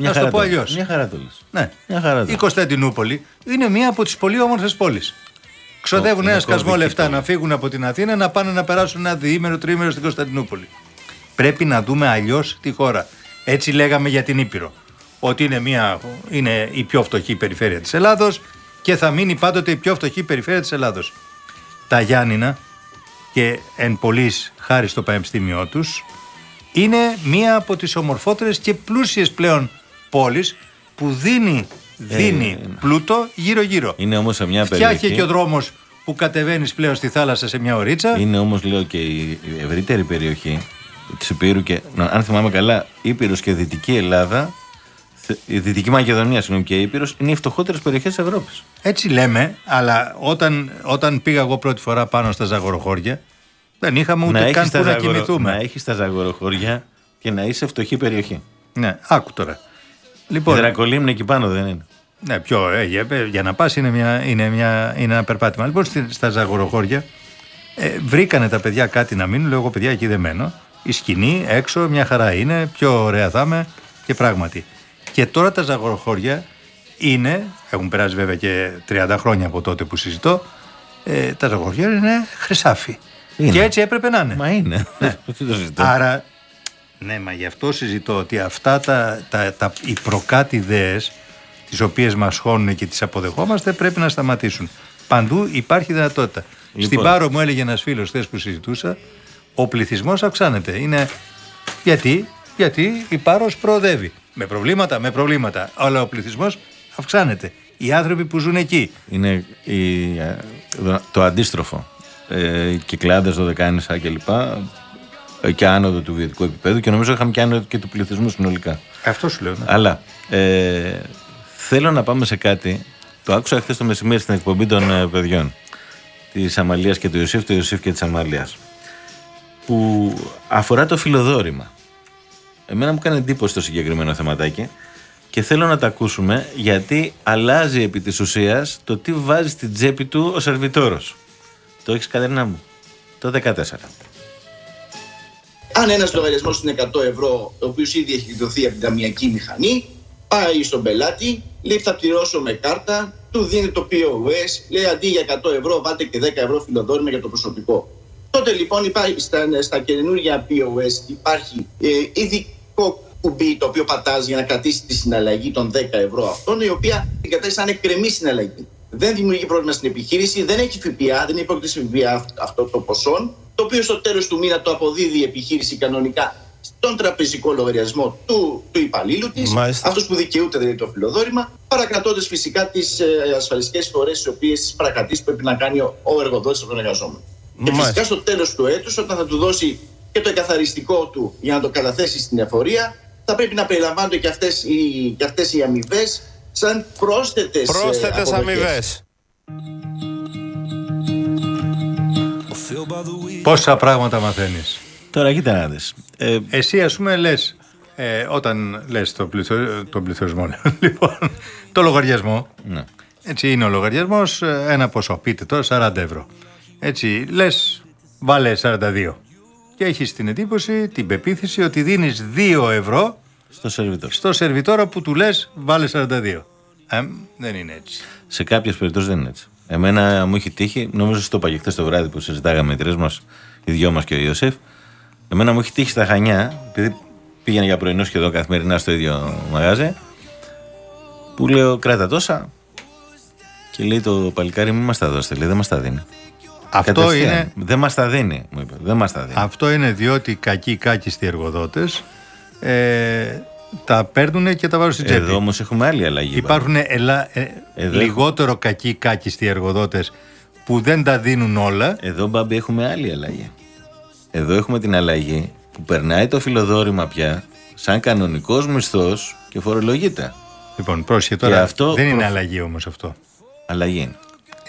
Να Μια σου το χαρά πω το αλλιώς. λες. Μια χαρά το λες. Ναι. Μια χαρά το Η Κωνσταντινούπολη είναι μία από τις πολύ όμορφες πόλεις. Ξοδεύουν είναι ένα σκασμό κομβική λεφτά πόλη. να φύγουν από την Αθήνα να πάνε να περάσουν ένα διήμερο, τρίμερο στην Κωνσταντινούπολη. Πρέπει να δούμε αλλιώς τη χώρα. Έτσι λέγαμε για την Ήπειρο. Ότι είναι, μια, είναι η πιο φτωχή περιφέρεια της Ελλάδος και θα μείνει πάντοτε η πιο φτωχή περιφέρεια της Ελλάδος. Τα Γιάννηνα και εν πολλής χάρη στο πανεπιστήμιό τους είναι μία από τις ομορφότερες και πλούσιες πλέον πόλεις που δίνει, δίνει πλούτο γύρω-γύρω. Είναι όμως σε μια Φτιάχει περιοχή. και ο δρόμος που κατεβαίνεις πλέον στη θάλασσα σε μια ωρίτσα. Είναι όμως, λέω, και η η ευρύτερη περιοχή της Υπήρου και, να- αν θυμάμαι καλά, Ήπειρος και Δυτική Ελλάδα, θε- η Δυτική Μακεδονία, συγγνώμη, και Ήπειρος είναι οι φτωχότερες περιοχές της Ευρώπης. Έτσι λέμε, αλλά όταν, όταν πήγα εγώ πρώτη φορά πάνω στα Ζαγοροχώρια, δεν είχαμε ούτε καν που να κοιμηθούμε. να έχεις τα ζαγοροχώρια και να είσαι φτωχή περιοχή. Ναι, άκου τώρα. Λοιπόν, Λοιπόν, η Δρακολίμνη εκεί πάνω δεν είναι; Ναι, πιο, ε, για, ε, για να πας είναι, μια, είναι, μια, είναι ένα περπάτημα. Λοιπόν, στη- στα Ζαγοροχώρια ε, βρήκανε τα παιδιά κάτι να μείνουν. Λέω εγώ, παιδιά, εκεί δεν μένω. Η σκηνή έξω, μια χαρά είναι, πιο ωραία θα είμαι και πράγματι. Και τώρα τα Ζαγοροχώρια είναι, έχουν περάσει βέβαια και 30 χρόνια από τότε που συζητώ, ε, τα Ζαγοροχώρια είναι χρυσάφι. Είναι. Και έτσι έπρεπε να είναι. Μα είναι. Ναι. Τι το συζητώ. Άρα, ναι, μα γι' αυτό συζητώ ότι αυτά τα, τα, τα, οι προκάτ ιδέες τις οποίες μας χώνουν και τις αποδεχόμαστε πρέπει να σταματήσουν. Παντού υπάρχει δυνατότητα. Λοιπόν. Στην Πάρο μου έλεγε ένας φίλος χθες που συζητούσα, ο πληθυσμός αυξάνεται. Είναι... Γιατί; Γιατί η Πάρος προοδεύει. Με προβλήματα, με προβλήματα. Αλλά ο πληθυσμός αυξάνεται. Οι άνθρωποι που ζουν εκεί. Είναι η, ε, το αντίστροφο. Ε, Κυκλάδες, δωδεκάνησα κλπ. Ε, Και άνοδο του βιωτικού επίπεδου και νομίζω είχαμε και άνοδο και του πληθυσμού συνολικά. Αυτό σου λέω. ναι. Αλλά ε, θέλω να πάμε σε κάτι. Το άκουσα χθες το μεσημέρι στην εκπομπή των ε, παιδιών της Αμαλίας και του Ιωσήφ, του Ιωσήφ και της Αμαλίας. Που αφορά το φιλοδόρημα. Εμένα μου κάνει εντύπωση το συγκεκριμένο θεματάκι και θέλω να τα ακούσουμε γιατί αλλάζει επί της ουσίας το τι βάζει στην τσέπη του ο σερβιτόρος. Το έχεις Κατερίνα μου. Το 14. Αν ένας λογαριασμός είναι 100 ευρώ, ο οποίος ήδη έχει εκδοθεί από την ταμιακή μηχανή, πάει στον πελάτη, λέει θα πληρώσω με κάρτα, του δίνει το POS, λέει αντί για 100 ευρώ, βάλτε και 10 ευρώ φιλοδόρημα για το προσωπικό. Τότε λοιπόν υπάρχει στα, στα καινούργια POS υπάρχει ε, ειδικό κουμπί το οποίο πατάζει για να κρατήσεις τη συναλλαγή των 10 ευρώ αυτών, η οποία την κατάσταση σαν εκκρεμή συναλλαγή. Δεν δημιουργεί πρόβλημα στην επιχείρηση, δεν έχει ΦΠΑ, δεν υπόκειται σε ΦΠΑ αυ- αυτό το ποσό, το οποίο στο τέλος του μήνα το αποδίδει η επιχείρηση κανονικά στον τραπεζικό λογαριασμό του, του υπαλλήλου της, Μάλιστα. αυτό που δικαιούται δηλαδή το φιλοδόρημα, παρακρατώντας φυσικά τις ε, ασφαλιστικές φορές, τι οποίες τις παρακρατήσεις πρέπει να κάνει ο, ο εργοδότης από τον εργαζόμενο. Και Μάλιστα. φυσικά στο τέλος του έτους, όταν θα του δώσει και το εκαθαριστικό του για να το καταθέσει στην εφορία, θα πρέπει να περιλαμβάνονται και αυτές οι, και αυτές οι αμοιβές σαν πρόσθετες, ε, Πρόσθετες αποδοχές. αμοιβές. Πόσα πράγματα μαθαίνεις; Τώρα κοίτα να δεις. Ε, Εσύ, ας πούμε, λες. Ε, όταν λες το πληθω... τον πληθωρισμό, λέω, λοιπόν, το λογαριασμό. Ναι. Έτσι είναι ο λογαριασμός, ένα ποσό. Πείτε τώρα 40 ευρώ. Έτσι, λες, βάλε 42. Και έχεις την εντύπωση, την πεποίθηση ότι δίνεις 2 ευρώ στο σερβιτόρο. στο σερβιτόρο που του λες, βάλε 42. Ε, δεν είναι έτσι. Σε κάποιες περιπτώσεις δεν είναι έτσι. Εμένα μου έχει τύχει, νομίζω στο είπα και χθες το βράδυ που συζητάγαμε οι τρεις μας, οι δυο μας και ο Ιωσήφ. Εμένα μου έχει τύχει στα Χανιά, επειδή πήγαινα για πρωινό σχεδόν καθημερινά στο ίδιο μαγάζι, που λέω κράτα τόσα. Και λέει το παλικάρι, μην μας τα δώσετε, λέει, δεν μας τα δίνει. Αυτό Κατευθείαν. είναι- Δεν μας τα δίνει, μου είπε. Δεν μας τα δίνει. Αυτό είναι διότι οι κακοί κάκιστοι εργοδότες ε, τα παίρνουν και τα βάζουν στην τσέπη. Εδώ όμως έχουμε άλλη αλλαγή. Υπάρχουν ελα... ε, Εδώ λιγότερο κακοί κάκιστοι εργοδότες που δεν τα δίνουν όλα. Εδώ, Μπάμπη, έχουμε άλλη αλλαγή. Εδώ έχουμε την αλλαγή που περνάει το φιλοδόρημα πια σαν κανονικός μισθός και φορολογείται. Λοιπόν, πρόσχε Και τώρα. αυτό δεν είναι προφ- αλλαγή όμως αυτό. Αλλαγή είναι.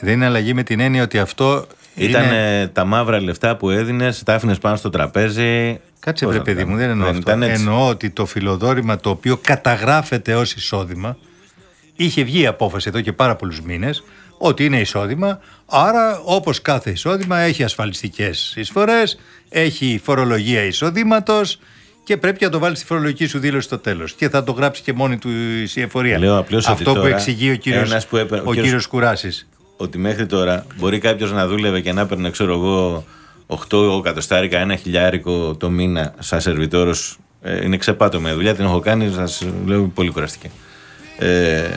Δεν είναι αλλαγή με την έννοια ότι αυτό. Ήταν είναι... ε, τα μαύρα λεφτά που έδινες, τα άφηνε πάνω στο τραπέζι. Κάτσε Πώς βρε να το παιδί μου, κάνω. δεν εννοώ Δεν αυτό. ήταν έτσι. Εννοώ ότι το φιλοδόρημα το οποίο καταγράφεται ως εισόδημα είχε βγει η απόφαση εδώ και πάρα πολλούς μήνες ότι είναι εισόδημα, άρα όπως κάθε εισόδημα έχει ασφαλιστικές εισφορές, έχει φορολογία εισοδήματος και πρέπει να το βάλεις στη φορολογική σου δήλωση στο τέλος και θα το γράψει και μόνη του η εφορία. Λέω απλώς ότι Αυτό που τώρα εξηγεί ο κύριος, ένας που έπαιρνε- ο ο κύριος- κύριος Κουράσης. Ότι μέχρι τώρα μπορεί κάποιος να δούλευε και να έπαιρνε, ξέρω εγώ, 8 εκατοστάρικα, ένα χιλιάρικο το μήνα σαν σερβιτόρος. Ε, είναι ξεπάτω με δουλειά, την έχω κάνει, σας λέω πολύ κουραστική. Ε,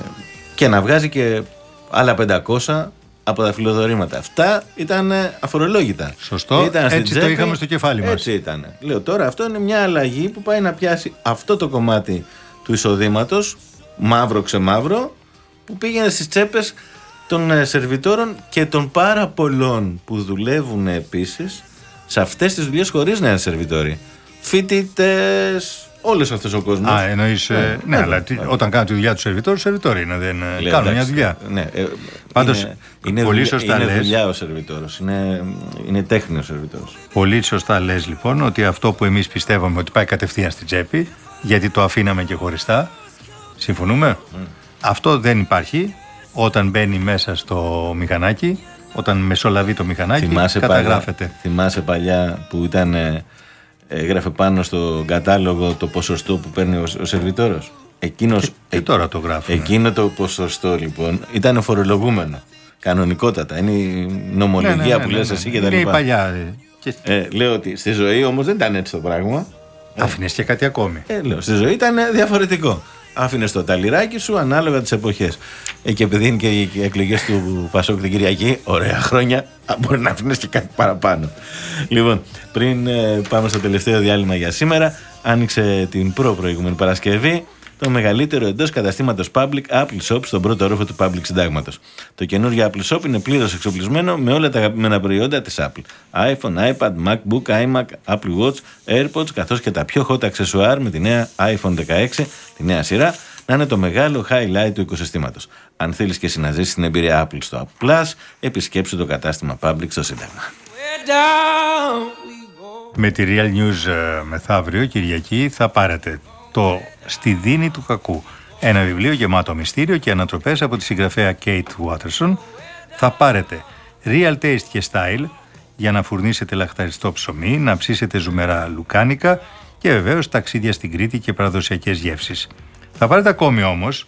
και να βγάζει και άλλα 500 από τα φιλοδορήματα. Αυτά ήταν ε, αφορολόγητα. Σωστό. Ήταν στην Έτσι το τσέπη. είχαμε στο κεφάλι μας. Έτσι ήταν. Λέω τώρα αυτό είναι μια αλλαγή που πάει να πιάσει αυτό το κομμάτι του εισοδήματος, μαύρο ξεμαύρο, που πήγαινε στις τσέπες των ε, σερβιτόρων και των πάρα πολλών που δουλεύουν επίσης σε αυτές τις δουλειές χωρίς να είναι σερβιτόροι. Φοιτητές, όλος αυτός ο κόσμος. Α, εννοείς. ναι, αλλά τι- όταν κάνουν τη δουλειά του σερβιτόρου, σερβιτόροι είναι. Δεν, ε, κάνουν μια δουλειά. Ναι, ε, Πάντως, είναι, είναι, πολύ δουλειά, σωστά είναι λες. δουλειά ο σερβιτόρος. Είναι, είναι τέχνη ο σερβιτόρος. Πολύ σωστά λες λοιπόν ότι αυτό που εμείς πιστεύαμε ότι πάει κατευθείαν στην τσέπη γιατί το αφήναμε και χωριστά συμφωνούμε; Αυτό δεν υπάρχει όταν μπαίνει μέσα στο μηχανάκι όταν μεσολαβεί το μηχανάκι καταγράφεται Παλιά, θυμάσαι παλιά που ήταν. ε, έγραφε πάνω στο κατάλογο το ποσοστό που παίρνει ο, ο σερβιτόρος; Εκείνος, και τώρα το γράφουμε. Εκείνο το ποσοστό λοιπόν ήταν φορολογούμενο. Κανονικότατα. Είναι η νομολογία Ναι, ναι, ναι, που ναι, λες ναι. εσύ και τα Είναι η λοιπά. παλιά, ε. Ε, λέω ότι στη ζωή όμως δεν ήταν έτσι το πράγμα. Άφηνες και κάτι ακόμη Ε, λέω, στη ζωή ήταν διαφορετικό. Άφηνες το ταλιράκι σου ανάλογα τις εποχές. Ε, και επειδή είναι και οι εκλογές του Πασόκ την Κυριακή, ωραία χρόνια, α, μπορεί να αφήνεις και κάτι παραπάνω. Λοιπόν, πριν ε, πάμε στο τελευταίο διάλειμμα για σήμερα, άνοιξε την προ-προηγούμενη Παρασκευή το μεγαλύτερο εντός καταστήματος Public Apple Shop στον πρώτο όροφο του Public Συντάγματος. Το καινούργιο Apple Shop είναι πλήρως εξοπλισμένο με όλα τα αγαπημένα προϊόντα της Apple. iPhone, iPad, MacBook, iMac, Apple Watch, AirPods καθώς και τα πιο hot αξεσουάρ με τη νέα iPhone 16, τη νέα σειρά, να είναι το μεγάλο highlight του οικοσυστήματος. Αν θέλεις και εσύ να ζήσει την εμπειρία Apple στο Apple Plus, επισκέψου το κατάστημα Public στο Σύνταγμα. Με τη Real News ε, μεθαύριο, Κυριακή, θα πάρετε το «Στη δίνη του κακού». Ένα βιβλίο γεμάτο μυστήριο και ανατροπές από τη συγγραφέα Kate Watterson. Θα πάρετε Real Taste και Style για να φουρνίσετε λαχταριστό ψωμί, να ψήσετε ζουμερά λουκάνικα και βεβαίως ταξίδια στην Κρήτη και παραδοσιακές γεύσεις. Θα πάρετε ακόμη όμως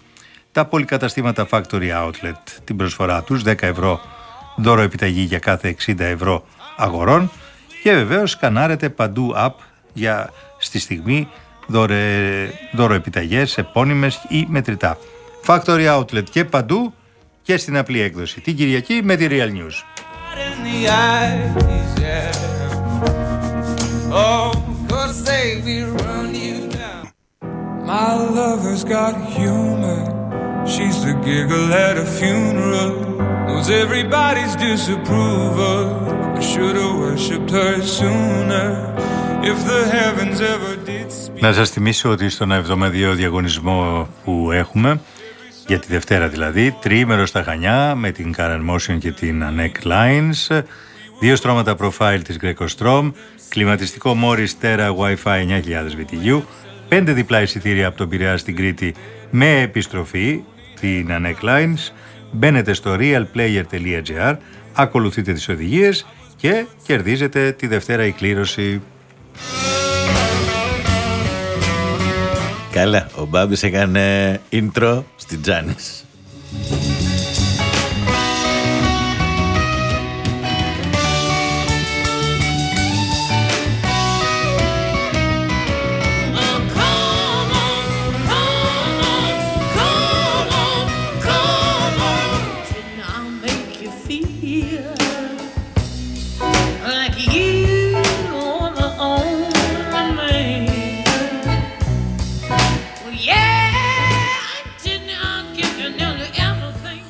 τα πολυκαταστήματα Factory Outlet, την προσφορά τους 10 ευρώ δώρο επιταγή για κάθε 60 ευρώ αγορών και βεβαίως σκανάρετε παντού app για στη στιγμή δωρε, δώρο επιταγές επώνυμες ή μετρητά. Factory Outlet και παντού και στην απλή έκδοση. Την Κυριακή με τη Real News. in the eyes, yeah. Oh, 'cause they will run you down. My lover's got humor. She's the giggle at a funeral. Knows everybody's disapproval. I should have worshipped her sooner. Να σας θυμίσω ότι στον εβδομαδιαίο διαγωνισμό που έχουμε, για τη Δευτέρα δηλαδή, τριήμερο στα Χανιά με την Karen Motion και την Anek Lines, δύο στρώματα profile της Greco Strom, κλιματιστικό Morris Terra Wi-Fi 9000 BTU, πέντε διπλά εισιτήρια από τον Πειραιά στην Κρήτη με επιστροφή, την Anek Lines, μπαίνετε στο realplayer.gr, ακολουθείτε τις οδηγίες και κερδίζετε τη Δευτέρα η κλήρωση Καλά, ο Μπάμπης έκανε intro στην Τζάνης.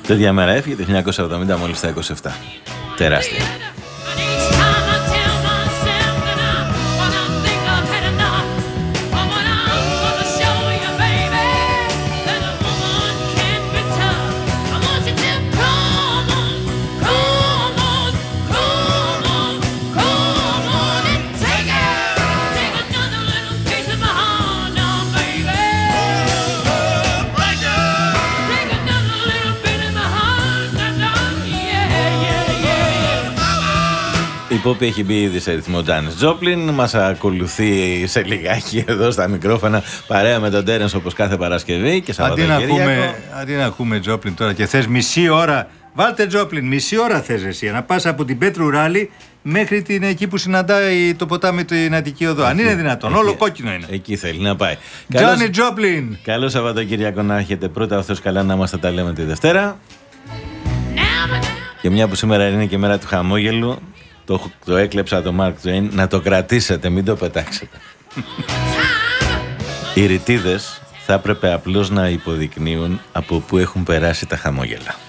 Τέτοια μέρα έφυγε το 1970 μόλις τα 27. Τεράστια. Η Πόπη έχει μπει ήδη σε ρυθμό Τζάνης Τζόπλιν. Μας ακολουθεί σε λιγάκι εδώ στα μικρόφωνα παρέα με τον Τέρενς όπως κάθε Παρασκευή και Αντί να, Σαββατοκύριακο. ακούμε, αντί να ακούμε Τζόπλιν τώρα και θες μισή ώρα, βάλτε Τζόπλιν, μισή ώρα θες εσύ, να πας από την Πέτρου Ράλη μέχρι την εκεί που συναντάει το ποτάμι την Αττική Οδό. Αν είναι δυνατόν, όλο κόκκινο είναι. Εκεί θέλει να πάει. Τζόνι Τζόπλιν! Καλό Σαββατοκύριακο να έχετε πρώτα ο Θεός καλά να είμαστε τα λέμε τη Δευτέρα. Και μια που σήμερα είναι και μέρα του χαμόγελου, το, το έκλεψα το Mark Twain, να το κρατήσετε, μην το πετάξετε. Οι ρητίδες θα έπρεπε απλώς να υποδεικνύουν από πού έχουν περάσει τα χαμόγελα.